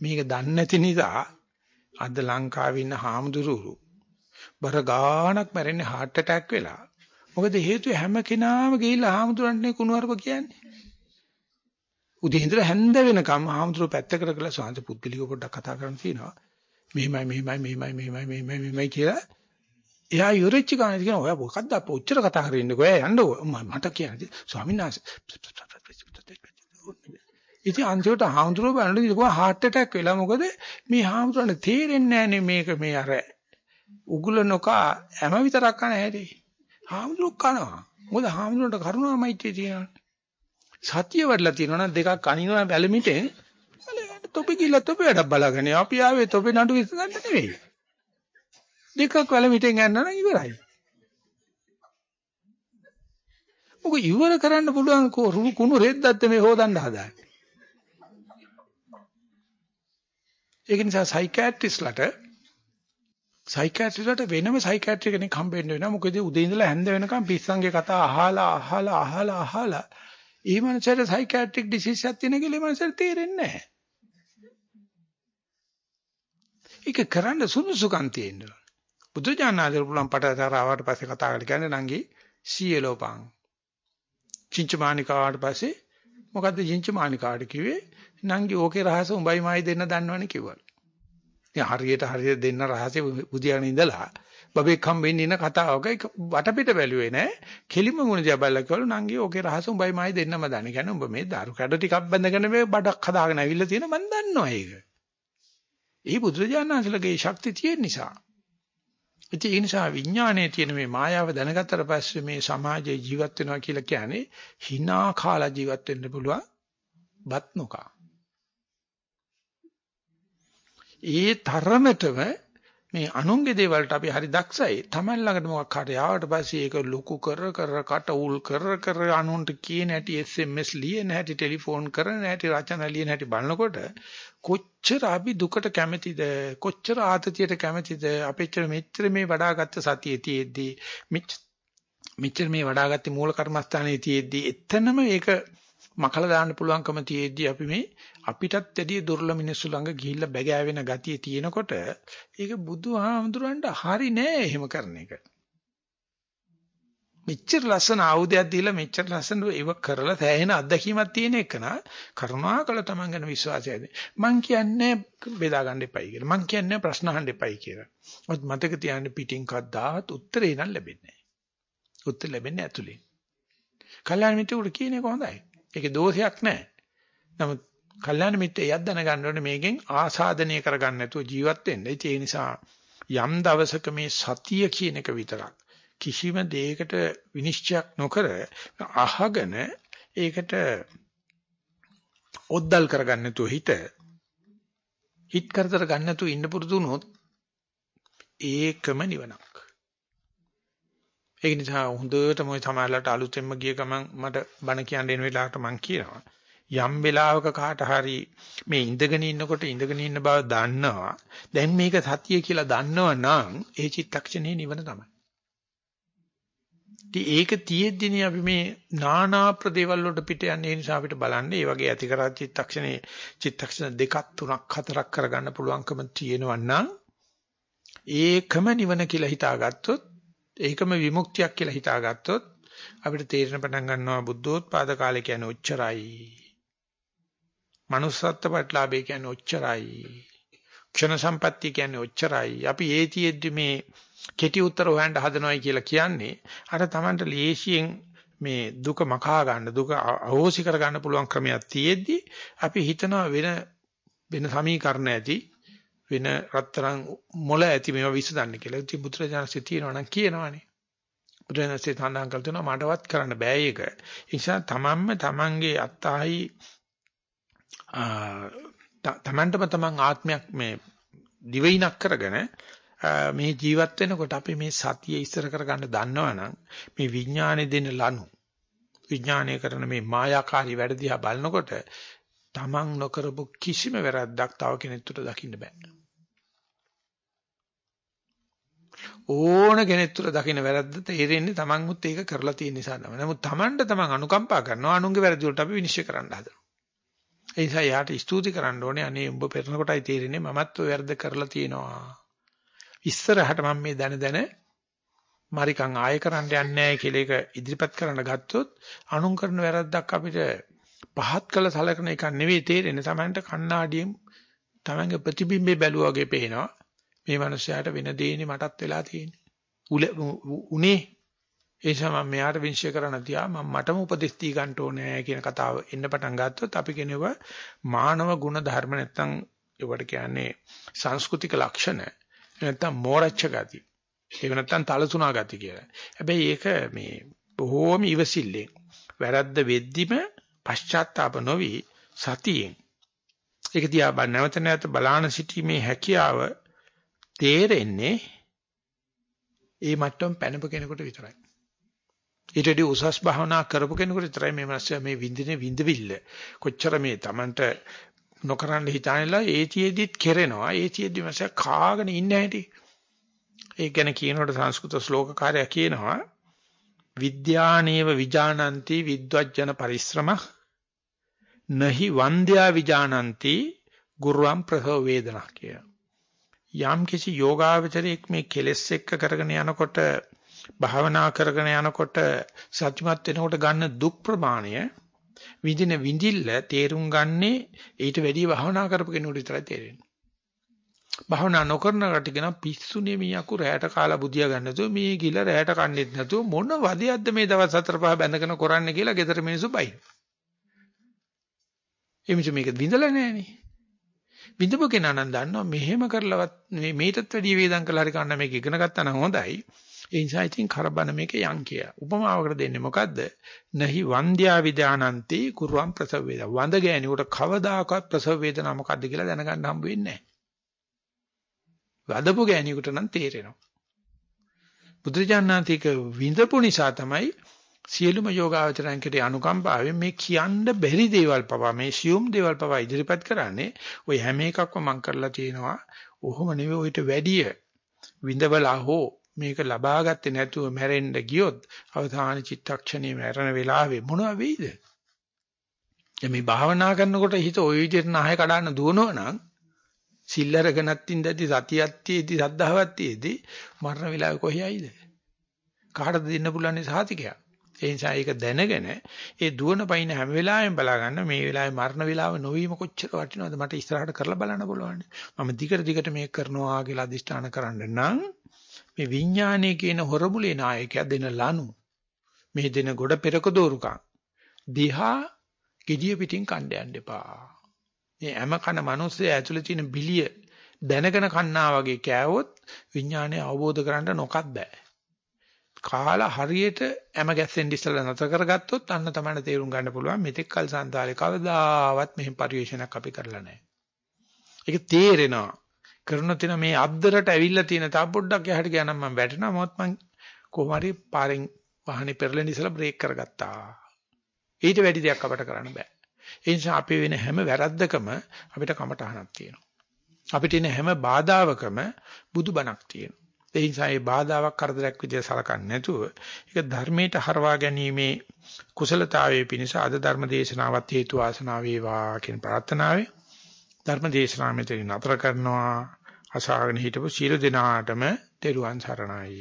මේක දන්නේ නැති නිසා අද ලංකාවේ ඉන්න හාමුදුරුවෝ බර ගාණක් මැරෙන්නේ heart attack වෙලා. මොකද හේතුව හැම කෙනාම ගිහිල්ලා හාමුදුරන්ගේ කුණුවarp කියන්නේ. උදේ ඉඳලා හැන්ද වෙනකම් හාමුදුරුවෝ පැත්තකට කරලා සාන්ත පුද්ගලික පොඩ්ඩක් කතා කරන්න තියෙනවා. මෙහෙමයි මෙහෙමයි මෙහෙමයි මෙහෙමයි මෙහෙමයි මෙහෙමයි කියලා එයා ඉවරෙච්ච ගානට කියන ඔයා මොකද්ද අප ඔච්චර කතා කරගෙන ඉන්නකෝ එයා යන්නකෝ මට කියන්නේ ස්වාමීන් වහන්සේ ඉතින් අන්තිමට හාමුදුරුවෝ බලන්න කිව්වා heart attack වෙලා මොකද? මේ හාමුදුරන්ට තේරෙන්නේ නැහනේ මේක මේ අර උගුල නොකා හැම විතරක් කන හැටි. හාමුදුරුවෝ කනවා. මොකද හාමුදුරන්ට කරුණා මෛත්‍රිය තියෙනවා සතිය වඩලා තියෙනවා නම් දෙකක් අනිනවා බැලමිටෙන්. තොපි කිල්ල තොපි වැඩක් බලාගෙන අපි ආවේ තොපි නඩු විසඳන්න නෙවෙයි. දෙකක් වැලමිටෙන් යන්න නම් ඉවරයි. මොකද ඉවර කරන්න පුළුවන් කුණු රෙද්දත් මේ හොදන්න හදාන්නේ. ඒක නිසා සයිකියාට්‍රිස්ට්ලට සයිකියාට්‍රිස්ට්ලට වෙනම සයිකියාට්‍රි කෙනෙක් හම්බෙන්න වෙනවා. මොකද උදේ ඉඳලා හැන්ද වෙනකම් පිස්සන්ගේ කතා අහලා අහලා අහලා අහලා ඒ මනසට සයිකියාට්‍රික් ඩිසීස් එකක් තියෙන කියලා ඒ මනසට තේරෙන්නේ නැහැ. ඒක කරන්න සුදුසුකම් තියෙනවා. බුදුජානනාදර පුළුවන් පටතර ආවට පස්සේ කතා කරලා කියන්නේ නංගි සීයලෝපං. චින්චමානිකාවට පස්සේ මොකද්ද චින්චමානිකාට කිව්වේ? නංගි ඕකේ රහස උඹයි මායි දෙන්න දන්නවනේ කිව්වලු. ඉතින් හරියට හරියට දෙන්න රහසේ බුදියාගෙන ඉඳලා බබෙක් හම්බෙන්න ඉන්න කතාවක වටපිට බැලුවේ නෑ. කෙලිම මුණ දිහා බලලා කිව්වලු නංගි ඕකේ රහස උඹයි මායි දෙන්නම දන්නේ. කියන්නේ උඹ මේ දරු කැඩ ටිකක් බැඳගෙන මේ බඩක් හදාගෙන ඇවිල්ලා තියෙන මන් දන්නවා ඒක. ඒ බුදුරජාණන්සේලගේ ශක්තිය තියෙන නිසා. ඉතින් ඒ නිසා විඥානයේ තියෙන මේ මායාව දැනගත්තට පස්සේ මේ සමාජයේ ජීවත් වෙනවා කියලා කියන්නේ hina කාලා ජීවත් වෙන්න පුළුවන් බත් නොකා. ඒ තරමටම මේ අනුන්ගේ දේවල්ට අපි හරි දක්ෂයි. Taman ළඟට මොකක් හරි ආවට පස්සේ ඒක ලොකු කර කර කට උල් කර කර අනුන්ට කියන හැටි SMS ලියන හැටි ටෙලිෆෝන් කරන හැටි රචනා ලියන හැටි බලනකොට කොච්චර අපි දුකට කැමතිද කොච්චර ආතතියට කැමතිද අපෙච්චර මෙච්චර මේ වඩාගත්ත සතියේ තියෙද්දී මෙච්චර මේ වඩාගත්තේ මූල කර්මස්ථානයේ තියෙද්දි එතනම ඒක මකලා දාන්න පුළුවන්කම තියෙද්දි අපි මේ අපිටත් වැඩිය දුර්ල මිනිස්සු ළඟ ගිහිල්ලා බැගෑවෙන ගතිය තියෙනකොට ඒක බුදුහාමුදුරන්ට හරි නෑ එහෙම කරන එක. මෙච්චර ලස්සන ආයුධයක් දීලා මෙච්චර ලස්සන ඒව කරලා තැහෙන අත්දැකීමක් තියෙන එක නා කරුණාකර තමන් ගැන විශ්වාසය ඇති. මං කියන්නේ බෙදා ගන්න එපයි කියලා. මං කියන්නේ ප්‍රශ්න අහන්න එපයි කියලා. මොකද මතක තියාගන්න පිටින් කද්දාවත් උත්තරේ නම් ලැබෙන්නේ නැහැ. උත්තර ලැබෙන්නේ ඇතුලෙන්. කල්‍යාණ මිත්‍රයෙකුට කියන එක හොඳයි. ඒකේ දෝෂයක් නැහැ. නමුත් කල්‍යාණ මිත්‍රයෙක් දැනගන්න ඕනේ මේකෙන් ආසාදනය කරගන්න නැතුව ජීවත් වෙන්න. ඒ නිසා යම් දවසක මේ සතිය කියන එක විතරක් කිසිම දෙයකට විනිශ්චයක් නොකර අහගෙන ඒකට ඔද්දල් කරගන්න නැතුව හිත හිත කරදර ගන්න නැතුව ඉන්න පුරුදු වුණොත් ඒකම නිවනක්. ඒක නිසා හොඳට මොයි සමාජලට අලුතෙන්ම ගිය ගමන් මට බණ කියන්න එන වෙලාවට මම කියනවා යම් වෙලාවක කාට හරි මේ ඉඳගෙන ඉන්නකොට ඉඳගෙන ඉන්න බව දන්නවා දැන් මේක සතිය කියලා දන්නව නම් ඒ චිත්තක්ෂණේ නිවන තමයි. ඉතින් ඒක තියෙද්දිනේ අපි මේ නානා ප්‍රදේවල් වලට පිට යන්නේ ඒ නිසා අපිට බලන්න ඒ වගේ ඇති කරා චිත්තක්ෂණේ චිත්තක්ෂණ දෙකක් තුනක් හතරක් කරගන්න පුළුවන්කම තියෙනවා නම් ඒකම නිවන කියලා හිතාගත්තොත් ඒකම විමුක්තියක් කියලා හිතාගත්තොත් අපිට තේරෙන පටන් ගන්නවා බුද්ධෝත්පාද කාලේ කියන්නේ ඔච්චරයි. manussත්ත්ව ප්‍රතිලාභය කියන්නේ ඔච්චරයි. ක්ෂණ සම්පත්තිය කියන්නේ ඔච්චරයි. අපි ඒතියෙද්දි මේ කෙටි උත්තර හොයන්න හදනවයි කියලා කියන්නේ අර Tamanට ලේසියෙන් මේ දුක මකා ගන්න දුක අහෝසි කර ගන්න පුළුවන් ක්‍රමයක් තියෙද්දි අපි හිතනවා වෙන වෙන සමීකරණ ඇති වෙන රත්තරන් මොළ ඇති මේවා විසඳන්න කියලා. ඉතින් බුදුරජාණන්සේ තියෙනවා නම් කියනවනේ. බුදුරජාණන්සේ සඳහන් කළ තුන මටවත් කරන්න බෑ ඒක. ඒ නිසා තමන්ම තමන්ගේ අත්හයි තමන්ටම තමන් ආත්මයක් මේ දිවයිනක් කරගෙන මේ ජීවත් වෙනකොට අපි මේ සතිය ඉස්සර කරගන්න දන්නවනම් මේ විඥානේ දෙන ලනු විඥානය කරන මේ මායාකාරී වැඩ දිහා බලනකොට තමන් නොකරපු කිසිම වැරද්දක් තව කෙනෙකුට දකින්න බෑ. ඕන කෙනෙක් තුළ දකින්න වැරද්ද තේරෙන්නේ තමන්මුත් ඒක කරලා තියෙන නිසා තමයි. නමුත් තමන්ට තමන් අනුකම්පා කරනවා අනුන්ගේ වැරදි වලට අපි විනිශ්චය කරන්න හදනවා. ඒ නිසා යාට ස්තුති කරන්න ඕනේ අනේ උඹ පෙරන කොටයි තේරෙන්නේ මමත් ඔය වැරද්ද කරලා තියෙනවා. ඉස්සරහට මම මේ දැන දැන මරිකම් ආයෙ කරන්න යන්නේ නැහැ කියලා ඒක ඉදිරිපත් කරන්න ගත්තොත් අනුන් කරන වැරද්දක් අපිට පහත් කළ සලකන එක නෙවෙයි තේරෙන්නේ. Tamanට කණ්ණාඩියෙන් Tamanගේ ප්‍රතිබිම්බේ බැලුවා වගේ පේනවා. මේ මිනිස්යාට වෙන දෙයනේ මටත් වෙලා තියෙන්නේ. උනේ ඒ නිසා මම මෙයාට විශ්ය කරන්න තියා මම මටම උපදෙස් දී ගන්න ඕනේ කියන කතාව එන්න පටන් ගත්තොත් අපි කියනවා මානව ගුණ ධර්ම නැත්තම් ඒවට කියන්නේ සංස්කෘතික ලක්ෂණ නැත්තම් මෝරච්ච ගති. ඒක නැත්තම් තලතුණා ගති කියලා. හැබැයි ඒක මේ බොහෝම ඉවසිල්ලෙන් වැරද්ද වෙද්දිම පශ්චාත්තාප නොවි සතියෙන් ඒක දිහා බල නැවත නැවත බලාන සිටීමේ හැකියාව තේරෙන්නේ ඒ මට්ටම පැනප කෙනෙකුට විතරයි. ඊට වඩා උසස් භාවනා කරපු කෙනෙකුට විතරයි මේ මාසය මේ විඳින විඳවිල්ල. කොච්චර මේ Tamanට නොකරන්න හිතානලා ඒතියෙදිත් කෙරෙනවා. ඒතියෙදි මාසය කාගෙන ඉන්න හැටි. ඒක ගැන කියනකොට සංස්කෘත ශ්ලෝකකාරයා කියනවා විද්‍යානේව විජානಂತಿ විද්වජ්ජන පරිශ්‍රම නහි වන්ද්‍යා විජානಂತಿ ගුරුවම් ප්‍රසව වේදනා කිය. යම් කිසි යෝගාවචරයක් මේ කෙලෙස් එක්ක කරගෙන යනකොට භාවනා කරගෙන යනකොට සත්‍යමත් වෙනකොට ගන්න දුක් ප්‍රමාණය විඳින විඳිල්ල තේරුම් ගන්නේ ඊට වැඩිය භාවනා කරපු කෙනෙකුට විතරයි තේරෙන්නේ. භාවනා නොකරන කටගෙන පිස්සුනේ මියකු රැයට කාලා බුදියා ගන්න නැතුව මේ ගිල රැයට කන්නේත් නැතුව මොන වදයක්ද මේ දවස් හතර පහ බැඳගෙන කරන්නේ කියලා ගෙදර මිනිස්සු බයි. එමිට මේක විඳලා නැහනේ. විඳපු කෙනා නම් දන්නවා මෙහෙම කරලවත් මේ මේටත් වැඩිය වේදම් කළා හරි කන්න මේක ඉගෙන ගත්තා නම් හොඳයි. ඒ නිසා ඉතින් කරබන මේක යන් කිය. උපමාවකට දෙන්නේ මොකද්ද? නහි වන්ද්‍යා විදානන්ති කුරුවම් ප්‍රසව වේදා. වඳ ගෑණියට කවදාකවත් ප්‍රසව වේදනා මොකද්ද කියලා දැනගන්න හම්බ වෙන්නේ නැහැ. වදපු ගෑණියෙකුට නම් තේරෙනවා. බුදුජානනාතික විඳපු නිසා තමයි සියලුම යෝගාවචරයන් කෙරේ අනුකම්පාවෙන් මේ කියන්න බැරි දේවල් පවා මේ සියුම් දේවල් පවා ඉදිරිපත් කරන්නේ ওই හැම එකක්ම මම කරලා තියෙනවා. ඔහොම නෙවෙයි ඔయిత වැඩිය විඳවලා හෝ මේක ලබා ගත්තේ නැතුව මැරෙන්න ගියොත් අවසාන චිත්තක්ෂණයේ මැරෙන වෙලාවේ මොනවා වෙයිද? මේ භාවනා කරනකොට හිත ওই විදිහට නැහය කඩන්න දුවනවනම් සිල්ලරගෙනත් ඉඳදී සතියක් තියේදී සද්ධාවක් තියේදී මරණ වෙලාවේ කොහේයිද? කාටද දෙන්න පුළුවන් සාතිකයක්? ඒ නිසා ඒක දැනගෙන ඒ දුවන පයින් හැම වෙලාවෙම බලා ගන්න මේ වෙලාවේ මරණ වෙලාව නොවීම කොච්චර වටිනවද මට ඉස්සරහට කරලා බලන්න පුළුවන්. මම දිගට දිගට මේක කරනවා කියලා අදිෂ්ඨාන කරන්න නම් මේ විඥානයේ කියන හොරමුලේ නායකයා දෙන ලනු මේ දෙන ගොඩ පෙරක දෝරුකම් දිහා gediya pitin කණ්ඩ යන්න එපා. මේ හැම කන මිනිස්සේ ඇතුලේ තියෙන බිලිය දැනගෙන කන්නා වගේ කෑවොත් විඥානය අවබෝධ කරගන්න නොකත් බෑ. කාලා හරියට හැම ගැස්සෙන් ඉස්සලා නැතර කරගත්තොත් අන්න තමයි තේරුම් ගන්න පුළුවන් මෙතෙක් කල් සංතාලේ කවදාවත් මෙහෙම පරිශ්‍රණයක් අපි කරලා නැහැ. ඒක තේරෙනවා. කරන තැන මේ අද්දරට ඇවිල්ලා තියෙන තා පොඩ්ඩක් එහාට ගියා නම් මම වැටෙනවා මොකද මං කොහොම හරි පාරෙන් වාහනේ පෙරලෙන ඉස්සලා බ්‍රේක් කරගත්තා. ඊට වැඩි දෙයක් අපට කරන්න බෑ. ඒ නිසා අපේ වෙන හැම වැරද්දකම අපිට කමටහනක් තියෙනවා. අපිට එන හැම බාධාවකම බුදුබණක් තියෙනවා. ඒ නිසා මේ බාධාවක් කරදරයක් විදිහට සලකන්නේ නැතුව ඒක ධර්මයට හරවා ගැනීමේ කුසලතාවයේ පිණිස අද ධර්ම දේශනාවත් හේතු වාසනා වේවා කියන ප්‍රාර්ථනාවයි ධර්ම දේශනාව මෙතන නතර කරනවා. අසාගෙන හිටපු සියලු දෙනාටම තෙරුවන් සරණයි.